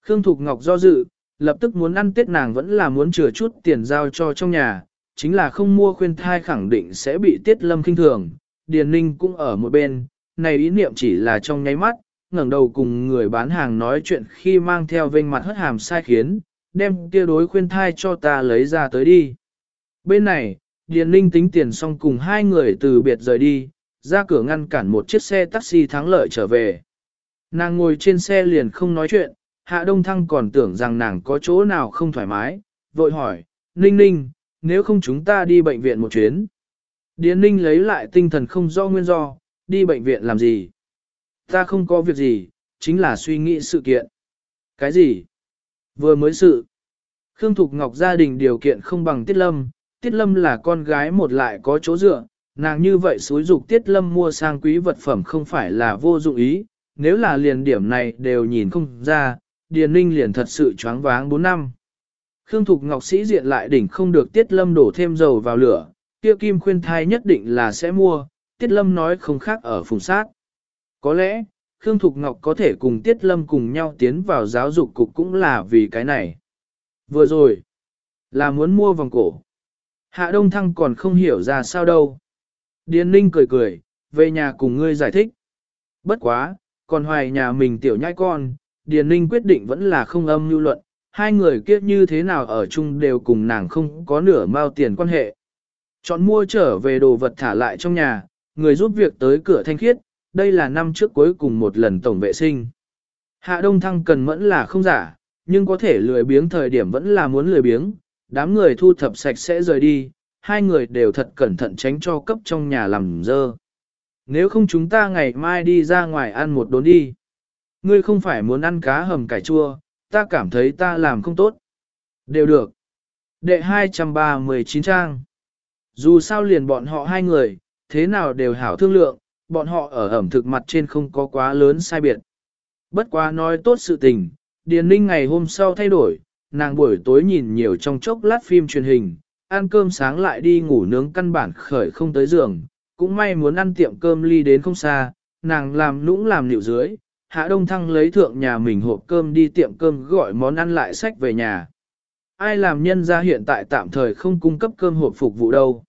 Khương Thục Ngọc do dự, lập tức muốn ăn tết nàng vẫn là muốn chừa chút tiền giao cho trong nhà, chính là không mua khuyên thai khẳng định sẽ bị Tiết Lâm kinh thường. Điền Ninh cũng ở một bên, này ý niệm chỉ là trong nháy mắt, ngẩng đầu cùng người bán hàng nói chuyện khi mang theo vênh mặt hất hàm sai khiến, đem kia đối khuyên thai cho ta lấy ra tới đi. Bên này, Điền Ninh tính tiền xong cùng hai người từ biệt rời đi, ra cửa ngăn cản một chiếc xe taxi thắng lợi trở về. Nàng ngồi trên xe liền không nói chuyện, Hạ Đông Thăng còn tưởng rằng nàng có chỗ nào không thoải mái, vội hỏi, Ninh Ninh, nếu không chúng ta đi bệnh viện một chuyến. Điền Ninh lấy lại tinh thần không do nguyên do, đi bệnh viện làm gì? Ta không có việc gì, chính là suy nghĩ sự kiện. Cái gì? Vừa mới sự. Khương Thục Ngọc gia đình điều kiện không bằng Tiết Lâm, Tiết Lâm là con gái một lại có chỗ dựa, nàng như vậy xúi dục Tiết Lâm mua sang quý vật phẩm không phải là vô dụng ý, nếu là liền điểm này đều nhìn không ra, Điền Ninh liền thật sự choáng váng 4 năm. Khương Thục Ngọc sĩ diện lại đỉnh không được Tiết Lâm đổ thêm dầu vào lửa, kia kim khuyên thai nhất định là sẽ mua, Tiết Lâm nói không khác ở phùng sát. Có lẽ, Khương Thục Ngọc có thể cùng Tiết Lâm cùng nhau tiến vào giáo dục cục cũng là vì cái này. Vừa rồi, là muốn mua vòng cổ. Hạ Đông Thăng còn không hiểu ra sao đâu. Điền Ninh cười cười, về nhà cùng ngươi giải thích. Bất quá, còn hoài nhà mình tiểu nhai con, Điền Ninh quyết định vẫn là không âm lưu luận, hai người kiếp như thế nào ở chung đều cùng nàng không có nửa mao tiền quan hệ. Chọn mua trở về đồ vật thả lại trong nhà, người giúp việc tới cửa thanh khiết, đây là năm trước cuối cùng một lần tổng vệ sinh. Hạ Đông Thăng cần mẫn là không giả, nhưng có thể lười biếng thời điểm vẫn là muốn lười biếng, đám người thu thập sạch sẽ rời đi, hai người đều thật cẩn thận tránh cho cấp trong nhà làm dơ. Nếu không chúng ta ngày mai đi ra ngoài ăn một đốn đi. Ngươi không phải muốn ăn cá hầm cải chua, ta cảm thấy ta làm không tốt. Đều được. Đệ 239 trang. Dù sao liền bọn họ hai người, thế nào đều hảo thương lượng, bọn họ ở ẩm thực mặt trên không có quá lớn sai biệt. Bất quá nói tốt sự tình, Điền Ninh ngày hôm sau thay đổi, nàng buổi tối nhìn nhiều trong chốc lát phim truyền hình, ăn cơm sáng lại đi ngủ nướng căn bản khởi không tới giường, cũng may muốn ăn tiệm cơm ly đến không xa, nàng làm nũng làm nịu dưới, Hạ Đông Thăng lấy thượng nhà mình hộp cơm đi tiệm cơm gọi món ăn lại sách về nhà. Ai làm nhân ra hiện tại tạm thời không cung cấp cơm hộp phục vụ đâu.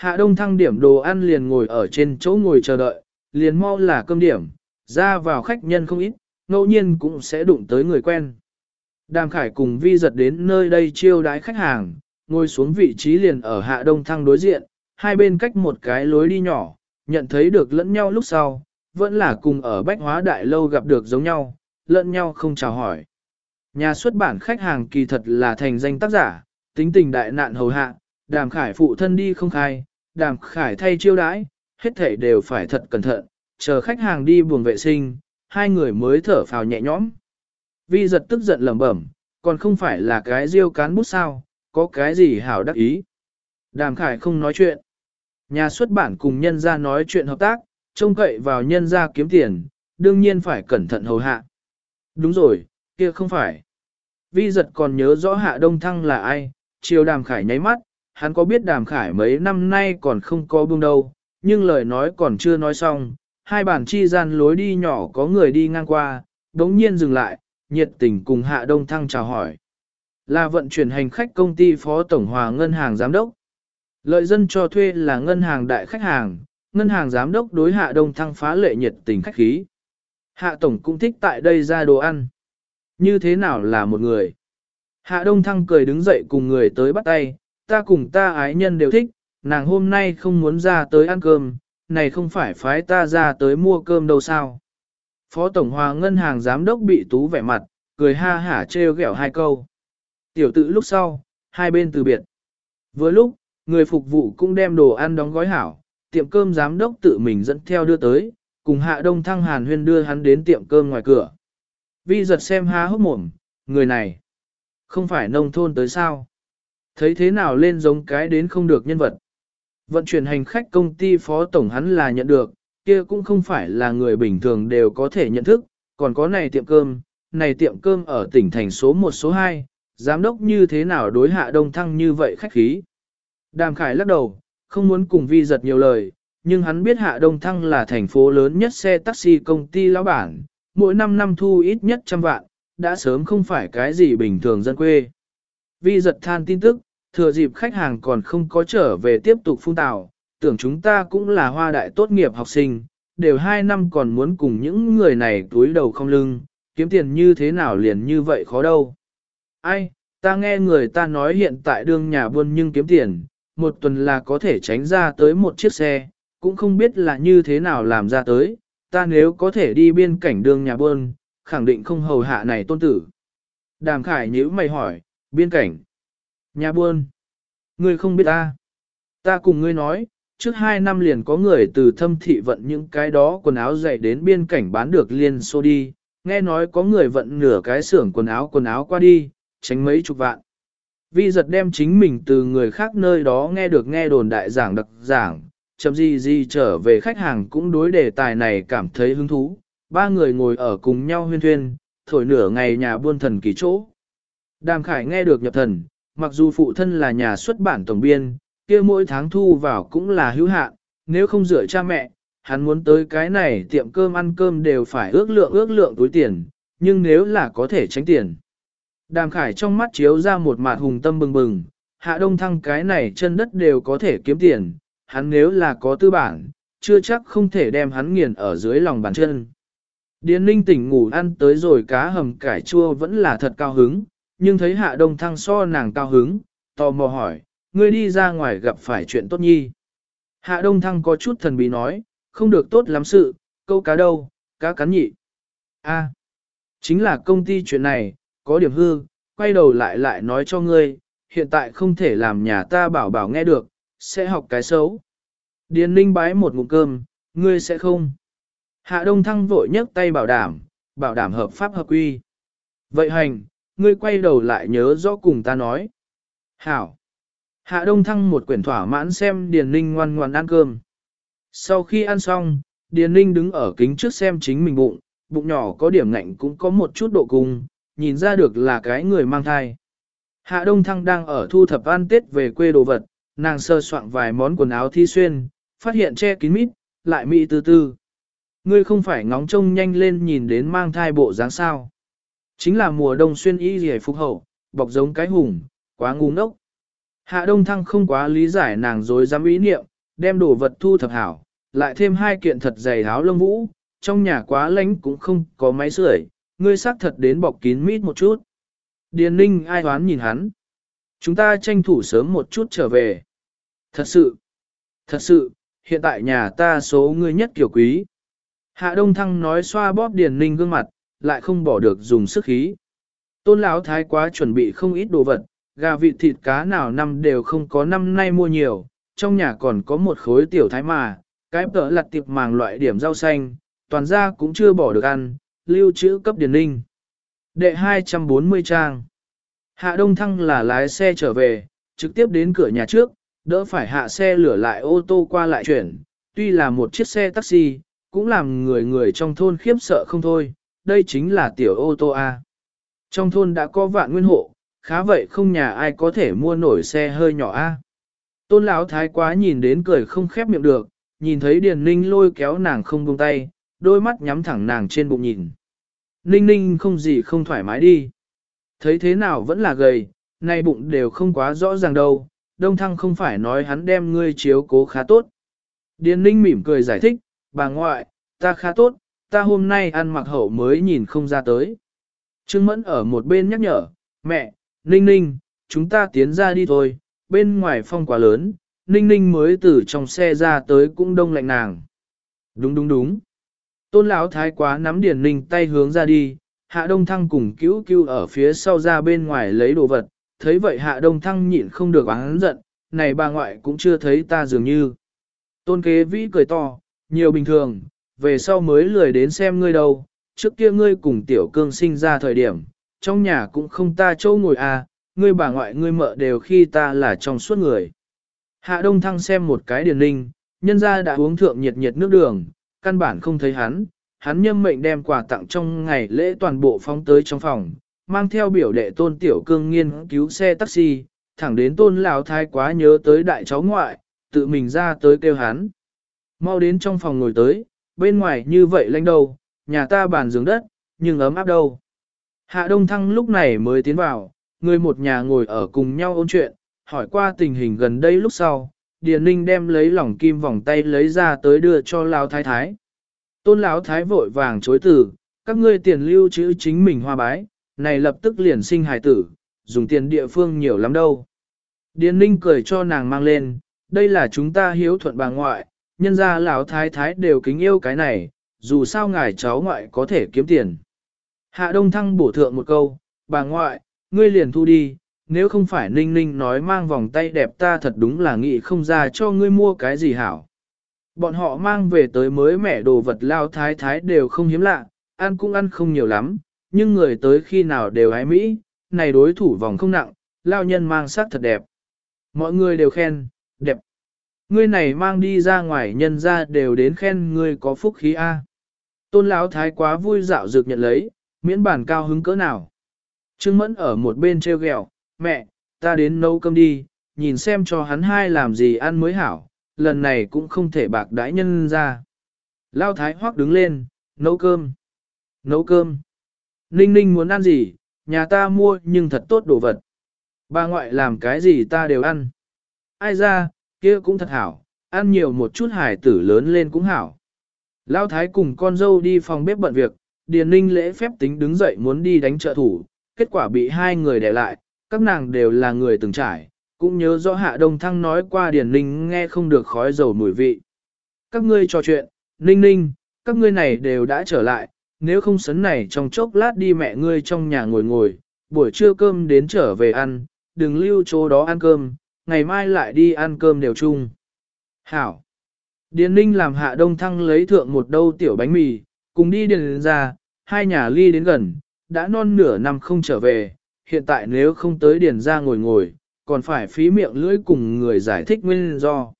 Hạ Đông Thăng điểm đồ ăn liền ngồi ở trên chỗ ngồi chờ đợi, liền mau là cơm điểm, ra vào khách nhân không ít, ngẫu nhiên cũng sẽ đụng tới người quen. Đàm Khải cùng Vi giật đến nơi đây chiêu đái khách hàng, ngồi xuống vị trí liền ở Hạ Đông Thăng đối diện, hai bên cách một cái lối đi nhỏ, nhận thấy được lẫn nhau lúc sau, vẫn là cùng ở Bách Hóa Đại Lâu gặp được giống nhau, lẫn nhau không chào hỏi. Nhà xuất bản khách hàng kỳ thật là thành danh tác giả, tính tình đại nạn hầu hạ, đàm khải phụ thân đi không khai, đàm khải thay chiêu đãi, hết thể đều phải thật cẩn thận, chờ khách hàng đi buồng vệ sinh, hai người mới thở phào nhẹ nhõm. Vi giật tức giận lẩm bẩm, còn không phải là cái riêu cán bút sao, có cái gì hảo đắc ý. Đàm khải không nói chuyện. Nhà xuất bản cùng nhân Gia nói chuyện hợp tác, trông cậy vào nhân Gia kiếm tiền, đương nhiên phải cẩn thận hầu hạ. Đúng rồi, kia không phải. Vi giật còn nhớ rõ hạ đông thăng là ai, chiều đàm khải nháy mắt, hắn có biết đàm khải mấy năm nay còn không có buông đâu, nhưng lời nói còn chưa nói xong, hai bản chi gian lối đi nhỏ có người đi ngang qua, đống nhiên dừng lại, nhiệt tình cùng hạ đông thăng chào hỏi. Là vận chuyển hành khách công ty phó tổng hòa ngân hàng giám đốc. Lợi dân cho thuê là ngân hàng đại khách hàng, ngân hàng giám đốc đối hạ đông thăng phá lệ nhiệt tình khách khí. Hạ tổng cũng thích tại đây ra đồ ăn. Như thế nào là một người? Hạ đông thăng cười đứng dậy cùng người tới bắt tay, ta cùng ta ái nhân đều thích, nàng hôm nay không muốn ra tới ăn cơm, này không phải phái ta ra tới mua cơm đâu sao. Phó Tổng Hòa Ngân hàng Giám đốc bị tú vẻ mặt, cười ha hả trêu ghẹo hai câu. Tiểu tự lúc sau, hai bên từ biệt. Vừa lúc, người phục vụ cũng đem đồ ăn đóng gói hảo, tiệm cơm giám đốc tự mình dẫn theo đưa tới, cùng hạ đông thăng hàn huyên đưa hắn đến tiệm cơm ngoài cửa. Vi giật xem há hốc mồm, người này, không phải nông thôn tới sao? Thấy thế nào lên giống cái đến không được nhân vật. Vận chuyển hành khách công ty phó tổng hắn là nhận được, kia cũng không phải là người bình thường đều có thể nhận thức, còn có này tiệm cơm, này tiệm cơm ở tỉnh thành số 1 số 2, giám đốc như thế nào đối hạ đông thăng như vậy khách khí. Đàm Khải lắc đầu, không muốn cùng vi giật nhiều lời, nhưng hắn biết hạ đông thăng là thành phố lớn nhất xe taxi công ty lão bản, mỗi năm năm thu ít nhất trăm vạn, đã sớm không phải cái gì bình thường dân quê. Vi giật than tin tức, thừa dịp khách hàng còn không có trở về tiếp tục phun tạo, tưởng chúng ta cũng là hoa đại tốt nghiệp học sinh, đều hai năm còn muốn cùng những người này túi đầu không lưng, kiếm tiền như thế nào liền như vậy khó đâu. Ai, ta nghe người ta nói hiện tại đương nhà buôn nhưng kiếm tiền, một tuần là có thể tránh ra tới một chiếc xe, cũng không biết là như thế nào làm ra tới, ta nếu có thể đi biên cảnh đương nhà buôn, khẳng định không hầu hạ này tôn tử. Đàm khải nhíu mày hỏi, biên cảnh. Nhà buôn. Ngươi không biết ta. Ta cùng ngươi nói, trước hai năm liền có người từ thâm thị vận những cái đó quần áo dày đến biên cảnh bán được liên xô đi, nghe nói có người vận nửa cái xưởng quần áo quần áo qua đi, tránh mấy chục vạn. Vi giật đem chính mình từ người khác nơi đó nghe được nghe đồn đại giảng đặc giảng, chậm gì gì trở về khách hàng cũng đối đề tài này cảm thấy hứng thú. Ba người ngồi ở cùng nhau huyên thuyên, thổi nửa ngày nhà buôn thần kỳ chỗ. Đàm Khải nghe được nhập thần, mặc dù phụ thân là nhà xuất bản tổng biên, kia mỗi tháng thu vào cũng là hữu hạn, nếu không dựa cha mẹ, hắn muốn tới cái này tiệm cơm ăn cơm đều phải ước lượng ước lượng túi tiền, nhưng nếu là có thể tránh tiền. Đàm Khải trong mắt chiếu ra một mặt hùng tâm bừng bừng, hạ đông thăng cái này chân đất đều có thể kiếm tiền, hắn nếu là có tư bản, chưa chắc không thể đem hắn nghiền ở dưới lòng bàn chân. Điền ninh tỉnh ngủ ăn tới rồi cá hầm cải chua vẫn là thật cao hứng, nhưng thấy hạ đông thăng so nàng cao hứng, tò mò hỏi, ngươi đi ra ngoài gặp phải chuyện tốt nhi. Hạ đông thăng có chút thần bí nói, không được tốt lắm sự, câu cá đâu, cá cắn nhị. A, chính là công ty chuyện này, có điểm hư, quay đầu lại lại nói cho ngươi, hiện tại không thể làm nhà ta bảo bảo nghe được, sẽ học cái xấu. Điền ninh bái một ngụm cơm, ngươi sẽ không. Hạ Đông Thăng vội nhấc tay bảo đảm, bảo đảm hợp pháp hợp quy. Vậy hành, ngươi quay đầu lại nhớ rõ cùng ta nói. Hảo. Hạ Đông Thăng một quyển thỏa mãn xem Điền Ninh ngoan ngoan ăn cơm. Sau khi ăn xong, Điền Ninh đứng ở kính trước xem chính mình bụng, bụng nhỏ có điểm ngạnh cũng có một chút độ cung, nhìn ra được là cái người mang thai. Hạ Đông Thăng đang ở thu thập ăn tết về quê đồ vật, nàng sơ soạn vài món quần áo thi xuyên, phát hiện che kín mít, lại mị tư tư. Ngươi không phải ngóng trông nhanh lên nhìn đến mang thai bộ dáng sao. Chính là mùa đông xuyên y rẻ phục hậu, bọc giống cái hùng, quá ngu ngốc. Hạ Đông Thăng không quá lý giải nàng dối dám ý niệm, đem đồ vật thu thập hảo, lại thêm hai kiện thật dày áo lông vũ, trong nhà quá lánh cũng không có máy sưởi, ngươi xác thật đến bọc kín mít một chút. Điền ninh ai hoán nhìn hắn. Chúng ta tranh thủ sớm một chút trở về. Thật sự, thật sự, hiện tại nhà ta số ngươi nhất kiểu quý. Hạ Đông Thăng nói xoa bóp Điền ninh gương mặt, lại không bỏ được dùng sức khí. Tôn lão thái quá chuẩn bị không ít đồ vật, gà vịt thịt cá nào năm đều không có năm nay mua nhiều, trong nhà còn có một khối tiểu thái mà, cái tợ lặt tiệp màng loại điểm rau xanh, toàn ra cũng chưa bỏ được ăn, lưu trữ cấp điền ninh. Đệ 240 trang. Hạ Đông Thăng là lái xe trở về, trực tiếp đến cửa nhà trước, đỡ phải hạ xe lửa lại ô tô qua lại chuyển, tuy là một chiếc xe taxi, cũng làm người người trong thôn khiếp sợ không thôi, đây chính là tiểu ô tô A. Trong thôn đã có vạn nguyên hộ, khá vậy không nhà ai có thể mua nổi xe hơi nhỏ A. Tôn lão thái quá nhìn đến cười không khép miệng được, nhìn thấy Điền Ninh lôi kéo nàng không buông tay, đôi mắt nhắm thẳng nàng trên bụng nhìn. Ninh ninh không gì không thoải mái đi. Thấy thế nào vẫn là gầy, nay bụng đều không quá rõ ràng đâu, đông thăng không phải nói hắn đem ngươi chiếu cố khá tốt. Điền ninh mỉm cười giải thích, bà ngoại, ta khá tốt, ta hôm nay ăn mặc hậu mới nhìn không ra tới. Trương Mẫn ở một bên nhắc nhở, mẹ, Ninh Ninh, chúng ta tiến ra đi thôi, bên ngoài phong quá lớn, Ninh Ninh mới từ trong xe ra tới cũng đông lạnh nàng. Đúng đúng đúng. Tôn lão thái quá nắm Điền Ninh tay hướng ra đi, Hạ Đông Thăng cùng cứu cứu ở phía sau ra bên ngoài lấy đồ vật, thấy vậy Hạ Đông Thăng nhịn không được oán giận, này bà ngoại cũng chưa thấy ta dường như. Tôn kế vĩ cười to, nhiều bình thường, về sau mới lười đến xem ngươi đâu, trước kia ngươi cùng tiểu cương sinh ra thời điểm, trong nhà cũng không ta châu ngồi à, ngươi bà ngoại ngươi mợ đều khi ta là trong suốt người. Hạ Đông Thăng xem một cái điền ninh, nhân ra đã uống thượng nhiệt nhiệt nước đường, căn bản không thấy hắn, hắn nhâm mệnh đem quà tặng trong ngày lễ toàn bộ phóng tới trong phòng, mang theo biểu đệ tôn tiểu cương nghiên cứu xe taxi, thẳng đến tôn lão thái quá nhớ tới đại cháu ngoại, tự mình ra tới kêu hắn. Mau đến trong phòng ngồi tới, bên ngoài như vậy lạnh đâu, nhà ta bàn giường đất, nhưng ấm áp đâu. Hạ Đông Thăng lúc này mới tiến vào, người một nhà ngồi ở cùng nhau ôn chuyện, hỏi qua tình hình gần đây lúc sau, Điền Ninh đem lấy lỏng kim vòng tay lấy ra tới đưa cho Lão Thái Thái. Tôn Lão Thái vội vàng chối từ, các ngươi tiền lưu chữ chính mình hoa bái, này lập tức liền sinh hài tử, dùng tiền địa phương nhiều lắm đâu. Điền Ninh cười cho nàng mang lên, đây là chúng ta hiếu thuận bà ngoại, nhân ra Lão Thái Thái đều kính yêu cái này, dù sao ngài cháu ngoại có thể kiếm tiền. Hạ Đông Thăng bổ thượng một câu, bà ngoại, ngươi liền thu đi, nếu không phải ninh ninh nói mang vòng tay đẹp ta thật đúng là nghĩ không ra cho ngươi mua cái gì hảo. Bọn họ mang về tới mới mẻ đồ vật lao thái thái đều không hiếm lạ, ăn cũng ăn không nhiều lắm, nhưng người tới khi nào đều hái mỹ, này đối thủ vòng không nặng, lao nhân mang sắc thật đẹp. Mọi người đều khen, đẹp. Ngươi này mang đi ra ngoài nhân ra đều đến khen ngươi có phúc khí A. Tôn lão thái quá vui dạo dược nhận lấy, miễn bản cao hứng cỡ nào. Trương Mẫn ở một bên treo ghẹo, mẹ, ta đến nấu cơm đi, nhìn xem cho hắn hai làm gì ăn mới hảo, lần này cũng không thể bạc đãi nhân ra. Lao thái hoắc đứng lên, nấu cơm. Nấu cơm. Ninh ninh muốn ăn gì, nhà ta mua nhưng thật tốt đồ vật. Bà ngoại làm cái gì ta đều ăn. Ai ra, kia cũng thật hảo, ăn nhiều một chút hải tử lớn lên cũng hảo. Lao thái cùng con dâu đi phòng bếp bận việc, Điền ninh lễ phép tính đứng dậy muốn đi đánh trợ thủ, kết quả bị hai người đè lại, các nàng đều là người từng trải, cũng nhớ rõ hạ đông thăng nói qua Điền ninh nghe không được khói dầu mùi vị. Các ngươi trò chuyện, ninh ninh, các ngươi này đều đã trở lại, nếu không sấn này trong chốc lát đi mẹ ngươi trong nhà ngồi ngồi, buổi trưa cơm đến trở về ăn, đừng lưu chỗ đó ăn cơm, ngày mai lại đi ăn cơm đều chung. Hảo! Điền ninh làm hạ đông thăng lấy thượng một đâu tiểu bánh mì, cùng đi điền ra, hai nhà ly đến gần, đã non nửa năm không trở về, hiện tại nếu không tới điền ra ngồi ngồi, còn phải phí miệng lưỡi cùng người giải thích nguyên do.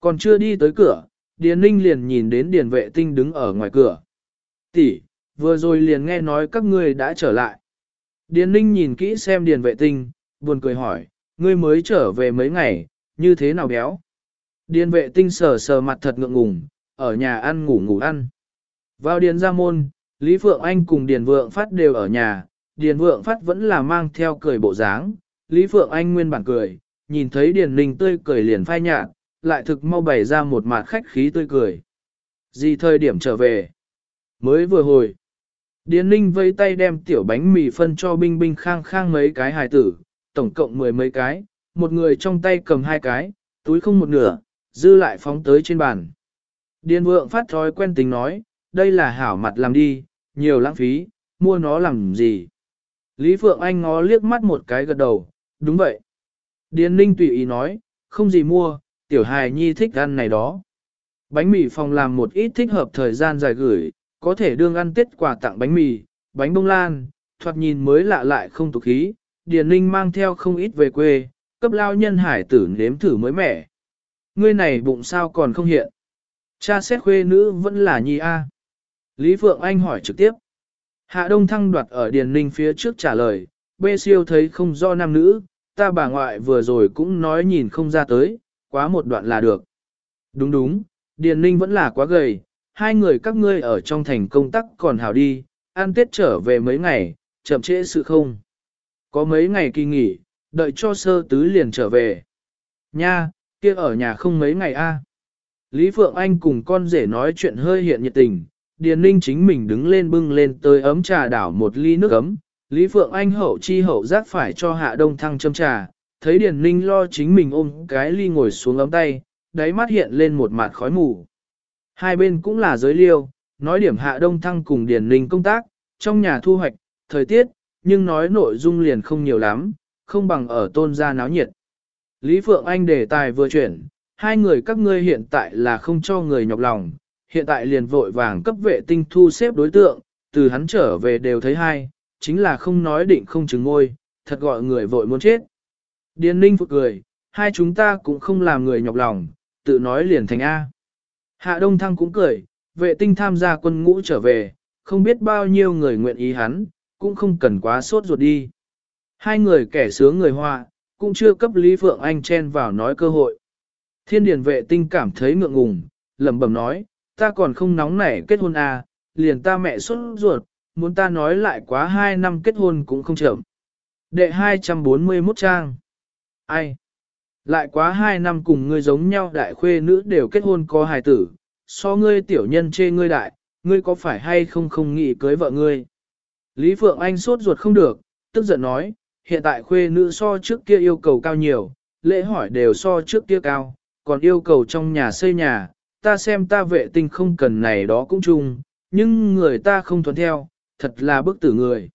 Còn chưa đi tới cửa, Điền Ninh liền nhìn đến Điền vệ tinh đứng ở ngoài cửa. Tỷ, vừa rồi liền nghe nói các ngươi đã trở lại. Điền Ninh nhìn kỹ xem Điền vệ tinh, buồn cười hỏi, ngươi mới trở về mấy ngày, như thế nào béo? Điền vệ tinh sờ sờ mặt thật ngượng ngùng, ở nhà ăn ngủ ngủ ăn. Vào điền ra môn, Lý Phượng Anh cùng Điền Vượng Phát đều ở nhà, Điền Vượng Phát vẫn là mang theo cười bộ dáng, Lý Phượng Anh nguyên bản cười, nhìn thấy Điền Ninh tươi cười liền phai nhạt, lại thực mau bày ra một mặt khách khí tươi cười. Gì thời điểm trở về? Mới vừa hồi. Điền Ninh vây tay đem tiểu bánh mì phân cho binh binh khang khang mấy cái hài tử, tổng cộng mười mấy cái, một người trong tay cầm hai cái, túi không một nửa, dư lại phóng tới trên bàn. Điền vượng phát thói quen tính nói, đây là hảo mặt làm đi, nhiều lãng phí, mua nó làm gì. Lý Phượng Anh ngó liếc mắt một cái gật đầu, đúng vậy. Điền Ninh tùy ý nói, không gì mua, tiểu hài nhi thích ăn này đó. Bánh mì phòng làm một ít thích hợp thời gian dài gửi, có thể đương ăn tết quà tặng bánh mì, bánh bông lan, thoạt nhìn mới lạ lại không tục khí. Điền Ninh mang theo không ít về quê, cấp lao nhân hải tử nếm thử mới mẻ. Ngươi này bụng sao còn không hiện. Cha xét khuê nữ vẫn là nhi A. Lý Phượng Anh hỏi trực tiếp. Hạ Đông Thăng đoạt ở Điền Ninh phía trước trả lời, bê siêu thấy không do nam nữ, ta bà ngoại vừa rồi cũng nói nhìn không ra tới, quá một đoạn là được. Đúng đúng, Điền Ninh vẫn là quá gầy, hai người các ngươi ở trong thành công tác còn hảo đi, ăn tết trở về mấy ngày, chậm trễ sự không. Có mấy ngày kỳ nghỉ, đợi cho sơ tứ liền trở về. Nha, kia ở nhà không mấy ngày a. Lý Phượng Anh cùng con rể nói chuyện hơi hiện nhiệt tình, Điền Ninh chính mình đứng lên bưng lên tới ấm trà đảo một ly nước ấm. Lý Phượng Anh hậu chi hậu giác phải cho Hạ Đông Thăng châm trà, thấy Điền Ninh lo chính mình ôm cái ly ngồi xuống ấm tay, đáy mắt hiện lên một mặt khói mù. Hai bên cũng là giới liêu, nói điểm Hạ Đông Thăng cùng Điền Ninh công tác, trong nhà thu hoạch, thời tiết, nhưng nói nội dung liền không nhiều lắm, không bằng ở tôn gia náo nhiệt. Lý Phượng Anh đề tài vừa chuyển, hai người các ngươi hiện tại là không cho người nhọc lòng, hiện tại liền vội vàng cấp vệ tinh thu xếp đối tượng, từ hắn trở về đều thấy hai, chính là không nói định không chứng ngôi, thật gọi người vội muốn chết. Điền ninh phục cười, hai chúng ta cũng không làm người nhọc lòng, tự nói liền thành A. Hạ Đông Thăng cũng cười, vệ tinh tham gia quân ngũ trở về, không biết bao nhiêu người nguyện ý hắn, cũng không cần quá sốt ruột đi. Hai người kẻ sướng người hoa, cũng chưa cấp Lý Phượng Anh chen vào nói cơ hội. Thiên điển vệ tinh cảm thấy ngượng ngùng, lẩm bẩm nói, ta còn không nóng nảy kết hôn à, liền ta mẹ xuất ruột, muốn ta nói lại quá 2 năm kết hôn cũng không chậm. Đệ 241 trang. Ai? Lại quá 2 năm cùng ngươi giống nhau đại khuê nữ đều kết hôn có hài tử, so ngươi tiểu nhân chê ngươi đại, ngươi có phải hay không không nghĩ cưới vợ ngươi? Lý Phượng Anh sốt ruột không được, tức giận nói, hiện tại khuê nữ so trước kia yêu cầu cao nhiều, lễ hỏi đều so trước kia cao, còn yêu cầu trong nhà xây nhà, ta xem ta vệ tinh không cần này đó cũng chung, nhưng người ta không thuận theo, thật là bức tử người.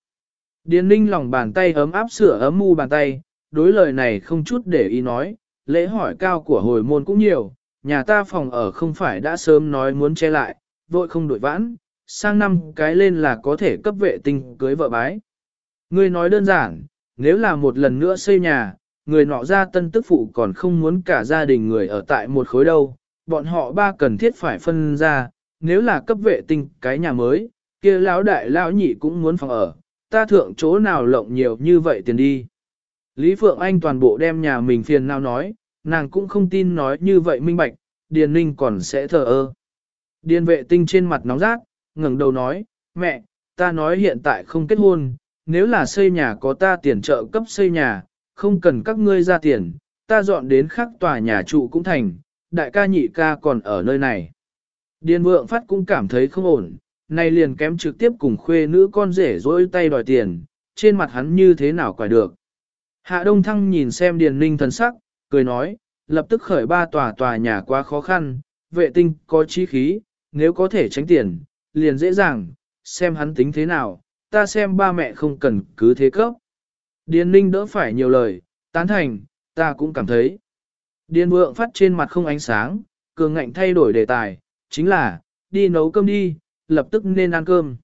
Điền ninh lòng bàn tay ấm áp sửa ấm mu bàn tay, đối lời này không chút để ý nói, lễ hỏi cao của hồi môn cũng nhiều, nhà ta phòng ở không phải đã sớm nói muốn che lại, vội không đổi vãn, sang năm cái lên là có thể cấp vệ tinh cưới vợ bái. Ngươi nói đơn giản, nếu là một lần nữa xây nhà, người nọ ra tân tức phụ còn không muốn cả gia đình người ở tại một khối đâu, bọn họ ba cần thiết phải phân ra, nếu là cấp vệ tinh cái nhà mới, kia lão đại lão nhị cũng muốn phòng ở, ta thượng chỗ nào lộng nhiều như vậy tiền đi. Lý Phượng Anh toàn bộ đem nhà mình phiền nào nói, nàng cũng không tin nói như vậy minh bạch, Điền Ninh còn sẽ thờ ơ. Điền vệ tinh trên mặt nóng rát, ngẩng đầu nói, mẹ, ta nói hiện tại không kết hôn, nếu là xây nhà có ta tiền trợ cấp xây nhà, không cần các ngươi ra tiền, ta dọn đến khác tòa nhà trụ cũng thành, đại ca nhị ca còn ở nơi này. Điền vượng phát cũng cảm thấy không ổn, nay liền kém trực tiếp cùng khuê nữ con rể dối tay đòi tiền, trên mặt hắn như thế nào quải được. Hạ Đông Thăng nhìn xem Điền Ninh thần sắc, cười nói, lập tức khởi ba tòa tòa nhà quá khó khăn, vệ tinh có chi khí, nếu có thể tránh tiền, liền dễ dàng, xem hắn tính thế nào, ta xem ba mẹ không cần cứ thế cấp. Điền Ninh đỡ phải nhiều lời, tán thành, ta cũng cảm thấy. Điền vượng phát trên mặt không ánh sáng, cường ngạnh thay đổi đề tài, chính là, đi nấu cơm đi, lập tức nên ăn cơm.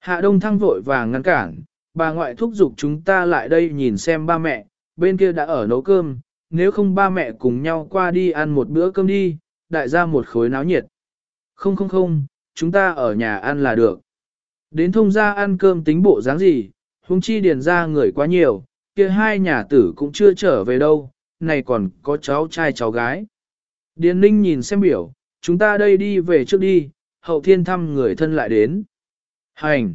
Hạ Đông Thăng vội vàng ngăn cản, bà ngoại thúc giục chúng ta lại đây nhìn xem ba mẹ, bên kia đã ở nấu cơm, nếu không ba mẹ cùng nhau qua đi ăn một bữa cơm đi, đại ra một khối náo nhiệt. Không không không, chúng ta ở nhà ăn là được. Đến thông gia ăn cơm tính bộ dáng gì, huống chi điền ra người quá nhiều, kia hai nhà tử cũng chưa trở về đâu, này còn có cháu trai cháu gái. Điền ninh nhìn xem biểu, chúng ta đây đi về trước đi, hậu thiên thăm người thân lại đến. Hành!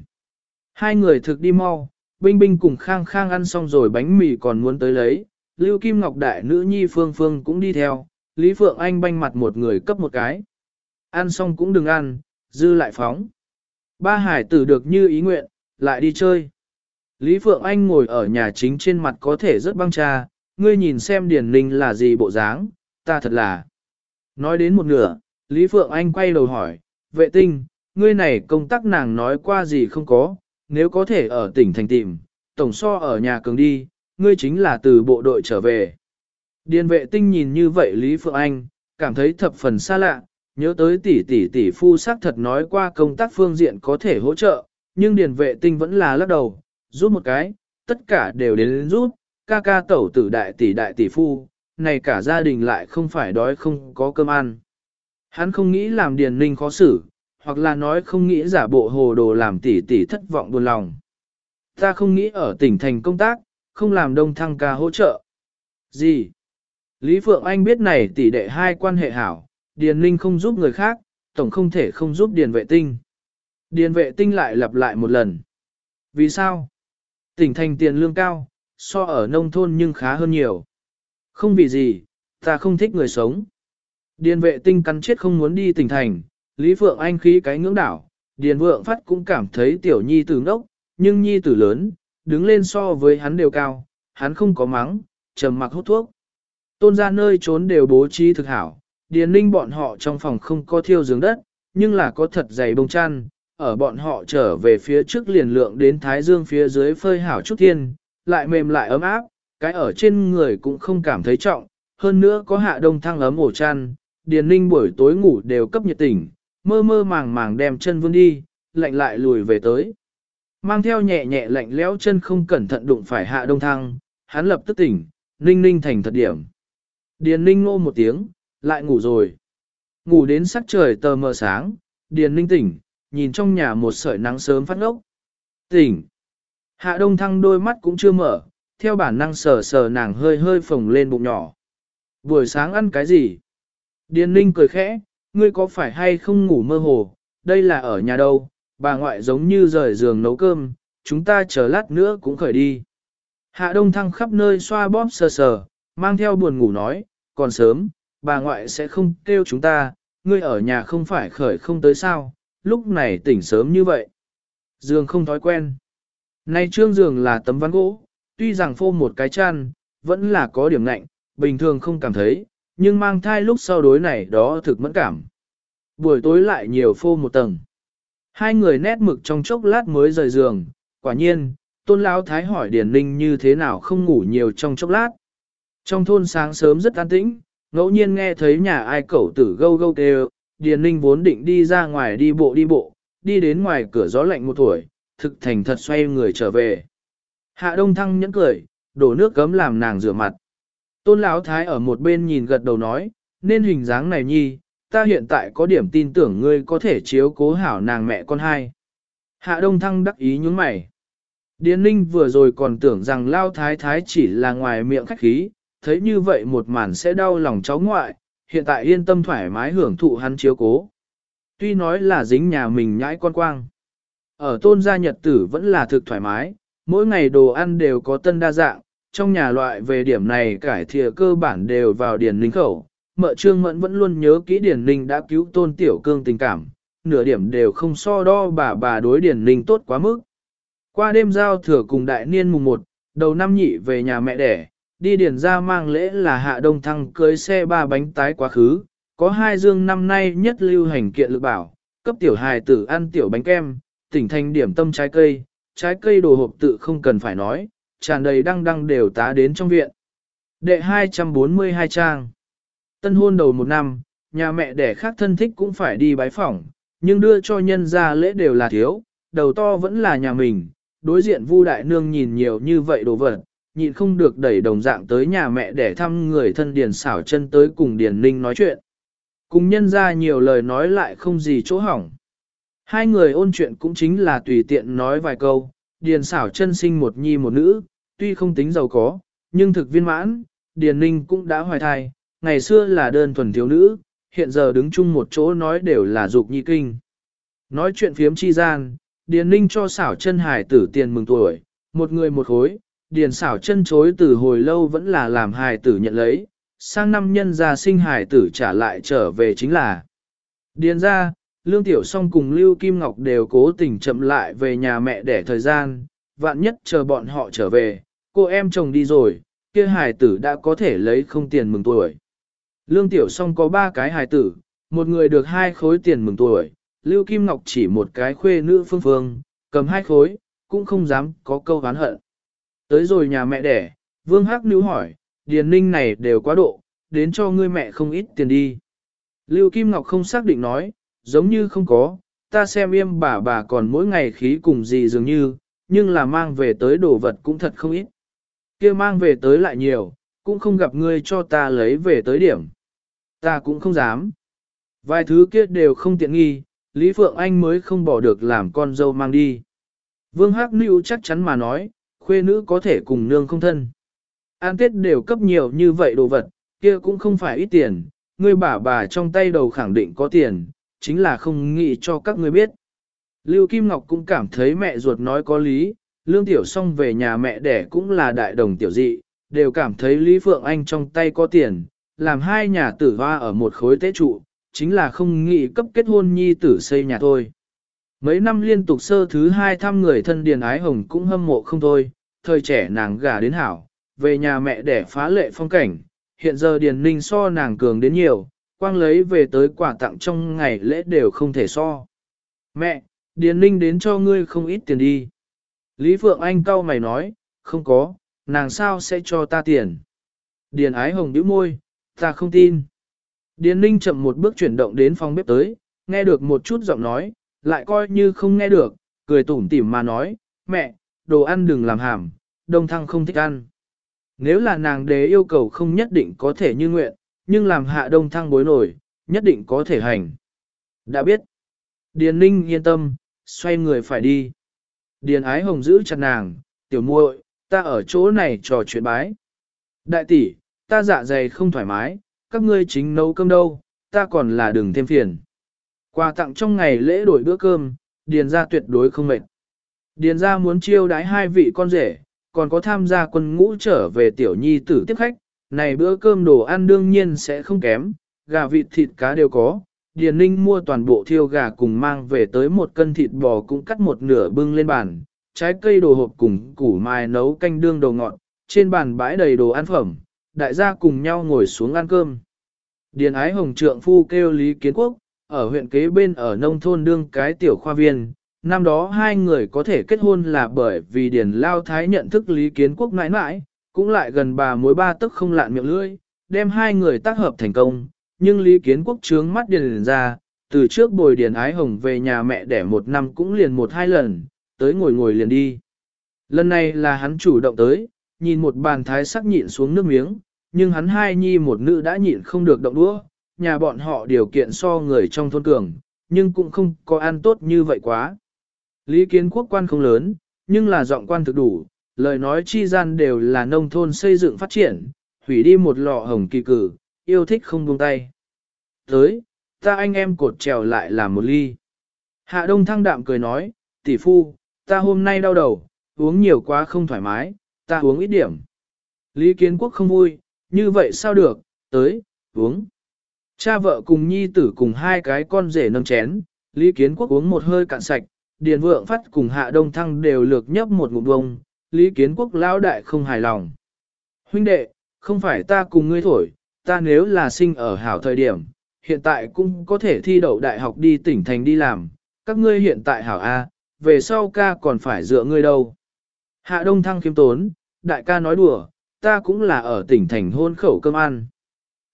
Hai người thực đi mau, Binh Binh cùng Khang Khang ăn xong rồi bánh mì còn muốn tới lấy, Lưu Kim Ngọc Đại nữ nhi Phương Phương cũng đi theo, Lý Phượng Anh banh mặt một người cấp một cái. Ăn xong cũng đừng ăn, dư lại phóng. Ba hải tử được như ý nguyện, lại đi chơi. Lý Phượng Anh ngồi ở nhà chính trên mặt có thể rất băng trà, ngươi nhìn xem Điển Ninh là gì bộ dáng, ta thật là. Nói đến một nửa, Lý Phượng Anh quay đầu hỏi, vệ tinh, ngươi này công tác nàng nói qua gì không có, nếu có thể ở tỉnh thành tìm, tổng so ở nhà cường đi, ngươi chính là từ bộ đội trở về. Điền vệ tinh nhìn như vậy Lý Phượng Anh, cảm thấy thập phần xa lạ, nhớ tới tỷ tỷ tỷ phu xác thật nói qua công tác phương diện có thể hỗ trợ, nhưng điền vệ tinh vẫn là lắc đầu, rút một cái, tất cả đều đến rút, ca ca tẩu tử đại tỷ đại tỷ phu, này cả gia đình lại không phải đói không có cơm ăn. Hắn không nghĩ làm điền ninh khó xử, hoặc là nói không nghĩ giả bộ hồ đồ làm tỷ tỷ thất vọng buồn lòng. Ta không nghĩ ở tỉnh thành công tác, không làm đông thăng ca hỗ trợ. Gì? Lý Phượng Anh biết này tỷ đệ hai quan hệ hảo, Điền Linh không giúp người khác, tổng không thể không giúp Điền vệ tinh. Điền vệ tinh lại lặp lại một lần. Vì sao? Tỉnh thành tiền lương cao, so ở nông thôn nhưng khá hơn nhiều. Không vì gì, ta không thích người sống. Điền vệ tinh cắn chết không muốn đi tỉnh thành, Lý Phượng Anh khí cái ngưỡng đảo, Điền Vượng Phát cũng cảm thấy tiểu nhi tử ngốc, nhưng nhi tử lớn, đứng lên so với hắn đều cao, hắn không có mắng, trầm mặc hút thuốc. Tôn ra nơi trốn đều bố trí thực hảo, Điền Ninh bọn họ trong phòng không có thiêu giường đất, nhưng là có thật dày bông chăn, ở bọn họ trở về phía trước liền lượng đến Thái Dương phía dưới phơi hảo chút thiên, lại mềm lại ấm áp, cái ở trên người cũng không cảm thấy trọng, hơn nữa có hạ đông thăng ấm ổ chăn, Điền Ninh buổi tối ngủ đều cấp nhiệt tỉnh, mơ mơ màng màng đem chân vươn đi, lạnh lại lùi về tới. Mang theo nhẹ nhẹ lạnh lẽo chân không cẩn thận đụng phải hạ đông thăng, hắn lập tức tỉnh, ninh ninh thành thật điểm. Điền ninh ngô một tiếng, lại ngủ rồi. Ngủ đến sắc trời tờ mờ sáng, điền ninh tỉnh, nhìn trong nhà một sợi nắng sớm phát ngốc. Tỉnh. Hạ đông thăng đôi mắt cũng chưa mở, theo bản năng sờ sờ nàng hơi hơi phồng lên bụng nhỏ. Buổi sáng ăn cái gì? Điền ninh cười khẽ, ngươi có phải hay không ngủ mơ hồ, đây là ở nhà đâu, bà ngoại giống như rời giường nấu cơm, chúng ta chờ lát nữa cũng khởi đi. Hạ đông thăng khắp nơi xoa bóp sờ sờ, mang theo buồn ngủ nói, còn sớm, bà ngoại sẽ không kêu chúng ta, ngươi ở nhà không phải khởi không tới sao, lúc này tỉnh sớm như vậy. Giường không thói quen. Nay trương giường là tấm ván gỗ, tuy rằng phô một cái chăn, vẫn là có điểm lạnh, bình thường không cảm thấy, nhưng mang thai lúc sau đối này đó thực mẫn cảm. Buổi tối lại nhiều phô một tầng. Hai người nét mực trong chốc lát mới rời giường, quả nhiên, tôn lão thái hỏi Điền Ninh như thế nào không ngủ nhiều trong chốc lát. Trong thôn sáng sớm rất an tĩnh, ngẫu nhiên nghe thấy nhà ai cẩu tử gâu gâu kêu, Điền Ninh vốn định đi ra ngoài đi bộ đi bộ, đi đến ngoài cửa gió lạnh một tuổi, thực thành thật xoay người trở về. Hạ Đông Thăng nhẫn cười, đổ nước cấm làm nàng rửa mặt. Tôn Lão Thái ở một bên nhìn gật đầu nói, nên hình dáng này nhi, ta hiện tại có điểm tin tưởng ngươi có thể chiếu cố hảo nàng mẹ con hai. Hạ Đông Thăng đắc ý nhúng mày. Điền Ninh vừa rồi còn tưởng rằng Lao Thái Thái chỉ là ngoài miệng khách khí, thấy như vậy một màn sẽ đau lòng cháu ngoại, hiện tại yên tâm thoải mái hưởng thụ hắn chiếu cố. Tuy nói là dính nhà mình nhãi con quang. Ở tôn gia nhật tử vẫn là thực thoải mái, mỗi ngày đồ ăn đều có tân đa dạng, trong nhà loại về điểm này cải thiện cơ bản đều vào điển linh khẩu. Mợ trương mẫn vẫn luôn nhớ kỹ điển ninh đã cứu tôn tiểu cương tình cảm, nửa điểm đều không so đo bà bà đối điển ninh tốt quá mức. Qua đêm giao thừa cùng đại niên mùng 1, đầu năm nhị về nhà mẹ đẻ, đi điển ra mang lễ là hạ đông thăng cưới xe ba bánh tái quá khứ, có hai dương năm nay nhất lưu hành kiện lực bảo, cấp tiểu hài tử ăn tiểu bánh kem, tỉnh thành điểm tâm trái cây, trái cây đồ hộp tự không cần phải nói, tràn đầy đăng đăng đều tá đến trong viện. Đệ 242 trang. Tân hôn đầu một năm, nhà mẹ đẻ khác thân thích cũng phải đi bái phỏng, nhưng đưa cho nhân ra lễ đều là thiếu, đầu to vẫn là nhà mình, đối diện Vu đại nương nhìn nhiều như vậy đồ vật, nhịn không được đẩy đồng dạng tới nhà mẹ để thăm người thân Điền xảo chân tới cùng Điền Ninh nói chuyện. Cùng nhân ra nhiều lời nói lại không gì chỗ hỏng. Hai người ôn chuyện cũng chính là tùy tiện nói vài câu, Điền xảo chân sinh một nhi một nữ, tuy không tính giàu có, nhưng thực viên mãn, Điền Ninh cũng đã hoài thai, ngày xưa là đơn thuần thiếu nữ, hiện giờ đứng chung một chỗ nói đều là dục nhi kinh. Nói chuyện phiếm chi gian, Điền Ninh cho xảo chân hải tử tiền mừng tuổi, một người một khối, Điền xảo chân chối từ hồi lâu vẫn là làm hài tử nhận lấy, sang năm nhân gia sinh hài tử trả lại trở về chính là. Điền ra, Lương Tiểu Song cùng Lưu Kim Ngọc đều cố tình chậm lại về nhà mẹ để thời gian, vạn nhất chờ bọn họ trở về, cô em chồng đi rồi, kia hài tử đã có thể lấy không tiền mừng tuổi. Lương Tiểu Song có ba cái hài tử, một người được hai khối tiền mừng tuổi, Lưu Kim Ngọc chỉ một cái khuê nữ phương phương, cầm hai khối, cũng không dám có câu oán hận. Tới rồi nhà mẹ đẻ, Vương Hắc níu hỏi, Điền Ninh này đều quá độ, đến cho ngươi mẹ không ít tiền đi. Lưu Kim Ngọc không xác định nói, giống như không có, ta xem im bà bà còn mỗi ngày khí cùng gì dường như, nhưng là mang về tới đồ vật cũng thật không ít. kia mang về tới lại nhiều, cũng không gặp ngươi cho ta lấy về tới điểm. Ta cũng không dám. Vài thứ kia đều không tiện nghi, Lý Phượng Anh mới không bỏ được làm con dâu mang đi. Vương Hắc Nữu chắc chắn mà nói, khuê nữ có thể cùng nương không thân. An Tết đều cấp nhiều như vậy đồ vật, kia cũng không phải ít tiền, ngươi bà bà trong tay đầu khẳng định có tiền, chính là không nghĩ cho các ngươi biết. Lưu Kim Ngọc cũng cảm thấy mẹ ruột nói có lý, Lương Tiểu Song về nhà mẹ đẻ cũng là đại đồng tiểu dị, đều cảm thấy Lý Phượng Anh trong tay có tiền, làm hai nhà tử hoa ở một khối tế trụ, chính là không nghĩ cấp kết hôn nhi tử xây nhà thôi. Mấy năm liên tục sơ thứ hai thăm người thân Điền Ái Hồng cũng hâm mộ không thôi, thời trẻ nàng gả đến hảo, về nhà mẹ để phá lệ phong cảnh, hiện giờ Điền Ninh so nàng cường đến nhiều, quang lấy về tới quà tặng trong ngày lễ đều không thể so. Mẹ, Điền Ninh đến cho ngươi không ít tiền đi. Lý Phượng Anh cau mày nói, không có, nàng sao sẽ cho ta tiền. Điền Ái Hồng bĩu môi, ta không tin. Điền Ninh chậm một bước chuyển động đến phòng bếp tới, nghe được một chút giọng nói, lại coi như không nghe được, cười tủm tỉm mà nói, mẹ, đồ ăn đừng làm hàm, đông thăng không thích ăn. Nếu là nàng đế yêu cầu không nhất định có thể như nguyện, nhưng làm hạ đông thăng bối nổi, nhất định có thể hành. Đã biết. Điền ninh yên tâm, xoay người phải đi. Điền ái hồng giữ chặt nàng, tiểu muội, ta ở chỗ này trò chuyện bái. Đại tỷ, ta dạ dày không thoải mái, các ngươi chính nấu cơm đâu, ta còn là đừng thêm phiền. Quà tặng trong ngày lễ đổi bữa cơm, điền ra tuyệt đối không mệt. Điền ra muốn chiêu đái hai vị con rể, còn có tham gia quân ngũ trở về tiểu nhi tử tiếp khách, này bữa cơm đồ ăn đương nhiên sẽ không kém, gà vịt thịt cá đều có. Điền Ninh mua toàn bộ thiêu gà cùng mang về tới một cân thịt bò cũng cắt một nửa bưng lên bàn, trái cây đồ hộp cùng củ mai nấu canh đương đồ ngọt, trên bàn bãi đầy đồ ăn phẩm, đại gia cùng nhau ngồi xuống ăn cơm. Điền ái hồng trượng phu kêu Lý Kiến Quốc, ở huyện kế bên ở nông thôn đương cái tiểu khoa viên. Năm đó hai người có thể kết hôn là bởi vì Điền Lao Thái nhận thức Lý Kiến Quốc mãi mãi, cũng lại gần bà mối ba tức không lạn miệng lưỡi, đem hai người tác hợp thành công. Nhưng Lý Kiến Quốc trướng mắt Điền ra, từ trước bồi Điền Ái Hồng về nhà mẹ đẻ một năm cũng liền một hai lần, tới ngồi ngồi liền đi. Lần này là hắn chủ động tới, nhìn một bàn thái sắc nhịn xuống nước miếng, nhưng hắn hai nhi một nữ đã nhịn không được động đũa, nhà bọn họ điều kiện so người trong thôn cường, nhưng cũng không có ăn tốt như vậy quá. Lý kiến quốc quan không lớn, nhưng là giọng quan thực đủ, lời nói chi gian đều là nông thôn xây dựng phát triển, hủy đi một lọ hồng kỳ cử, yêu thích không buông tay. Tới, ta anh em cột trèo lại làm một ly. Hạ đông thăng đạm cười nói, tỷ phu, ta hôm nay đau đầu, uống nhiều quá không thoải mái, ta uống ít điểm. Lý kiến quốc không vui, như vậy sao được, tới, uống. Cha vợ cùng nhi tử cùng hai cái con rể nâng chén, Lý kiến quốc uống một hơi cạn sạch, điền vượng phát cùng hạ đông thăng đều lược nhấp một ngụm bông, Lý kiến quốc lão đại không hài lòng. Huynh đệ, không phải ta cùng ngươi thổi, ta nếu là sinh ở hảo thời điểm, hiện tại cũng có thể thi đậu đại học đi tỉnh thành đi làm, các ngươi hiện tại hảo A, về sau ca còn phải dựa ngươi đâu. Hạ Đông Thăng khiêm tốn, đại ca nói đùa, ta cũng là ở tỉnh thành hôn khẩu cơm ăn.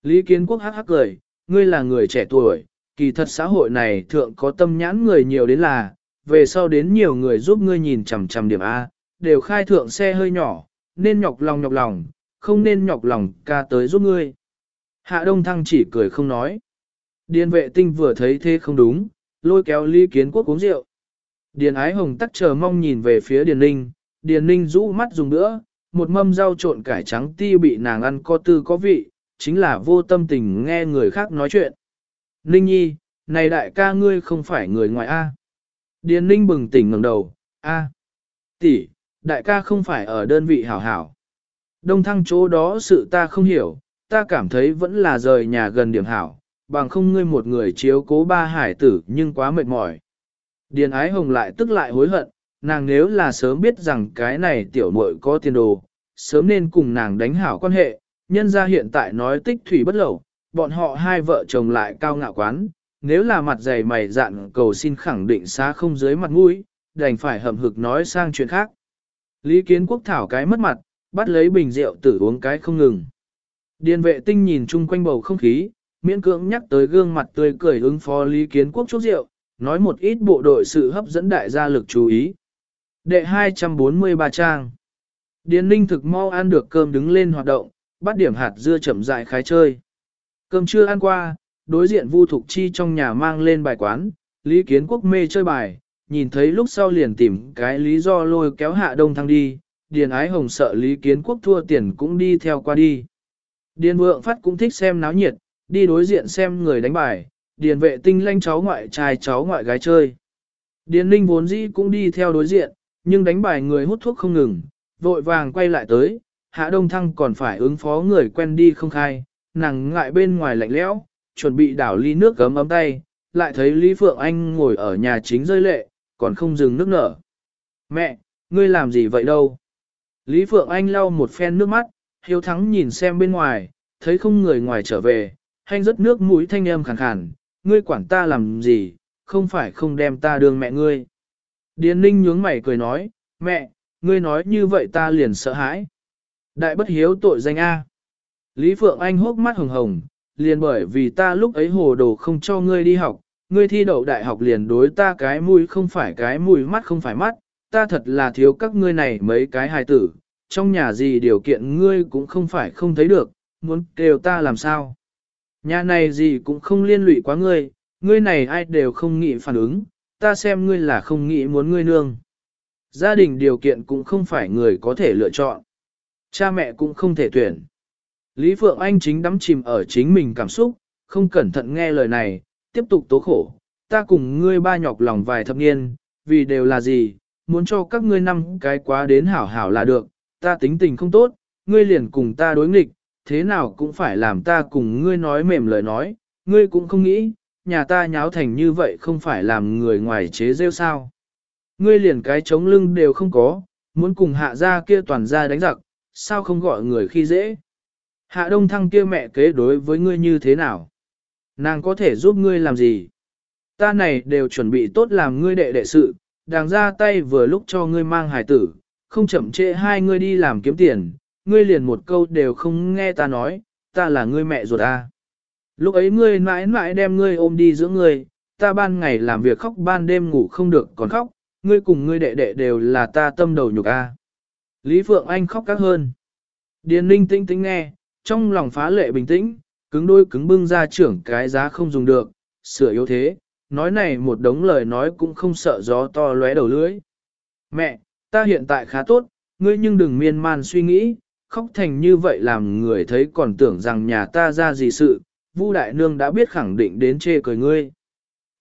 Lý Kiến Quốc hắc hắc cười, ngươi là người trẻ tuổi, kỳ thật xã hội này thượng có tâm nhãn người nhiều đến là, về sau đến nhiều người giúp ngươi nhìn chằm chằm điểm A, đều khai thượng xe hơi nhỏ, nên nhọc lòng nhọc lòng, không nên nhọc lòng ca tới giúp ngươi. Hạ Đông Thăng chỉ cười không nói. Điền vệ tinh vừa thấy thế không đúng, lôi kéo Lý Kiến Quốc uống rượu. Điền Ái Hồng tắc chờ mong nhìn về phía Điền Ninh, Điền Ninh rũ mắt dùng nữa, một mâm rau trộn cải trắng ti bị nàng ăn có tư có vị, chính là vô tâm tình nghe người khác nói chuyện. Ninh nhi, này đại ca ngươi không phải người ngoài A. Điền Ninh bừng tỉnh ngẩng đầu, A. tỷ, đại ca không phải ở đơn vị hảo hảo. Đông thăng chỗ đó sự ta không hiểu, ta cảm thấy vẫn là rời nhà gần điểm hảo, bằng không ngươi một người chiếu cố ba hải tử nhưng quá mệt mỏi. Điền ái hồng lại tức lại hối hận, nàng nếu là sớm biết rằng cái này tiểu muội có tiền đồ, sớm nên cùng nàng đánh hảo quan hệ, nhân ra hiện tại nói tích thủy bất lẩu, bọn họ hai vợ chồng lại cao ngạo quán, nếu là mặt dày mày dạn cầu xin khẳng định xa không dưới mặt mũi, đành phải hậm hực nói sang chuyện khác. Lý kiến quốc thảo cái mất mặt, bắt lấy bình rượu tử uống cái không ngừng. Điền vệ tinh nhìn chung quanh bầu không khí, miễn cưỡng nhắc tới gương mặt tươi cười ứng phó Lý kiến quốc chúc rượu, nói một ít bộ đội sự hấp dẫn đại gia lực chú ý. Đệ 243 trang Điền ninh thực mau ăn được cơm đứng lên hoạt động, bắt điểm hạt dưa chậm dại khái chơi. Cơm chưa ăn qua, đối diện Vu Thục Chi trong nhà mang lên bài quán, Lý Kiến Quốc mê chơi bài, nhìn thấy lúc sau liền tìm cái lý do lôi kéo hạ đông thăng đi, Điền Ái Hồng sợ Lý Kiến Quốc thua tiền cũng đi theo qua đi. Điền Vượng Phát cũng thích xem náo nhiệt, đi đối diện xem người đánh bài, Điền vệ tinh lanh cháu ngoại trai cháu ngoại gái chơi. Điền Ninh vốn dĩ cũng đi theo đối diện, nhưng đánh bài người hút thuốc không ngừng, vội vàng quay lại tới, Hạ Đông Thăng còn phải ứng phó người quen đi không khai, nàng ngại bên ngoài lạnh lẽo, chuẩn bị đảo ly nước gấm ấm tay, lại thấy Lý Phượng Anh ngồi ở nhà chính rơi lệ, còn không dừng nước nở. Mẹ, ngươi làm gì vậy đâu? Lý Phượng Anh lau một phen nước mắt, hiếu thắng nhìn xem bên ngoài, thấy không người ngoài trở về, hành rất nước mũi thanh âm khàn khàn, ngươi quản ta làm gì, không phải không đem ta đường mẹ ngươi. Điền ninh nhướng mày cười nói, mẹ, ngươi nói như vậy ta liền sợ hãi. Đại bất hiếu tội danh A. Lý Phượng Anh hốc mắt hồng hồng, liền bởi vì ta lúc ấy hồ đồ không cho ngươi đi học, ngươi thi đậu đại học liền đối ta cái mũi không phải cái mũi mắt không phải mắt, ta thật là thiếu các ngươi này mấy cái hài tử, trong nhà gì điều kiện ngươi cũng không phải không thấy được, muốn kêu ta làm sao. Nhà này gì cũng không liên lụy quá ngươi, ngươi này ai đều không nghĩ phản ứng, ta xem ngươi là không nghĩ muốn ngươi nương. Gia đình điều kiện cũng không phải người có thể lựa chọn. Cha mẹ cũng không thể tuyển. Lý Phượng Anh chính đắm chìm ở chính mình cảm xúc, không cẩn thận nghe lời này, tiếp tục tố khổ. Ta cùng ngươi ba nhọc lòng vài thập niên, vì đều là gì, muốn cho các ngươi năm cái quá đến hảo hảo là được, ta tính tình không tốt, ngươi liền cùng ta đối nghịch, thế nào cũng phải làm ta cùng ngươi nói mềm lời nói, ngươi cũng không nghĩ, nhà ta nháo thành như vậy không phải làm người ngoài chế rêu sao. Ngươi liền cái chống lưng đều không có, muốn cùng hạ ra kia toàn ra đánh giặc, sao không gọi người khi dễ. Hạ đông thăng kia mẹ kế đối với ngươi như thế nào? Nàng có thể giúp ngươi làm gì? Ta này đều chuẩn bị tốt làm ngươi đệ đệ sự, đang ra tay vừa lúc cho ngươi mang hài tử, không chậm trễ hai ngươi đi làm kiếm tiền, ngươi liền một câu đều không nghe ta nói, ta là ngươi mẹ ruột ta. Lúc ấy ngươi mãi mãi đem ngươi ôm đi giữa ngươi, ta ban ngày làm việc khóc ban đêm ngủ không được còn khóc, ngươi cùng ngươi đệ đệ đều là ta tâm đầu nhục a. Lý Phượng Anh khóc các hơn. Điền Ninh tĩnh tĩnh nghe, trong lòng phá lệ bình tĩnh, cứng đôi cứng bưng ra trưởng cái giá không dùng được, sửa yếu thế, nói này một đống lời nói cũng không sợ gió to lóe đầu lưỡi. Mẹ, ta hiện tại khá tốt, ngươi nhưng đừng miên man suy nghĩ, khóc thành như vậy làm người thấy còn tưởng rằng nhà ta ra gì sự, Vu Đại Nương đã biết khẳng định đến chê cười ngươi.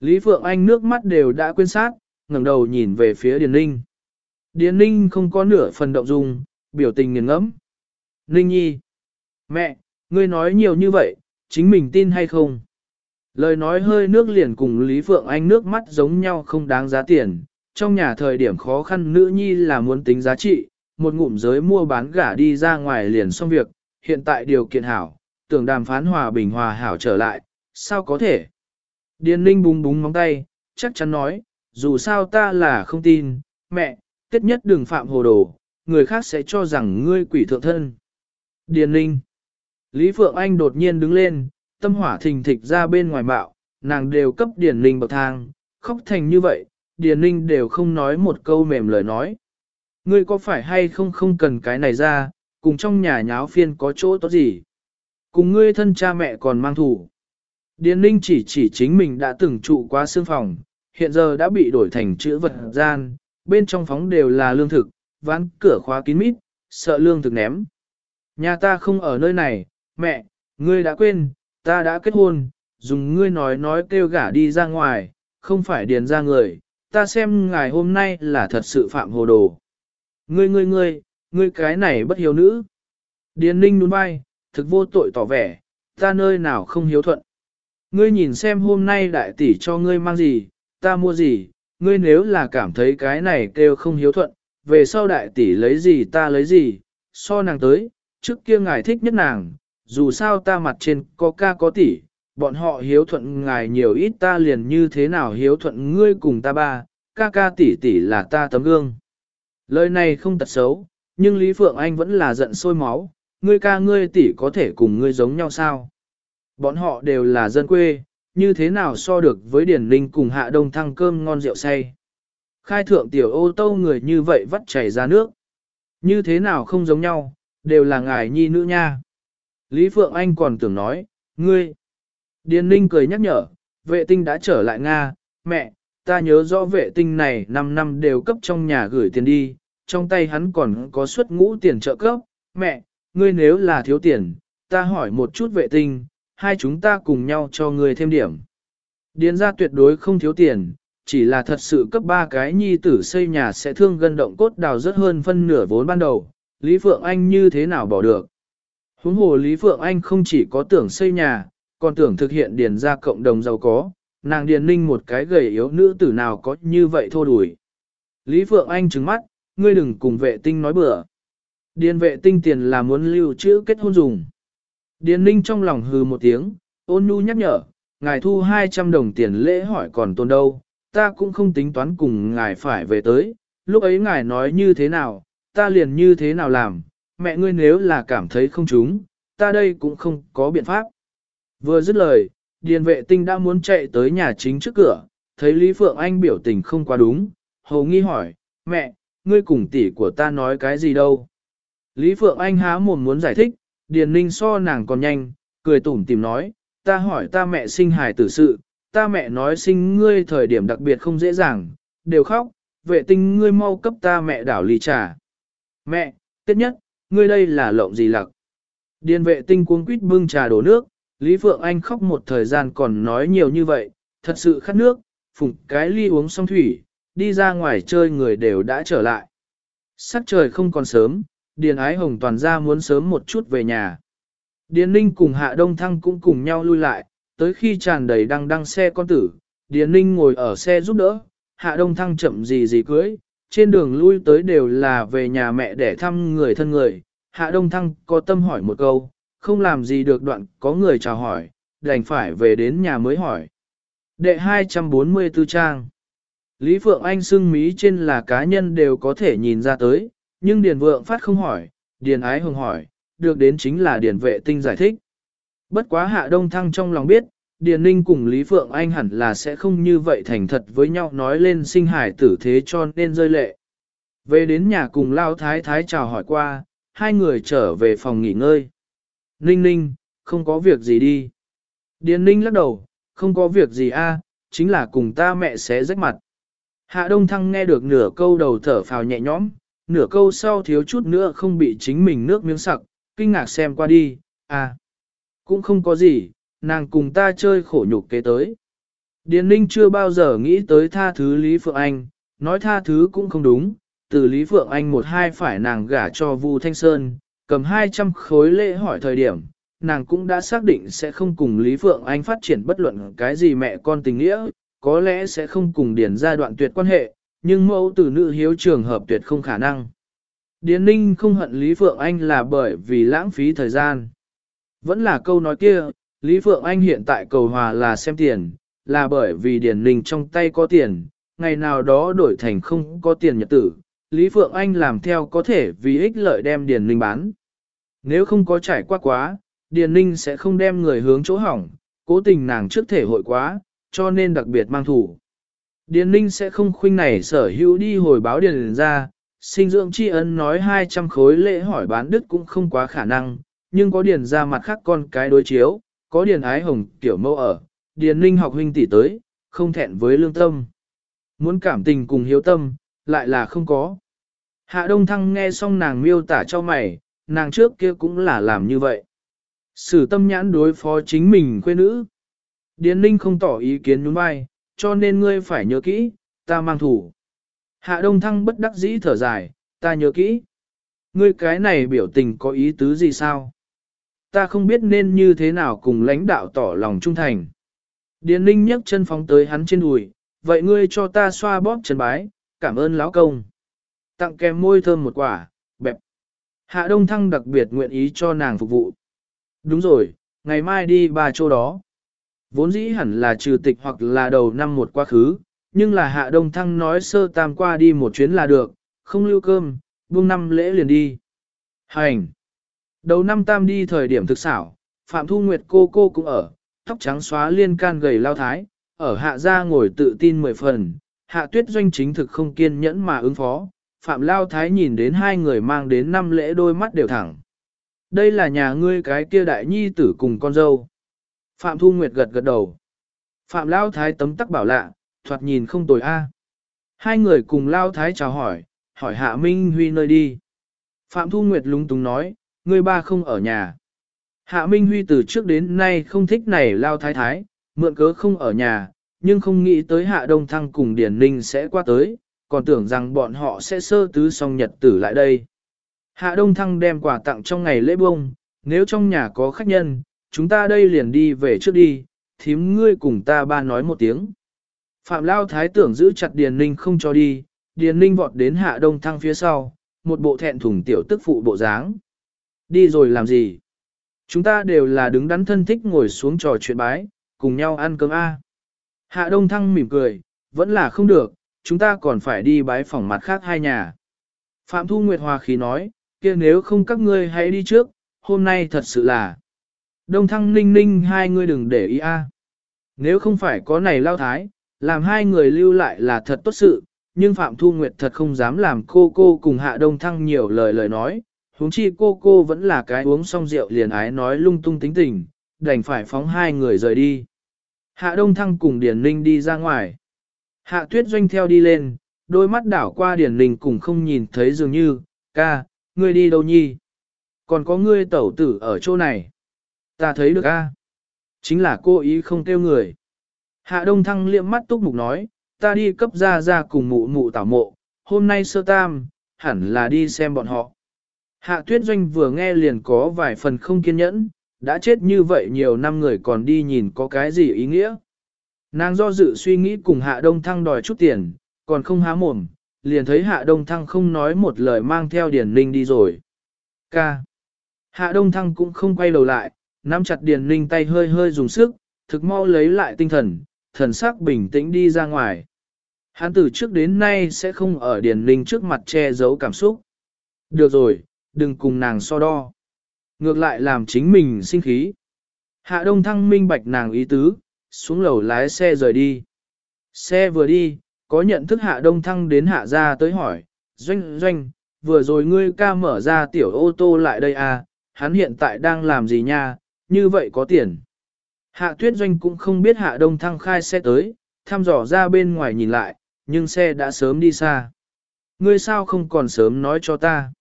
Lý Phượng Anh nước mắt đều đã quên sát, ngẩng đầu nhìn về phía Điền Ninh. Điền Ninh không có nửa phần động dung, biểu tình nghiền ngẫm. Ninh Nhi, mẹ, ngươi nói nhiều như vậy, chính mình tin hay không? Lời nói hơi nước liền cùng Lý Phượng Anh nước mắt giống nhau không đáng giá tiền, trong nhà thời điểm khó khăn nữ nhi là muốn tính giá trị, một ngụm giới mua bán gả đi ra ngoài liền xong việc, hiện tại điều kiện hảo, tưởng đàm phán hòa bình hòa hảo trở lại, sao có thể? Điền Linh búng búng móng tay, chắc chắn nói, dù sao ta là không tin, mẹ, tiết nhất đừng phạm hồ đồ, người khác sẽ cho rằng ngươi quỷ thượng thân. Điền Linh. Lý Phượng Anh đột nhiên đứng lên, tâm hỏa thình thịch ra bên ngoài bạo, nàng đều cấp Điền ninh bậc thang, khóc thành như vậy, Điền ninh đều không nói một câu mềm lời nói. Ngươi có phải hay không không cần cái này ra, cùng trong nhà nháo phiên có chỗ tốt gì? Cùng ngươi thân cha mẹ còn mang thủ. Điền ninh chỉ chỉ chính mình đã từng trụ qua xương phòng, hiện giờ đã bị đổi thành chữ vật gian, bên trong phóng đều là lương thực, ván cửa khóa kín mít, sợ lương thực ném. Nhà ta không ở nơi này, mẹ, ngươi đã quên, ta đã kết hôn, dùng ngươi nói nói kêu gả đi ra ngoài, không phải điền ra người, ta xem ngài hôm nay là thật sự phạm hồ đồ. Ngươi ngươi ngươi, ngươi cái này bất hiếu nữ. Điền ninh đúng bay, thực vô tội tỏ vẻ, ta nơi nào không hiếu thuận. Ngươi nhìn xem hôm nay đại tỷ cho ngươi mang gì, ta mua gì, ngươi nếu là cảm thấy cái này kêu không hiếu thuận, về sau đại tỷ lấy gì ta lấy gì, so nàng tới, trước kia ngài thích nhất nàng, dù sao ta mặt trên có ca có tỷ, bọn họ hiếu thuận ngài nhiều ít ta liền như thế nào hiếu thuận ngươi cùng ta ba, ca ca tỷ tỷ là ta tấm gương. Lời này không tật xấu, nhưng Lý Phượng Anh vẫn là giận sôi máu, ngươi ca ngươi tỷ có thể cùng ngươi giống nhau sao? Bọn họ đều là dân quê, như thế nào so được với Điển Linh cùng Hạ Đông thăng cơm ngon rượu say. Khai thượng tiểu ô tô người như vậy vắt chảy ra nước. Như thế nào không giống nhau, đều là ngài nhi nữ nha. Lý Phượng Anh còn tưởng nói, ngươi. Điền Ninh cười nhắc nhở, vệ tinh đã trở lại Nga, mẹ, ta nhớ rõ vệ tinh này 5 năm đều cấp trong nhà gửi tiền đi, trong tay hắn còn có suất ngũ tiền trợ cấp, mẹ, ngươi nếu là thiếu tiền, ta hỏi một chút vệ tinh, hai chúng ta cùng nhau cho ngươi thêm điểm. Điền ra tuyệt đối không thiếu tiền, chỉ là thật sự cấp ba cái nhi tử xây nhà sẽ thương gân động cốt đào rất hơn phân nửa vốn ban đầu, Lý Phượng Anh như thế nào bỏ được. Huống hồ Lý Phượng Anh không chỉ có tưởng xây nhà, còn tưởng thực hiện điền ra cộng đồng giàu có, nàng điền ninh một cái gầy yếu nữ tử nào có như vậy thô đuổi. Lý Phượng Anh trừng mắt, ngươi đừng cùng vệ tinh nói bừa. Điền vệ tinh tiền là muốn lưu trữ kết hôn dùng. Điền ninh trong lòng hừ một tiếng, ôn nhu nhắc nhở, ngài thu 200 đồng tiền lễ hỏi còn tồn đâu, ta cũng không tính toán cùng ngài phải về tới, lúc ấy ngài nói như thế nào, ta liền như thế nào làm, mẹ ngươi nếu là cảm thấy không trúng, ta đây cũng không có biện pháp. Vừa dứt lời, điền vệ tinh đã muốn chạy tới nhà chính trước cửa, thấy Lý Phượng Anh biểu tình không quá đúng, hầu nghi hỏi, mẹ, ngươi cùng tỷ của ta nói cái gì đâu. Lý Phượng Anh há mồm muốn giải thích, điền ninh so nàng còn nhanh, cười tủm tìm nói, ta hỏi ta mẹ sinh hài tử sự, ta mẹ nói sinh ngươi thời điểm đặc biệt không dễ dàng, đều khóc, vệ tinh ngươi mau cấp ta mẹ đảo ly trà. Mẹ, tiết nhất, ngươi đây là lộng gì lặc? Điền vệ tinh cuống quýt bưng trà đổ nước, Lý Phượng Anh khóc một thời gian còn nói nhiều như vậy, thật sự khát nước, phùng cái ly uống xong thủy, đi ra ngoài chơi người đều đã trở lại. Sắc trời không còn sớm, Điền Ái Hồng toàn ra muốn sớm một chút về nhà. Điền Ninh cùng Hạ Đông Thăng cũng cùng nhau lui lại, tới khi tràn đầy đăng đăng xe con tử, Điền Ninh ngồi ở xe giúp đỡ, Hạ Đông Thăng chậm gì gì cưới, trên đường lui tới đều là về nhà mẹ để thăm người thân người. Hạ Đông Thăng có tâm hỏi một câu, không làm gì được đoạn có người chào hỏi, đành phải về đến nhà mới hỏi. Đệ 244 trang Lý Phượng Anh xưng mí trên là cá nhân đều có thể nhìn ra tới, nhưng Điền Vượng Phát không hỏi, Điền Ái Hồng hỏi, được đến chính là Điền Vệ Tinh giải thích. Bất quá Hạ Đông Thăng trong lòng biết, Điền Ninh cùng Lý Phượng Anh hẳn là sẽ không như vậy thành thật với nhau nói lên sinh hải tử thế cho nên rơi lệ. Về đến nhà cùng Lao Thái Thái chào hỏi qua, hai người trở về phòng nghỉ ngơi. Ninh ninh, không có việc gì đi. Điền ninh lắc đầu, không có việc gì a, chính là cùng ta mẹ sẽ rách mặt. Hạ Đông Thăng nghe được nửa câu đầu thở phào nhẹ nhõm, nửa câu sau thiếu chút nữa không bị chính mình nước miếng sặc, kinh ngạc xem qua đi, à, cũng không có gì, nàng cùng ta chơi khổ nhục kế tới. Điền Ninh chưa bao giờ nghĩ tới tha thứ Lý Phượng Anh, nói tha thứ cũng không đúng, từ Lý Phượng Anh một hai phải nàng gả cho Vu Thanh Sơn, cầm 200 khối lễ hỏi thời điểm, nàng cũng đã xác định sẽ không cùng Lý Phượng Anh phát triển bất luận cái gì mẹ con tình nghĩa, có lẽ sẽ không cùng Điền ra đoạn tuyệt quan hệ, nhưng mẫu tử nữ hiếu trường hợp tuyệt không khả năng. Điền Ninh không hận Lý Phượng Anh là bởi vì lãng phí thời gian. Vẫn là câu nói kia, Lý Phượng Anh hiện tại cầu hòa là xem tiền, là bởi vì Điền Ninh trong tay có tiền, ngày nào đó đổi thành không có tiền nhật tử, Lý Phượng Anh làm theo có thể vì ích lợi đem Điền Ninh bán. Nếu không có trải qua quá, Điền Ninh sẽ không đem người hướng chỗ hỏng, cố tình nàng trước thể hội quá, cho nên đặc biệt mang thủ. Điền Ninh sẽ không khuynh này sở hữu đi hồi báo Điền ra, sinh dưỡng tri ân nói 200 khối lễ hỏi bán đứt cũng không quá khả năng, nhưng có Điền ra mặt khác con cái đối chiếu, có Điền ái hồng tiểu mâu ở, Điền Ninh học huynh tỷ tới, không thẹn với lương tâm. Muốn cảm tình cùng hiếu tâm, lại là không có. Hạ Đông Thăng nghe xong nàng miêu tả cho mày, nàng trước kia cũng là làm như vậy. Sử tâm nhãn đối phó chính mình quê nữ. Điền Ninh không tỏ ý kiến nhún vai, cho nên ngươi phải nhớ kỹ, ta mang thủ. Hạ Đông Thăng bất đắc dĩ thở dài, ta nhớ kỹ. Ngươi cái này biểu tình có ý tứ gì sao? Ta không biết nên như thế nào cùng lãnh đạo tỏ lòng trung thành. Điền Ninh nhấc chân phóng tới hắn trên đùi, vậy ngươi cho ta xoa bóp chân bái, cảm ơn lão công. Tặng kèm môi thơm một quả, bẹp. Hạ Đông Thăng đặc biệt nguyện ý cho nàng phục vụ. Đúng rồi, ngày mai đi bà chỗ đó. Vốn dĩ hẳn là trừ tịch hoặc là đầu năm một quá khứ, nhưng là Hạ Đông Thăng nói sơ tam qua đi một chuyến là được, không lưu cơm, buông năm lễ liền đi. Hành! Đầu năm tam đi thời điểm thực xảo, Phạm Thu Nguyệt cô cô cũng ở, tóc trắng xóa liên can gầy lao thái, ở hạ gia ngồi tự tin mười phần, hạ tuyết doanh chính thực không kiên nhẫn mà ứng phó, Phạm Lao Thái nhìn đến hai người mang đến năm lễ đôi mắt đều thẳng. Đây là nhà ngươi cái kia đại nhi tử cùng con dâu. Phạm Thu Nguyệt gật gật đầu. Phạm Lao Thái tấm tắc bảo lạ, thoạt nhìn không tồi a. Hai người cùng Lao Thái chào hỏi, hỏi Hạ Minh Huy nơi đi. Phạm Thu Nguyệt lúng túng nói, ngươi ba không ở nhà. Hạ Minh Huy từ trước đến nay không thích này Lao Thái Thái, mượn cớ không ở nhà, nhưng không nghĩ tới Hạ Đông Thăng cùng Điển Ninh sẽ qua tới, còn tưởng rằng bọn họ sẽ sơ tứ xong nhật tử lại đây. Hạ Đông Thăng đem quà tặng trong ngày lễ bông, nếu trong nhà có khách nhân, chúng ta đây liền đi về trước đi, thím ngươi cùng ta ba nói một tiếng. Phạm Lao Thái tưởng giữ chặt Điền Ninh không cho đi, Điền Ninh vọt đến Hạ Đông Thăng phía sau, một bộ thẹn thùng tiểu tức phụ bộ dáng. Đi rồi làm gì? Chúng ta đều là đứng đắn thân thích ngồi xuống trò chuyện bái, cùng nhau ăn cơm A. Hạ Đông Thăng mỉm cười, vẫn là không được, chúng ta còn phải đi bái phỏng mặt khác hai nhà. Phạm Thu Nguyệt Hòa khí nói, kia nếu không các ngươi hãy đi trước, hôm nay thật sự là. Đông thăng ninh ninh hai ngươi đừng để ý a. Nếu không phải có này lao thái, làm hai người lưu lại là thật tốt sự, nhưng Phạm Thu Nguyệt thật không dám làm cô cô cùng hạ đông thăng nhiều lời lời nói, huống chi cô cô vẫn là cái uống xong rượu liền ái nói lung tung tính tình, đành phải phóng hai người rời đi. Hạ đông thăng cùng Điền Ninh đi ra ngoài. Hạ tuyết doanh theo đi lên, đôi mắt đảo qua Điền linh cùng không nhìn thấy dường như, ca, ngươi đi đâu nhi? Còn có ngươi tẩu tử ở chỗ này. Ta thấy được ca. Chính là cô ý không kêu người. Hạ đông thăng liệm mắt túc mục nói, ta đi cấp ra ra cùng mụ mụ tảo mộ, hôm nay sơ tam, hẳn là đi xem bọn họ. Hạ tuyết doanh vừa nghe liền có vài phần không kiên nhẫn, đã chết như vậy nhiều năm người còn đi nhìn có cái gì ý nghĩa. Nàng do dự suy nghĩ cùng Hạ Đông Thăng đòi chút tiền, còn không há mồm, liền thấy Hạ Đông Thăng không nói một lời mang theo Điền Ninh đi rồi. Ca. Hạ Đông Thăng cũng không quay đầu lại, nắm chặt Điền Ninh tay hơi hơi dùng sức, thực mau lấy lại tinh thần, thần sắc bình tĩnh đi ra ngoài. Hắn từ trước đến nay sẽ không ở Điền Ninh trước mặt che giấu cảm xúc. Được rồi, đừng cùng nàng so đo. Ngược lại làm chính mình sinh khí. Hạ Đông Thăng minh bạch nàng ý tứ, xuống lầu lái xe rời đi. Xe vừa đi, có nhận thức Hạ Đông Thăng đến Hạ ra tới hỏi, Doanh Doanh, vừa rồi ngươi ca mở ra tiểu ô tô lại đây à, hắn hiện tại đang làm gì nha, như vậy có tiền. Hạ Tuyết Doanh cũng không biết Hạ Đông Thăng khai xe tới, thăm dò ra bên ngoài nhìn lại, nhưng xe đã sớm đi xa. Ngươi sao không còn sớm nói cho ta?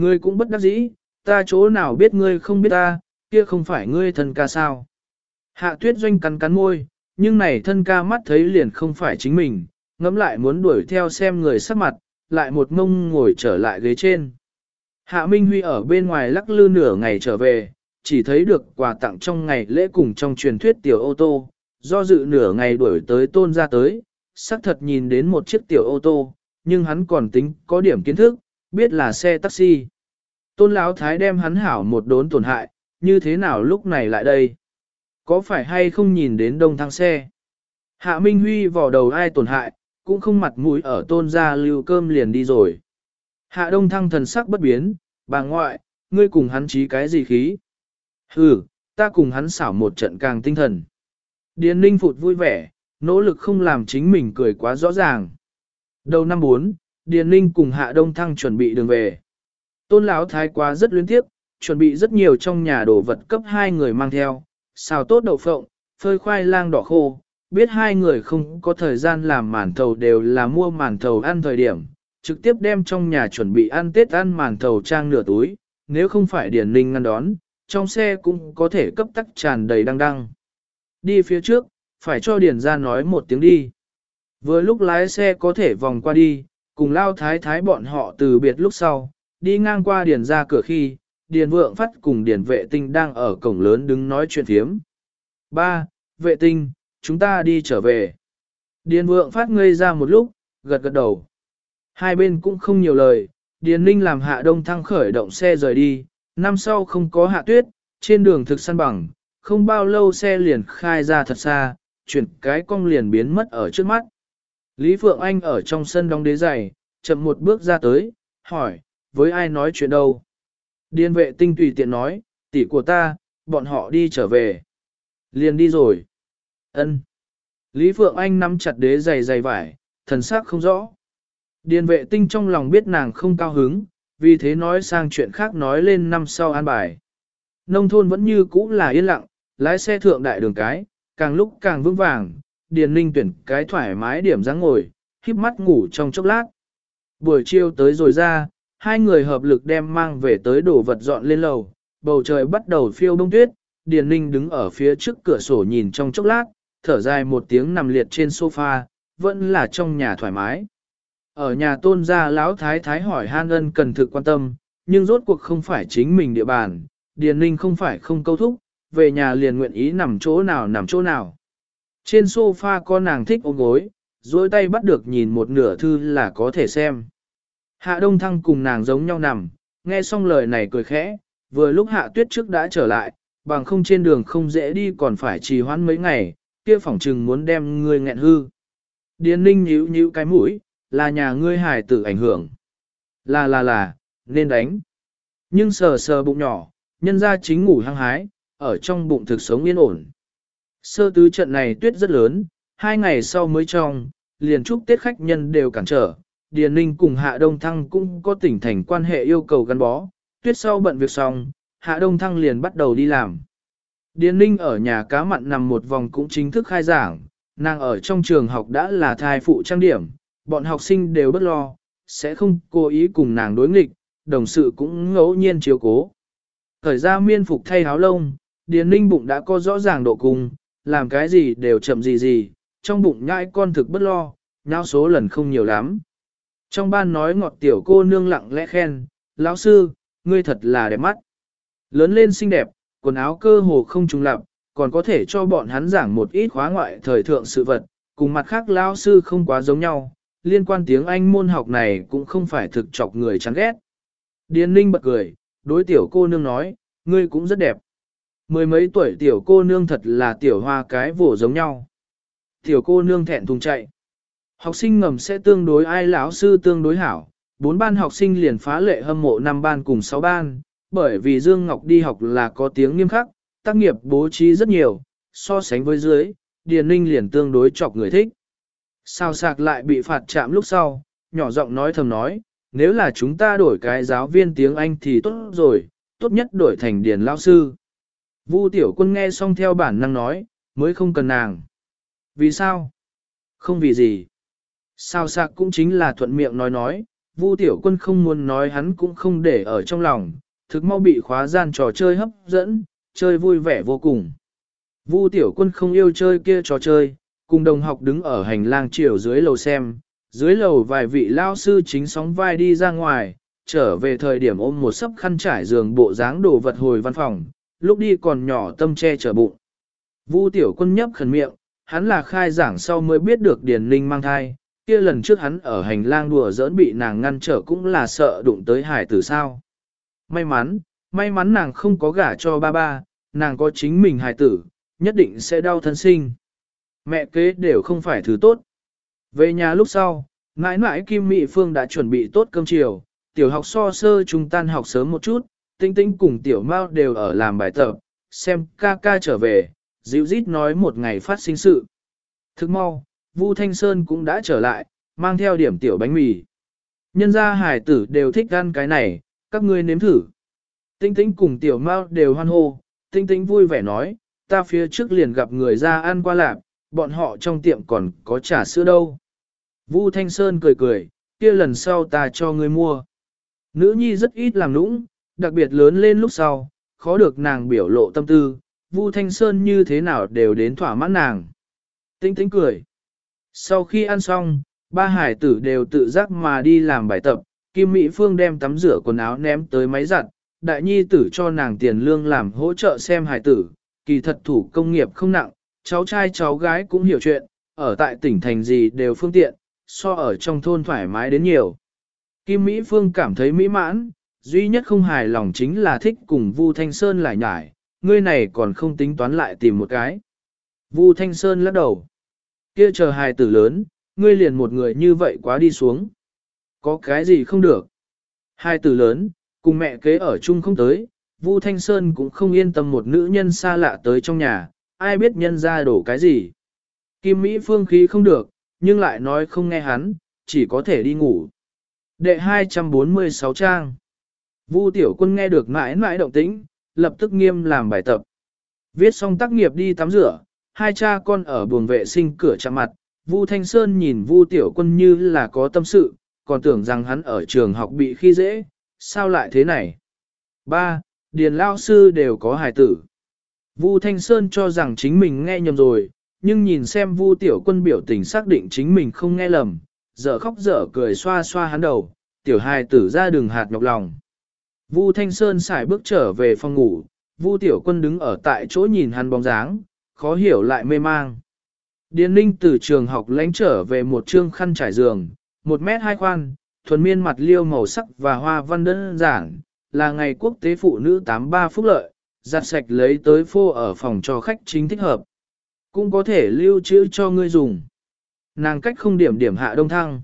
Ngươi cũng bất đắc dĩ, ta chỗ nào biết ngươi không biết ta, kia không phải ngươi thân ca sao? Hạ Tuyết Doanh cắn cắn môi, nhưng này thân ca mắt thấy liền không phải chính mình, ngẫm lại muốn đuổi theo xem người sắc mặt, lại một mông ngồi trở lại ghế trên. Hạ Minh Huy ở bên ngoài lắc lư nửa ngày trở về, chỉ thấy được quà tặng trong ngày lễ cùng trong truyền thuyết tiểu ô tô, do dự nửa ngày đuổi tới tôn ra tới, xác thật nhìn đến một chiếc tiểu ô tô, nhưng hắn còn tính có điểm kiến thức, biết là xe taxi. Tôn Lão Thái đem hắn hảo một đốn tổn hại, như thế nào lúc này lại đây? Có phải hay không nhìn đến đông thăng xe? Hạ Minh Huy vò đầu ai tổn hại, cũng không mặt mũi ở tôn gia lưu cơm liền đi rồi. Hạ đông thăng thần sắc bất biến, bà ngoại, ngươi cùng hắn trí cái gì khí? Hừ, ta cùng hắn xảo một trận càng tinh thần. Điền ninh phụt vui vẻ, nỗ lực không làm chính mình cười quá rõ ràng. Đầu năm 4, Điền ninh cùng hạ đông thăng chuẩn bị đường về. Tôn lão thái quá rất luyến tiếp, chuẩn bị rất nhiều trong nhà đồ vật cấp hai người mang theo, xào tốt đậu phộng, phơi khoai lang đỏ khô, biết hai người không có thời gian làm màn thầu đều là mua màn thầu ăn thời điểm, trực tiếp đem trong nhà chuẩn bị ăn Tết ăn màn thầu trang nửa túi, nếu không phải Điền Ninh ngăn đón, trong xe cũng có thể cấp tắc tràn đầy đăng đăng. Đi phía trước, phải cho Điền ra nói một tiếng đi. Vừa lúc lái xe có thể vòng qua đi, cùng lao thái thái bọn họ từ biệt lúc sau, đi ngang qua Điền ra cửa khi, Điền vượng phát cùng Điền vệ tinh đang ở cổng lớn đứng nói chuyện thiếm. Ba, Vệ tinh, chúng ta đi trở về. Điền vượng phát ngây ra một lúc, gật gật đầu. Hai bên cũng không nhiều lời, Điền Ninh làm hạ đông thăng khởi động xe rời đi, năm sau không có hạ tuyết, trên đường thực săn bằng, không bao lâu xe liền khai ra thật xa, chuyển cái cong liền biến mất ở trước mắt. Lý Phượng Anh ở trong sân đóng đế giày, chậm một bước ra tới, hỏi, với ai nói chuyện đâu? Điên vệ tinh tùy tiện nói, tỷ của ta, bọn họ đi trở về. Liền đi rồi. Ân. Lý Phượng Anh nắm chặt đế giày giày vải, thần sắc không rõ. Điền vệ tinh trong lòng biết nàng không cao hứng, vì thế nói sang chuyện khác nói lên năm sau an bài. Nông thôn vẫn như cũ là yên lặng, lái xe thượng đại đường cái, càng lúc càng vững vàng, Điền Ninh tuyển cái thoải mái điểm dáng ngồi, híp mắt ngủ trong chốc lát. Buổi chiều tới rồi ra, hai người hợp lực đem mang về tới đồ vật dọn lên lầu, bầu trời bắt đầu phiêu bông tuyết, Điền Ninh đứng ở phía trước cửa sổ nhìn trong chốc lát, thở dài một tiếng nằm liệt trên sofa, vẫn là trong nhà thoải mái. Ở nhà tôn gia lão thái thái hỏi han ân cần thực quan tâm, nhưng rốt cuộc không phải chính mình địa bàn, Điền Ninh không phải không câu thúc, về nhà liền nguyện ý nằm chỗ nào nằm chỗ nào. Trên sofa có nàng thích ôm gối, dối tay bắt được nhìn một nửa thư là có thể xem. Hạ Đông Thăng cùng nàng giống nhau nằm, nghe xong lời này cười khẽ, vừa lúc Hạ Tuyết trước đã trở lại, bằng không trên đường không dễ đi còn phải trì hoãn mấy ngày, kia phỏng trừng muốn đem ngươi nghẹn hư. Điền Ninh nhíu nhíu cái mũi, là nhà ngươi hài tử ảnh hưởng. Là là là, nên đánh. Nhưng sờ sờ bụng nhỏ, nhân ra chính ngủ hăng hái, ở trong bụng thực sống yên ổn. Sơ tứ trận này tuyết rất lớn, hai ngày sau mới trong, liền chúc tiết khách nhân đều cản trở. Điền Ninh cùng Hạ Đông Thăng cũng có tỉnh thành quan hệ yêu cầu gắn bó. Tuyết sau bận việc xong, Hạ Đông Thăng liền bắt đầu đi làm. Điền Ninh ở nhà cá mặn nằm một vòng cũng chính thức khai giảng, nàng ở trong trường học đã là thai phụ trang điểm, bọn học sinh đều bất lo, sẽ không cố ý cùng nàng đối nghịch, đồng sự cũng ngẫu nhiên chiếu cố. Thời ra miên phục thay áo lông, Điền Ninh bụng đã có rõ ràng độ cung, làm cái gì đều chậm gì gì, trong bụng nhãi con thực bất lo, nháo số lần không nhiều lắm. Trong ban nói ngọt tiểu cô nương lặng lẽ khen, lão sư, ngươi thật là đẹp mắt. Lớn lên xinh đẹp, quần áo cơ hồ không trùng lặp, còn có thể cho bọn hắn giảng một ít khóa ngoại thời thượng sự vật, cùng mặt khác lão sư không quá giống nhau, liên quan tiếng Anh môn học này cũng không phải thực chọc người chán ghét. Điền Ninh bật cười, đối tiểu cô nương nói, ngươi cũng rất đẹp. Mười mấy tuổi tiểu cô nương thật là tiểu hoa cái vổ giống nhau. Tiểu cô nương thẹn thùng chạy. Học sinh ngầm sẽ tương đối ai lão sư tương đối hảo, bốn ban học sinh liền phá lệ hâm mộ năm ban cùng sáu ban, bởi vì Dương Ngọc đi học là có tiếng nghiêm khắc, tác nghiệp bố trí rất nhiều, so sánh với dưới, Điền Ninh liền tương đối chọc người thích. Sao sạc lại bị phạt chạm lúc sau, nhỏ giọng nói thầm nói, nếu là chúng ta đổi cái giáo viên tiếng Anh thì tốt rồi, tốt nhất đổi thành Điền Lao Sư. Vu tiểu quân nghe xong theo bản năng nói, mới không cần nàng. Vì sao? Không vì gì. Sao sạc cũng chính là thuận miệng nói nói, Vu tiểu quân không muốn nói hắn cũng không để ở trong lòng, thực mau bị khóa gian trò chơi hấp dẫn, chơi vui vẻ vô cùng. Vu tiểu quân không yêu chơi kia trò chơi, cùng đồng học đứng ở hành lang chiều dưới lầu xem, dưới lầu vài vị lao sư chính sóng vai đi ra ngoài, trở về thời điểm ôm một sấp khăn trải giường bộ dáng đồ vật hồi văn phòng, lúc đi còn nhỏ tâm che chở bụng. Vu tiểu quân nhấp khẩn miệng, hắn là khai giảng sau mới biết được Điền Ninh mang thai, kia lần trước hắn ở hành lang đùa giỡn bị nàng ngăn trở cũng là sợ đụng tới hải tử sao. May mắn, may mắn nàng không có gả cho ba ba, nàng có chính mình hải tử, nhất định sẽ đau thân sinh. Mẹ kế đều không phải thứ tốt. Về nhà lúc sau, mãi mãi Kim Mị Phương đã chuẩn bị tốt cơm chiều, tiểu học so sơ trung tan học sớm một chút, tinh tinh cùng tiểu mao đều ở làm bài tập, xem ca ca trở về, dịu rít nói một ngày phát sinh sự. Thức mau, Vu Thanh Sơn cũng đã trở lại, mang theo điểm tiểu bánh mì. Nhân gia hải tử đều thích ăn cái này, các ngươi nếm thử. Tinh tinh cùng tiểu mao đều hoan hô, tinh tinh vui vẻ nói, ta phía trước liền gặp người ra ăn qua lạp, bọn họ trong tiệm còn có trà sữa đâu. Vu Thanh Sơn cười cười, kia lần sau ta cho ngươi mua. Nữ nhi rất ít làm nũng, đặc biệt lớn lên lúc sau, khó được nàng biểu lộ tâm tư, Vu Thanh Sơn như thế nào đều đến thỏa mãn nàng. Tinh tinh cười. Sau khi ăn xong, ba hải tử đều tự giác mà đi làm bài tập, Kim Mỹ Phương đem tắm rửa quần áo ném tới máy giặt, đại nhi tử cho nàng tiền lương làm hỗ trợ xem hải tử, kỳ thật thủ công nghiệp không nặng, cháu trai cháu gái cũng hiểu chuyện, ở tại tỉnh thành gì đều phương tiện, so ở trong thôn thoải mái đến nhiều. Kim Mỹ Phương cảm thấy mỹ mãn, duy nhất không hài lòng chính là thích cùng Vu Thanh Sơn lại nhải, ngươi này còn không tính toán lại tìm một cái. Vu Thanh Sơn lắc đầu. Kia chờ hài tử lớn, ngươi liền một người như vậy quá đi xuống. Có cái gì không được. Hai tử lớn, cùng mẹ kế ở chung không tới, Vu Thanh Sơn cũng không yên tâm một nữ nhân xa lạ tới trong nhà, ai biết nhân ra đổ cái gì. Kim Mỹ phương khí không được, nhưng lại nói không nghe hắn, chỉ có thể đi ngủ. Đệ 246 trang. Vu Tiểu Quân nghe được mãi mãi động tĩnh, lập tức nghiêm làm bài tập. Viết xong tác nghiệp đi tắm rửa, hai cha con ở buồng vệ sinh cửa chạm mặt, Vu Thanh Sơn nhìn Vu Tiểu Quân như là có tâm sự, còn tưởng rằng hắn ở trường học bị khi dễ, sao lại thế này? Ba, Điền Lao Sư đều có hài tử. Vu Thanh Sơn cho rằng chính mình nghe nhầm rồi, nhưng nhìn xem Vu Tiểu Quân biểu tình xác định chính mình không nghe lầm, dở khóc dở cười xoa xoa hắn đầu, tiểu hài tử ra đường hạt nhọc lòng. Vu Thanh Sơn xài bước trở về phòng ngủ, Vu Tiểu Quân đứng ở tại chỗ nhìn hắn bóng dáng, khó hiểu lại mê mang. Điền Ninh từ trường học lánh trở về một trương khăn trải giường, một mét hai khoan, thuần miên mặt liêu màu sắc và hoa văn đơn giản, là ngày quốc tế phụ nữ 83 phúc lợi, giặt sạch lấy tới phô ở phòng cho khách chính thích hợp. Cũng có thể lưu trữ cho ngươi dùng. Nàng cách không điểm điểm hạ đông thăng.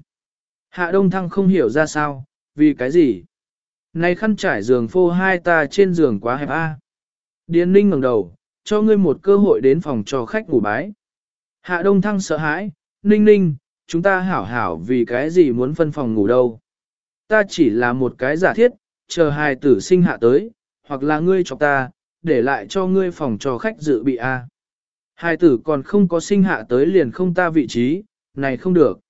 Hạ đông thăng không hiểu ra sao, vì cái gì? Này khăn trải giường phô hai ta trên giường quá hẹp a. Điền ninh ngẩng đầu, cho ngươi một cơ hội đến phòng cho khách ngủ bái. Hạ đông thăng sợ hãi, ninh ninh, chúng ta hảo hảo vì cái gì muốn phân phòng ngủ đâu. Ta chỉ là một cái giả thiết, chờ hài tử sinh hạ tới, hoặc là ngươi cho ta, để lại cho ngươi phòng cho khách dự bị a. À. Hài tử còn không có sinh hạ tới liền không ta vị trí, này không được.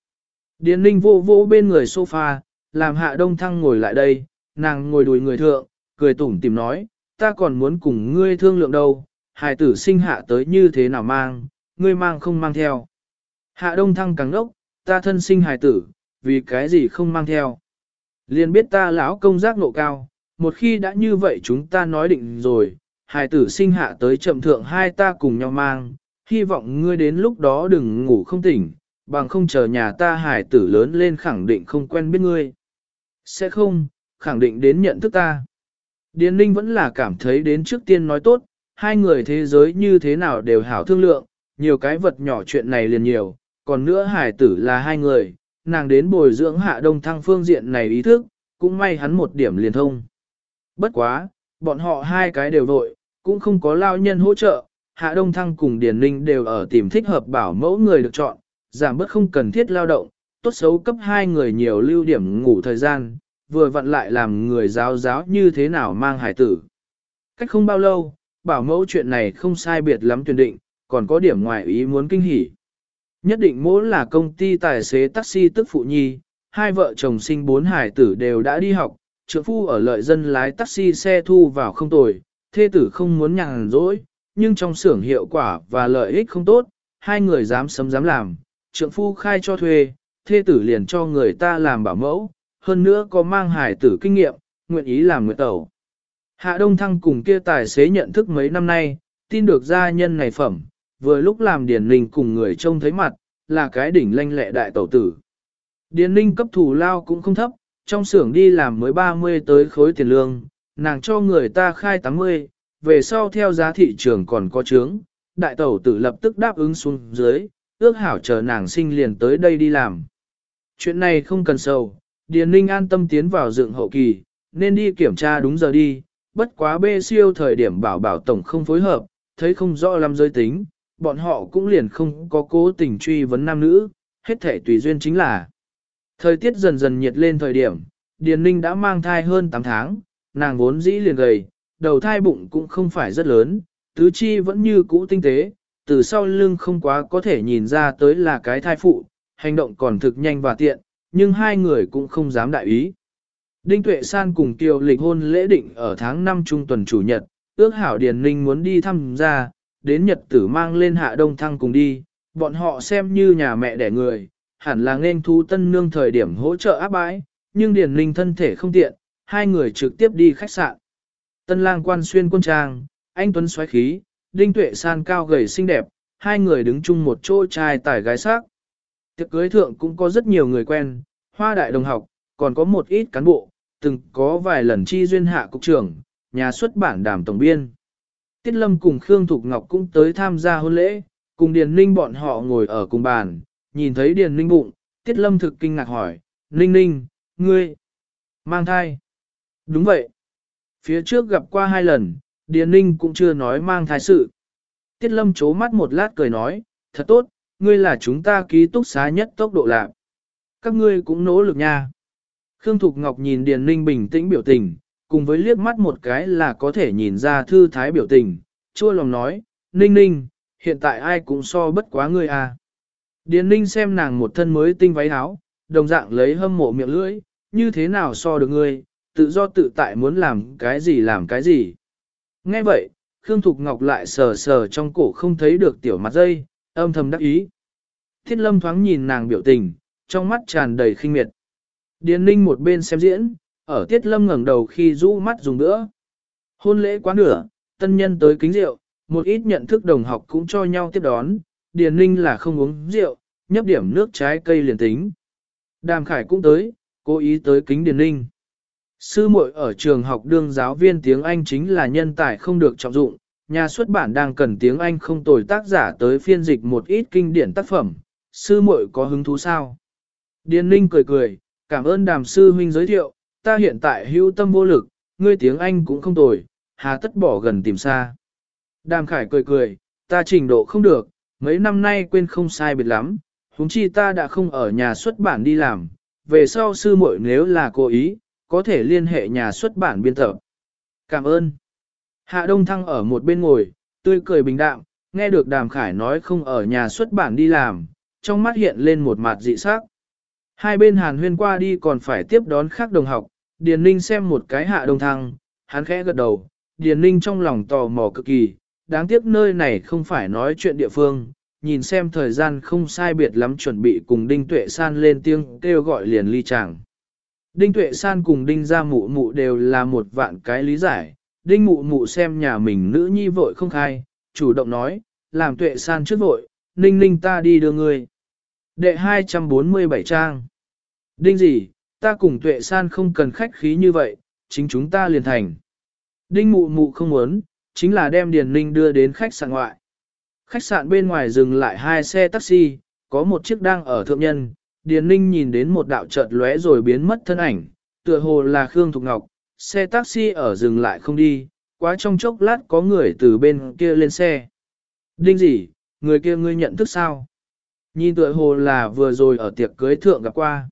Điền ninh vô vô bên người sofa, làm hạ đông thăng ngồi lại đây, nàng ngồi đùi người thượng, cười tủm tìm nói, ta còn muốn cùng ngươi thương lượng đâu, hài tử sinh hạ tới như thế nào mang, ngươi mang không mang theo. Hạ đông thăng càng đốc, ta thân sinh hài tử, vì cái gì không mang theo. Liền biết ta lão công giác nộ cao, một khi đã như vậy chúng ta nói định rồi, hài tử sinh hạ tới chậm thượng hai ta cùng nhau mang, hy vọng ngươi đến lúc đó đừng ngủ không tỉnh, bằng không chờ nhà ta hài tử lớn lên khẳng định không quen biết ngươi. Sẽ không, khẳng định đến nhận thức ta. Điền Ninh vẫn là cảm thấy đến trước tiên nói tốt, hai người thế giới như thế nào đều hảo thương lượng, nhiều cái vật nhỏ chuyện này liền nhiều, còn nữa hải tử là hai người, nàng đến bồi dưỡng hạ đông thăng phương diện này ý thức, cũng may hắn một điểm liền thông. Bất quá, bọn họ hai cái đều vội, cũng không có lao nhân hỗ trợ, hạ đông thăng cùng Điền Ninh đều ở tìm thích hợp bảo mẫu người được chọn, giảm bớt không cần thiết lao động, tốt xấu cấp hai người nhiều lưu điểm ngủ thời gian, vừa vặn lại làm người giáo giáo như thế nào mang hải tử. Cách không bao lâu, bảo mẫu chuyện này không sai biệt lắm tuyển định, còn có điểm ngoài ý muốn kinh hỉ. Nhất định mỗi là công ty tài xế taxi tức phụ nhi, hai vợ chồng sinh bốn hải tử đều đã đi học, trưởng phu ở lợi dân lái taxi xe thu vào không tồi, thê tử không muốn nhàn rỗi, nhưng trong xưởng hiệu quả và lợi ích không tốt, hai người dám sấm dám làm, trưởng phu khai cho thuê, thê tử liền cho người ta làm bảo mẫu, hơn nữa có mang hải tử kinh nghiệm, nguyện ý làm nguyện tẩu. Hạ Đông Thăng cùng kia tài xế nhận thức mấy năm nay, tin được gia nhân này phẩm, vừa lúc làm Điền Ninh cùng người trông thấy mặt, là cái đỉnh lanh lệ đại tẩu tử. Điền Ninh cấp thủ lao cũng không thấp, trong xưởng đi làm mới 30 tới khối tiền lương, nàng cho người ta khai 80, về sau theo giá thị trường còn có trướng, đại tẩu tử lập tức đáp ứng xuống dưới, ước hảo chờ nàng sinh liền tới đây đi làm. Chuyện này không cần sầu, Điền Ninh an tâm tiến vào dựng hậu kỳ, nên đi kiểm tra đúng giờ đi, bất quá bê siêu thời điểm bảo bảo tổng không phối hợp, thấy không rõ lắm giới tính, bọn họ cũng liền không có cố tình truy vấn nam nữ, hết thể tùy duyên chính là. Thời tiết dần dần nhiệt lên thời điểm, Điền Ninh đã mang thai hơn 8 tháng, nàng vốn dĩ liền gầy, đầu thai bụng cũng không phải rất lớn, tứ chi vẫn như cũ tinh tế, từ sau lưng không quá có thể nhìn ra tới là cái thai phụ, hành động còn thực nhanh và tiện, nhưng hai người cũng không dám đại ý. Đinh Tuệ San cùng Kiều lịch hôn lễ định ở tháng 5 trung tuần chủ nhật, ước hảo Điền Ninh muốn đi thăm gia, đến nhật tử mang lên hạ đông thăng cùng đi, bọn họ xem như nhà mẹ đẻ người, hẳn là nên thu tân nương thời điểm hỗ trợ áp bãi, nhưng Điền Ninh thân thể không tiện, hai người trực tiếp đi khách sạn. Tân lang quan xuyên quân trang, anh Tuấn xoáy khí, Đinh Tuệ San cao gầy xinh đẹp, hai người đứng chung một chỗ trai tải gái sắc. Tiệc cưới thượng cũng có rất nhiều người quen, hoa đại đồng học, còn có một ít cán bộ, từng có vài lần chi duyên hạ cục trưởng, nhà xuất bản đàm tổng biên. Tiết Lâm cùng Khương Thục Ngọc cũng tới tham gia hôn lễ, cùng Điền Ninh bọn họ ngồi ở cùng bàn, nhìn thấy Điền Ninh bụng, Tiết Lâm thực kinh ngạc hỏi, Ninh Ninh, ngươi, mang thai. Đúng vậy. Phía trước gặp qua hai lần, Điền Ninh cũng chưa nói mang thai sự. Tiết Lâm chố mắt một lát cười nói, thật tốt, ngươi là chúng ta ký túc xá nhất tốc độ lạc. Các ngươi cũng nỗ lực nha. Khương Thục Ngọc nhìn Điền Ninh bình tĩnh biểu tình, cùng với liếc mắt một cái là có thể nhìn ra thư thái biểu tình, chua lòng nói, Ninh Ninh, hiện tại ai cũng so bất quá ngươi à. Điền Ninh xem nàng một thân mới tinh váy áo, đồng dạng lấy hâm mộ miệng lưỡi, như thế nào so được ngươi, tự do tự tại muốn làm cái gì làm cái gì. Nghe vậy, Khương Thục Ngọc lại sờ sờ trong cổ không thấy được tiểu mặt dây, âm thầm đắc ý. Thiết lâm thoáng nhìn nàng biểu tình, trong mắt tràn đầy khinh miệt. Điền ninh một bên xem diễn, ở tiết lâm ngẩng đầu khi rũ mắt dùng nữa. Hôn lễ quá nửa, tân nhân tới kính rượu, một ít nhận thức đồng học cũng cho nhau tiếp đón, điền ninh là không uống rượu, nhấp điểm nước trái cây liền tính. Đàm Khải cũng tới, cố ý tới kính điền ninh. Sư muội ở trường học đương giáo viên tiếng Anh chính là nhân tài không được trọng dụng, nhà xuất bản đang cần tiếng Anh không tồi tác giả tới phiên dịch một ít kinh điển tác phẩm, sư muội có hứng thú sao? Điền Ninh cười cười, cảm ơn đàm sư huynh giới thiệu, ta hiện tại hữu tâm vô lực, ngươi tiếng Anh cũng không tồi, hà tất bỏ gần tìm xa. Đàm Khải cười cười, ta trình độ không được, mấy năm nay quên không sai biệt lắm, huống chi ta đã không ở nhà xuất bản đi làm, về sau sư muội nếu là cố ý, có thể liên hệ nhà xuất bản biên tập. Cảm ơn. Hạ Đông Thăng ở một bên ngồi, tươi cười bình đạm, nghe được Đàm Khải nói không ở nhà xuất bản đi làm, trong mắt hiện lên một mặt dị sắc. Hai bên hàn huyên qua đi còn phải tiếp đón khác đồng học, Điền Ninh xem một cái Hạ Đông Thăng, hắn khẽ gật đầu, Điền Ninh trong lòng tò mò cực kỳ, đáng tiếc nơi này không phải nói chuyện địa phương, nhìn xem thời gian không sai biệt lắm chuẩn bị cùng Đinh Tuệ San lên tiếng kêu gọi liền ly chàng. Đinh Tuệ San cùng Đinh Gia Mụ Mụ đều là một vạn cái lý giải, Đinh Mụ Mụ xem nhà mình nữ nhi vội không khai, chủ động nói, làm Tuệ San trước vội, Ninh Ninh ta đi đưa người. Đệ 247 trang. Đinh gì, ta cùng Tuệ San không cần khách khí như vậy, chính chúng ta liền thành. Đinh Mụ Mụ không muốn, chính là đem Điền Ninh đưa đến khách sạn ngoại. Khách sạn bên ngoài dừng lại hai xe taxi, có một chiếc đang ở thượng nhân, Điền Ninh nhìn đến một đạo chợt lóe rồi biến mất thân ảnh, tựa hồ là Khương Thục Ngọc, xe taxi ở dừng lại không đi, quá trong chốc lát có người từ bên kia lên xe. Đinh gì, người kia ngươi nhận thức sao? Nhìn tựa hồ là vừa rồi ở tiệc cưới thượng gặp qua.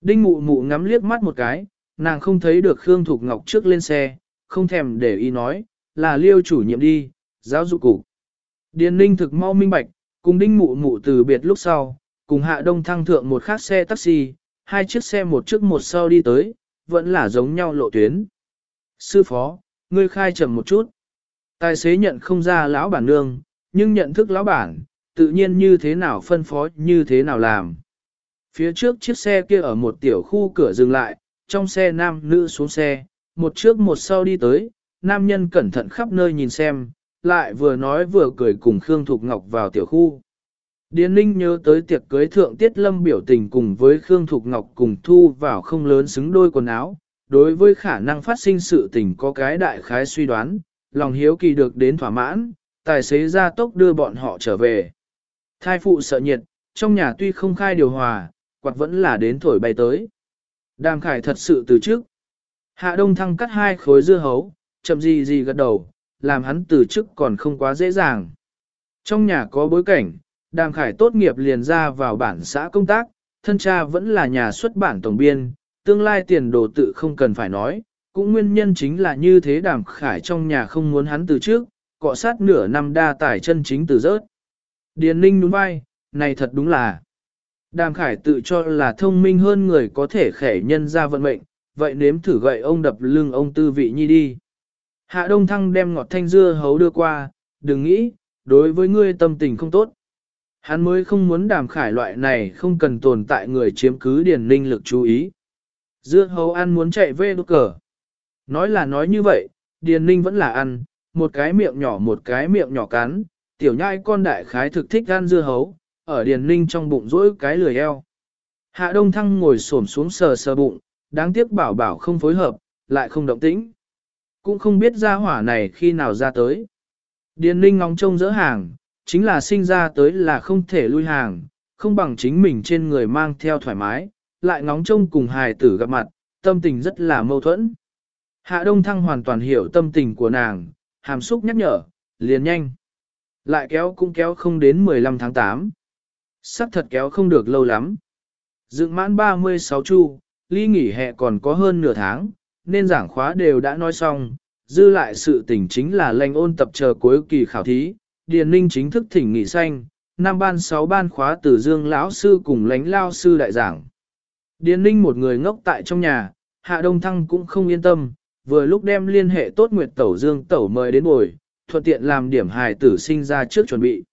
Đinh mụ mụ ngắm liếc mắt một cái, nàng không thấy được Khương Thục Ngọc trước lên xe, không thèm để ý nói, là liêu chủ nhiệm đi, giáo dục cục. Điền ninh thực mau minh bạch, cùng đinh mụ mụ từ biệt lúc sau, cùng hạ đông thăng thượng một khác xe taxi, hai chiếc xe một trước một sau đi tới, vẫn là giống nhau lộ tuyến. Sư phó, ngươi khai trầm một chút. Tài xế nhận không ra lão bản nương, nhưng nhận thức lão bản, tự nhiên như thế nào phân phó như thế nào làm. Phía trước chiếc xe kia ở một tiểu khu cửa dừng lại, trong xe nam nữ xuống xe, một trước một sau đi tới, nam nhân cẩn thận khắp nơi nhìn xem, lại vừa nói vừa cười cùng Khương Thục Ngọc vào tiểu khu. Điền Ninh nhớ tới tiệc cưới thượng Tiết Lâm biểu tình cùng với Khương Thục Ngọc cùng thu vào không lớn xứng đôi quần áo, đối với khả năng phát sinh sự tình có cái đại khái suy đoán, lòng hiếu kỳ được đến thỏa mãn, tài xế ra tốc đưa bọn họ trở về. Thai phụ sợ nhiệt, trong nhà tuy không khai điều hòa, quạt vẫn là đến thổi bay tới. Đàm khải thật sự từ trước. Hạ đông thăng cắt hai khối dưa hấu, chậm gì gì gật đầu, làm hắn từ trước còn không quá dễ dàng. Trong nhà có bối cảnh, đàm khải tốt nghiệp liền ra vào bản xã công tác, thân cha vẫn là nhà xuất bản tổng biên, tương lai tiền đồ tự không cần phải nói, cũng nguyên nhân chính là như thế đàm khải trong nhà không muốn hắn từ trước, cọ sát nửa năm đa tải chân chính từ rớt. Điền ninh đúng vai, này thật đúng là. Đàm khải tự cho là thông minh hơn người có thể khẻ nhân ra vận mệnh, vậy nếm thử gậy ông đập lưng ông tư vị nhi đi. Hạ Đông Thăng đem ngọt thanh dưa hấu đưa qua, đừng nghĩ, đối với ngươi tâm tình không tốt. Hắn mới không muốn đàm khải loại này không cần tồn tại người chiếm cứ điền ninh lực chú ý. Dưa hấu ăn muốn chạy về đốt cờ. Nói là nói như vậy, điền ninh vẫn là ăn, một cái miệng nhỏ một cái miệng nhỏ cắn, tiểu nhai con đại khái thực thích ăn dưa hấu, ở điền ninh trong bụng rỗi cái lười eo. Hạ Đông Thăng ngồi xổm xuống sờ sờ bụng, đáng tiếc bảo bảo không phối hợp, lại không động tĩnh. Cũng không biết ra hỏa này khi nào ra tới. Điền ninh ngóng trông dỡ hàng, chính là sinh ra tới là không thể lui hàng, không bằng chính mình trên người mang theo thoải mái, lại ngóng trông cùng hài tử gặp mặt, tâm tình rất là mâu thuẫn. Hạ Đông Thăng hoàn toàn hiểu tâm tình của nàng, hàm xúc nhắc nhở, liền nhanh. Lại kéo cũng kéo không đến 15 tháng 8. Sắc thật kéo không được lâu lắm. Dựng mãn 36 chu, ly nghỉ hè còn có hơn nửa tháng, nên giảng khóa đều đã nói xong, dư lại sự tình chính là lành ôn tập chờ cuối kỳ khảo thí, Điền Ninh chính thức thỉnh nghỉ xanh, năm ban 6 ban khóa từ Dương lão sư cùng lãnh lao sư đại giảng. Điền Ninh một người ngốc tại trong nhà, Hạ Đông Thăng cũng không yên tâm, vừa lúc đem liên hệ tốt Nguyệt Tẩu Dương Tẩu mời đến bồi, thuận tiện làm điểm hài tử sinh ra trước chuẩn bị.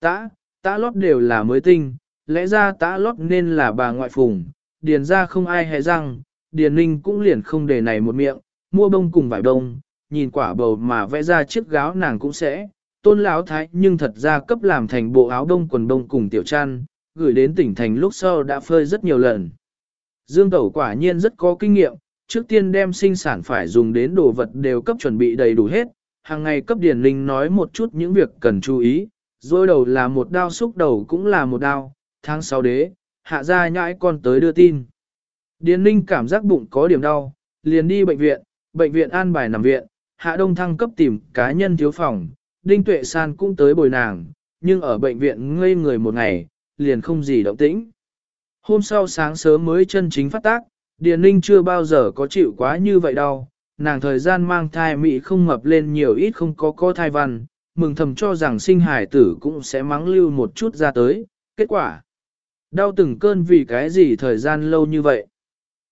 Tã, tã lót đều là mới tinh, lẽ ra tã lót nên là bà ngoại phùng, điền ra không ai hề răng, điền ninh cũng liền không để này một miệng, mua bông cùng vải bông, nhìn quả bầu mà vẽ ra chiếc gáo nàng cũng sẽ, tôn lão thái nhưng thật ra cấp làm thành bộ áo đông quần đông cùng tiểu trăn gửi đến tỉnh thành lúc sau đã phơi rất nhiều lần. Dương Tẩu quả nhiên rất có kinh nghiệm, trước tiên đem sinh sản phải dùng đến đồ vật đều cấp chuẩn bị đầy đủ hết, hàng ngày cấp điển linh nói một chút những việc cần chú ý, rồi đầu là một đao xúc đầu cũng là một đao, tháng sau đế, hạ ra nhãi con tới đưa tin. Điền linh cảm giác bụng có điểm đau, liền đi bệnh viện, bệnh viện an bài nằm viện, hạ đông thăng cấp tìm cá nhân thiếu phòng, đinh tuệ san cũng tới bồi nàng, nhưng ở bệnh viện ngây người một ngày, liền không gì động tĩnh. Hôm sau sáng sớm mới chân chính phát tác, Điền Ninh chưa bao giờ có chịu quá như vậy đâu, nàng thời gian mang thai mị không mập lên nhiều ít không có có thai văn, mừng thầm cho rằng sinh hải tử cũng sẽ mắng lưu một chút ra tới, kết quả. Đau từng cơn vì cái gì thời gian lâu như vậy.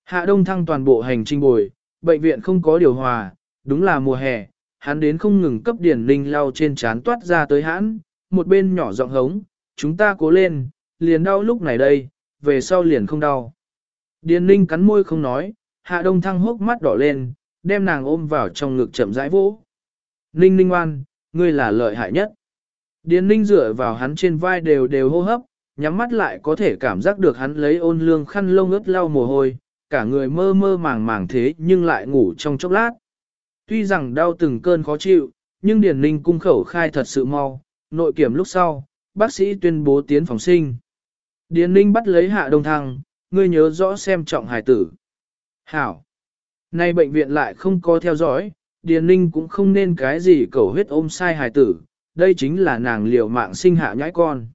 Hạ đông thăng toàn bộ hành trình bồi, bệnh viện không có điều hòa, đúng là mùa hè, hắn đến không ngừng cấp điển linh lau trên trán toát ra tới hãn, một bên nhỏ giọng hống, chúng ta cố lên, liền đau lúc này đây, về sau liền không đau. Điền linh cắn môi không nói, hạ đông thăng hốc mắt đỏ lên, đem nàng ôm vào trong ngực chậm rãi vỗ. Ninh ninh oan, ngươi là lợi hại nhất. Điền ninh dựa vào hắn trên vai đều đều hô hấp, nhắm mắt lại có thể cảm giác được hắn lấy ôn lương khăn lông ướt lau mồ hôi, cả người mơ mơ màng màng thế nhưng lại ngủ trong chốc lát. Tuy rằng đau từng cơn khó chịu, nhưng Điền ninh cung khẩu khai thật sự mau, nội kiểm lúc sau, bác sĩ tuyên bố tiến phòng sinh. Điền Ninh bắt lấy hạ đông thăng, ngươi nhớ rõ xem trọng hài tử. Hảo. Nay bệnh viện lại không có theo dõi, Điền Ninh cũng không nên cái gì cầu huyết ôm sai hài tử, đây chính là nàng liều mạng sinh hạ nhãi con.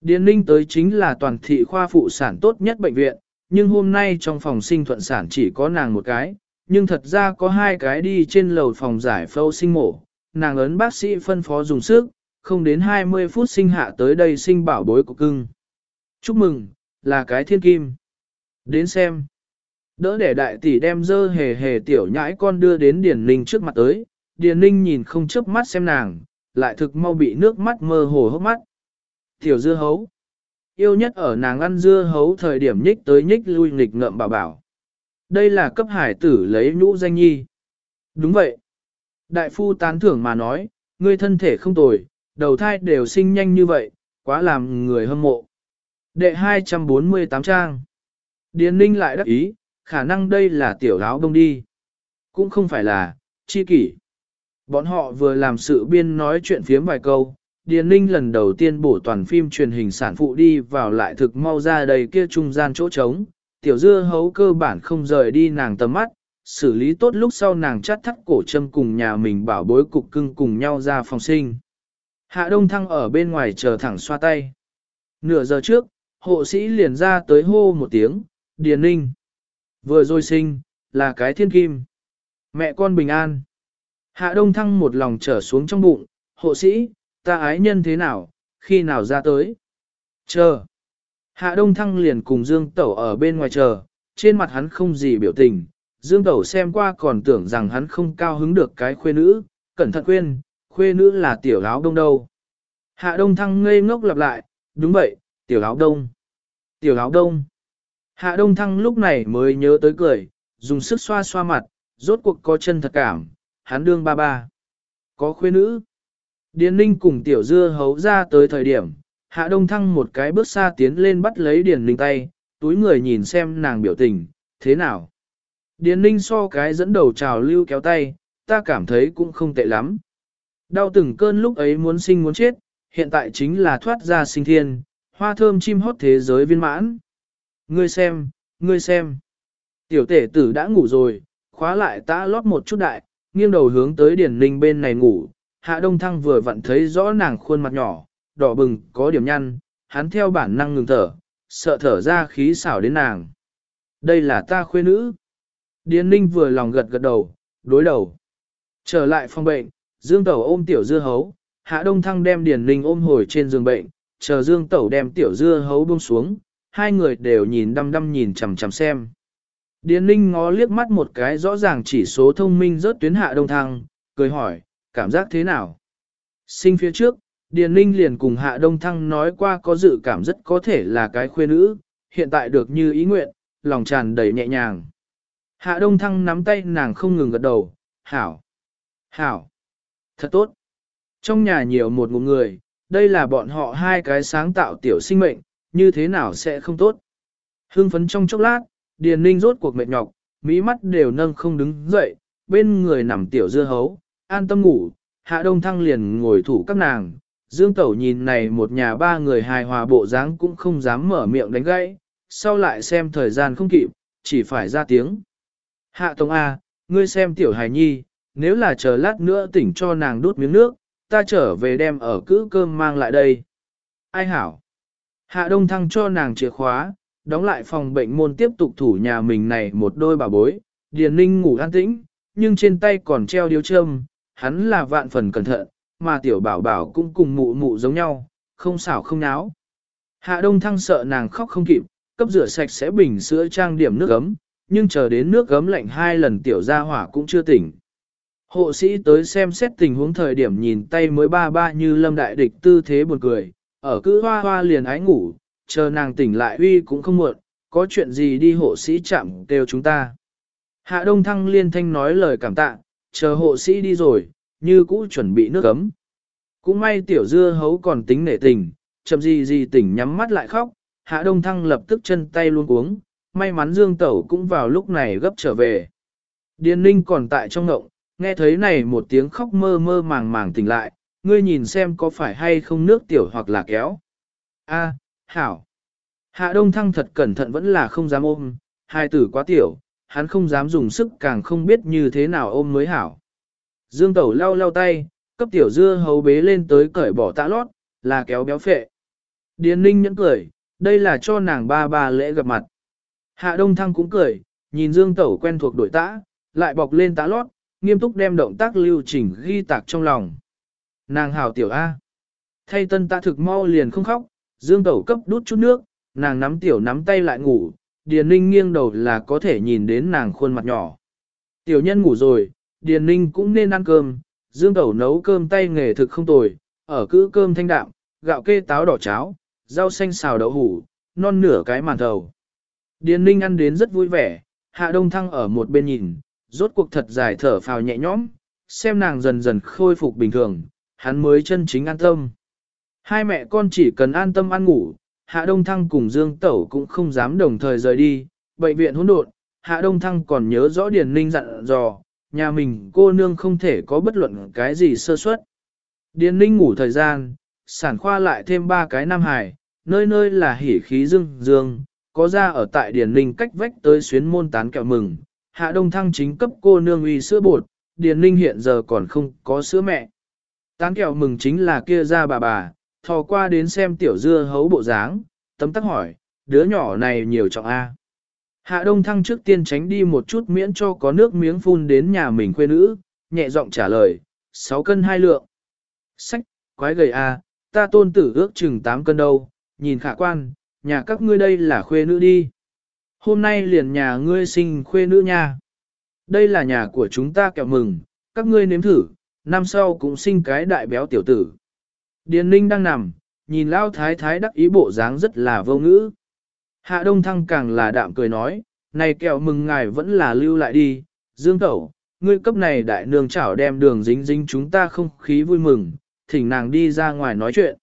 Điền Ninh tới chính là toàn thị khoa phụ sản tốt nhất bệnh viện, nhưng hôm nay trong phòng sinh thuận sản chỉ có nàng một cái, nhưng thật ra có hai cái đi trên lầu phòng giải phẫu sinh mổ. Nàng ấn bác sĩ phân phó dùng sức, không đến 20 phút sinh hạ tới đây sinh bảo bối của cưng. Chúc mừng, là cái thiên kim. Đến xem. Đỡ để đại tỷ đem dơ hề hề tiểu nhãi con đưa đến Điền Ninh trước mặt tới, Điền Ninh nhìn không chớp mắt xem nàng, lại thực mau bị nước mắt mơ hồ hốc mắt. Tiểu dưa hấu. Yêu nhất ở nàng ăn dưa hấu thời điểm nhích tới nhích lui nghịch ngợm bảo bảo. Đây là cấp hải tử lấy nhũ danh nhi. Đúng vậy. Đại phu tán thưởng mà nói, ngươi thân thể không tồi, đầu thai đều sinh nhanh như vậy, quá làm người hâm mộ. Đệ 248 trang. Điền ninh lại đắc ý, khả năng đây là tiểu áo đông đi. Cũng không phải là, chi kỷ. Bọn họ vừa làm sự biên nói chuyện phiếm vài câu, Điền Ninh lần đầu tiên bổ toàn phim truyền hình sản phụ đi vào lại thực mau ra đầy kia trung gian chỗ trống, tiểu dưa hấu cơ bản không rời đi nàng tầm mắt, xử lý tốt lúc sau nàng chắt thắt cổ châm cùng nhà mình bảo bối cục cưng cùng nhau ra phòng sinh. Hạ Đông Thăng ở bên ngoài chờ thẳng xoa tay. Nửa giờ trước, hộ sĩ liền ra tới hô một tiếng, Điền Ninh. Vừa rồi sinh, là cái thiên kim. Mẹ con bình an. Hạ Đông Thăng một lòng trở xuống trong bụng, hộ sĩ, ta ái nhân thế nào, khi nào ra tới. Chờ. Hạ Đông Thăng liền cùng Dương Tẩu ở bên ngoài chờ, trên mặt hắn không gì biểu tình. Dương Tẩu xem qua còn tưởng rằng hắn không cao hứng được cái khuê nữ, cẩn thận quên, khuê nữ là tiểu áo đông đâu. Hạ Đông Thăng ngây ngốc lặp lại, đúng vậy, tiểu áo đông. Tiểu áo đông. Hạ Đông Thăng lúc này mới nhớ tới cười, dùng sức xoa xoa mặt, rốt cuộc có chân thật cảm, hắn đương ba ba. Có khuê nữ. Điền Ninh cùng tiểu dưa hấu ra tới thời điểm, Hạ Đông Thăng một cái bước xa tiến lên bắt lấy Điền Ninh tay, túi người nhìn xem nàng biểu tình, thế nào. Điền Ninh so cái dẫn đầu trào lưu kéo tay, ta cảm thấy cũng không tệ lắm. Đau từng cơn lúc ấy muốn sinh muốn chết, hiện tại chính là thoát ra sinh thiên, hoa thơm chim hót thế giới viên mãn. Ngươi xem, ngươi xem. Tiểu tể tử đã ngủ rồi, khóa lại ta lót một chút đại, nghiêng đầu hướng tới Điền Ninh bên này ngủ. Hạ Đông Thăng vừa vặn thấy rõ nàng khuôn mặt nhỏ, đỏ bừng, có điểm nhăn, hắn theo bản năng ngừng thở, sợ thở ra khí xảo đến nàng. Đây là ta khuê nữ. Điền Ninh vừa lòng gật gật đầu, đối đầu. Trở lại phòng bệnh, Dương Tẩu ôm tiểu dưa hấu, Hạ Đông Thăng đem Điền Ninh ôm hồi trên giường bệnh, chờ Dương Tẩu đem tiểu dưa hấu buông xuống, hai người đều nhìn đăm đăm nhìn chằm chằm xem. Điền Ninh ngó liếc mắt một cái rõ ràng chỉ số thông minh rớt tuyến Hạ Đông Thăng, cười hỏi, cảm giác thế nào? Sinh phía trước, Điền Ninh liền cùng Hạ Đông Thăng nói qua có dự cảm rất có thể là cái khuê nữ, hiện tại được như ý nguyện, lòng tràn đầy nhẹ nhàng. Hạ Đông Thăng nắm tay nàng không ngừng gật đầu, hảo, hảo, thật tốt. Trong nhà nhiều một ngụm người, đây là bọn họ hai cái sáng tạo tiểu sinh mệnh, như thế nào sẽ không tốt. Hưng phấn trong chốc lát, Điền Ninh rốt cuộc mệt nhọc, mỹ mắt đều nâng không đứng dậy, bên người nằm tiểu dưa hấu, an tâm ngủ, Hạ Đông Thăng liền ngồi thủ các nàng. Dương Tẩu nhìn này một nhà ba người hài hòa bộ dáng cũng không dám mở miệng đánh gãy, sau lại xem thời gian không kịp, chỉ phải ra tiếng. Hạ Tông A, ngươi xem tiểu hài nhi, nếu là chờ lát nữa tỉnh cho nàng đút miếng nước, ta trở về đem ở cữ cơm mang lại đây. Ai hảo? Hạ Đông Thăng cho nàng chìa khóa, đóng lại phòng bệnh môn tiếp tục thủ nhà mình này một đôi bà bối, Điền Ninh ngủ an tĩnh, nhưng trên tay còn treo điếu châm, hắn là vạn phần cẩn thận, mà tiểu bảo bảo cũng cùng mụ mụ giống nhau, không xảo không náo. Hạ Đông Thăng sợ nàng khóc không kịp, cấp rửa sạch sẽ bình sữa trang điểm nước ấm, nhưng chờ đến nước gấm lạnh hai lần tiểu ra hỏa cũng chưa tỉnh. Hộ sĩ tới xem xét tình huống thời điểm nhìn tay mới ba ba như lâm đại địch tư thế buồn cười, ở cứ hoa hoa liền ái ngủ, chờ nàng tỉnh lại uy cũng không muộn, có chuyện gì đi hộ sĩ chạm kêu chúng ta. Hạ Đông Thăng liên thanh nói lời cảm tạ, chờ hộ sĩ đi rồi, như cũ chuẩn bị nước ấm. Cũng may tiểu dưa hấu còn tính nể tình, chậm gì gì tỉnh nhắm mắt lại khóc, Hạ Đông Thăng lập tức chân tay luôn uống, may mắn Dương Tẩu cũng vào lúc này gấp trở về. Điền Ninh còn tại trong ngộng, nghe thấy này một tiếng khóc mơ mơ màng màng tỉnh lại, ngươi nhìn xem có phải hay không nước tiểu hoặc là kéo. A, hảo. Hạ đông thăng thật cẩn thận vẫn là không dám ôm, hai tử quá tiểu, hắn không dám dùng sức càng không biết như thế nào ôm mới hảo. Dương tẩu lau lau tay, cấp tiểu dưa hấu bế lên tới cởi bỏ tạ lót, là kéo béo phệ. Điền ninh nhẫn cười, đây là cho nàng ba ba lễ gặp mặt. Hạ đông thăng cũng cười, nhìn dương tẩu quen thuộc đội tã, lại bọc lên tá lót, nghiêm túc đem động tác lưu trình ghi tạc trong lòng. Nàng hào tiểu A. Thay tân tạ thực mau liền không khóc, dương tẩu cấp đút chút nước, nàng nắm tiểu nắm tay lại ngủ, Điền Ninh nghiêng đầu là có thể nhìn đến nàng khuôn mặt nhỏ. Tiểu nhân ngủ rồi, Điền Ninh cũng nên ăn cơm, Dương Tẩu nấu cơm tay nghề thực không tồi, ở cữ cơm thanh đạm, gạo kê táo đỏ cháo, rau xanh xào đậu hủ, non nửa cái màn thầu. Điền Ninh ăn đến rất vui vẻ, Hạ Đông Thăng ở một bên nhìn, rốt cuộc thật dài thở phào nhẹ nhõm, xem nàng dần dần khôi phục bình thường, hắn mới chân chính an tâm. Hai mẹ con chỉ cần an tâm ăn ngủ, Hạ Đông Thăng cùng Dương Tẩu cũng không dám đồng thời rời đi, bệnh viện hỗn độn, Hạ Đông Thăng còn nhớ rõ Điền Ninh dặn dò, nhà mình cô nương không thể có bất luận cái gì sơ suất. Điền Ninh ngủ thời gian, sản khoa lại thêm ba cái nam hải, nơi nơi là hỉ khí dương dương, có ra ở tại Điền Ninh cách vách tới xuyến môn tán kẹo mừng, Hạ Đông Thăng chính cấp cô nương uy sữa bột, Điền Ninh hiện giờ còn không có sữa mẹ. Tán kẹo mừng chính là kia ra bà bà, thò qua đến xem tiểu dưa hấu bộ dáng, tấm tắc hỏi, đứa nhỏ này nhiều trọng A. Hạ Đông Thăng trước tiên tránh đi một chút miễn cho có nước miếng phun đến nhà mình khuê nữ, nhẹ giọng trả lời, 6 cân hai lượng. Sách, quái gầy à, ta tôn tử ước chừng 8 cân đâu, nhìn khả quan, nhà các ngươi đây là khuê nữ đi. Hôm nay liền nhà ngươi sinh khuê nữ nha. Đây là nhà của chúng ta kẹo mừng, các ngươi nếm thử, năm sau cũng sinh cái đại béo tiểu tử. Điền Ninh đang nằm, nhìn Lao Thái Thái đắc ý bộ dáng rất là vô ngữ. Hạ Đông Thăng càng là đạm cười nói, này kẹo mừng ngài vẫn là lưu lại đi, Dương Tẩu, ngươi cấp này đại nương chảo đem đường dính dính chúng ta không khí vui mừng, thỉnh nàng đi ra ngoài nói chuyện.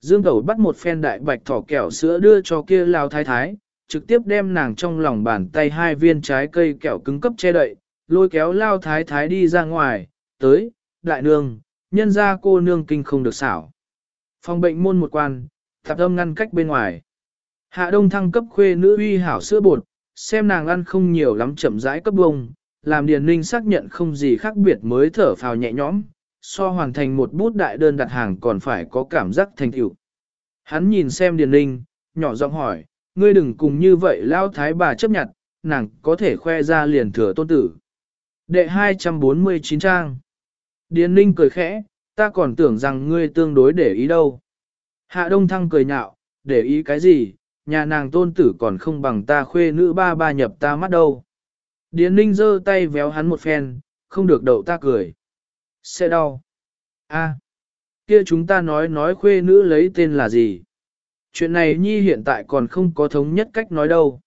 Dương Tẩu bắt một phen đại bạch thỏ kẹo sữa đưa cho kia Lao Thái Thái, trực tiếp đem nàng trong lòng bàn tay hai viên trái cây kẹo cứng cấp che đậy, lôi kéo Lao Thái Thái đi ra ngoài, tới, đại nương, nhân ra cô nương kinh không được xảo. Phòng bệnh môn một quan, tạp âm ngăn cách bên ngoài. Hạ đông thăng cấp khuê nữ uy hảo sữa bột, xem nàng ăn không nhiều lắm chậm rãi cấp bông, làm Điền Ninh xác nhận không gì khác biệt mới thở phào nhẹ nhõm, so hoàn thành một bút đại đơn đặt hàng còn phải có cảm giác thành tựu. Hắn nhìn xem Điền Ninh, nhỏ giọng hỏi, ngươi đừng cùng như vậy lao thái bà chấp nhận, nàng có thể khoe ra liền thừa tôn tử. Đệ 249 trang Điền ninh cười khẽ, ta còn tưởng rằng ngươi tương đối để ý đâu. Hạ đông thăng cười nhạo, để ý cái gì, nhà nàng tôn tử còn không bằng ta khuê nữ ba ba nhập ta mắt đâu. Điền ninh giơ tay véo hắn một phen, không được đậu ta cười. Sẽ đau. a kia chúng ta nói nói khuê nữ lấy tên là gì. Chuyện này nhi hiện tại còn không có thống nhất cách nói đâu.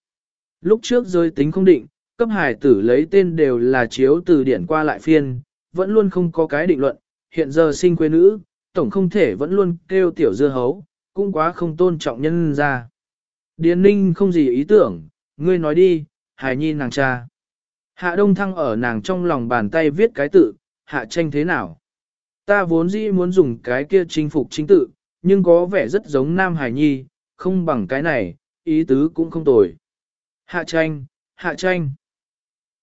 Lúc trước rơi tính không định, cấp hải tử lấy tên đều là chiếu từ điển qua lại phiên, vẫn luôn không có cái định luận, hiện giờ sinh quê nữ, tổng không thể vẫn luôn kêu tiểu dưa hấu, cũng quá không tôn trọng nhân ra. Điền ninh không gì ý tưởng, ngươi nói đi, hài nhi nàng cha. Hạ đông thăng ở nàng trong lòng bàn tay viết cái tự, hạ tranh thế nào. Ta vốn dĩ muốn dùng cái kia chinh phục chính tự, nhưng có vẻ rất giống nam hải nhi, không bằng cái này, ý tứ cũng không tồi. Hạ tranh, hạ tranh.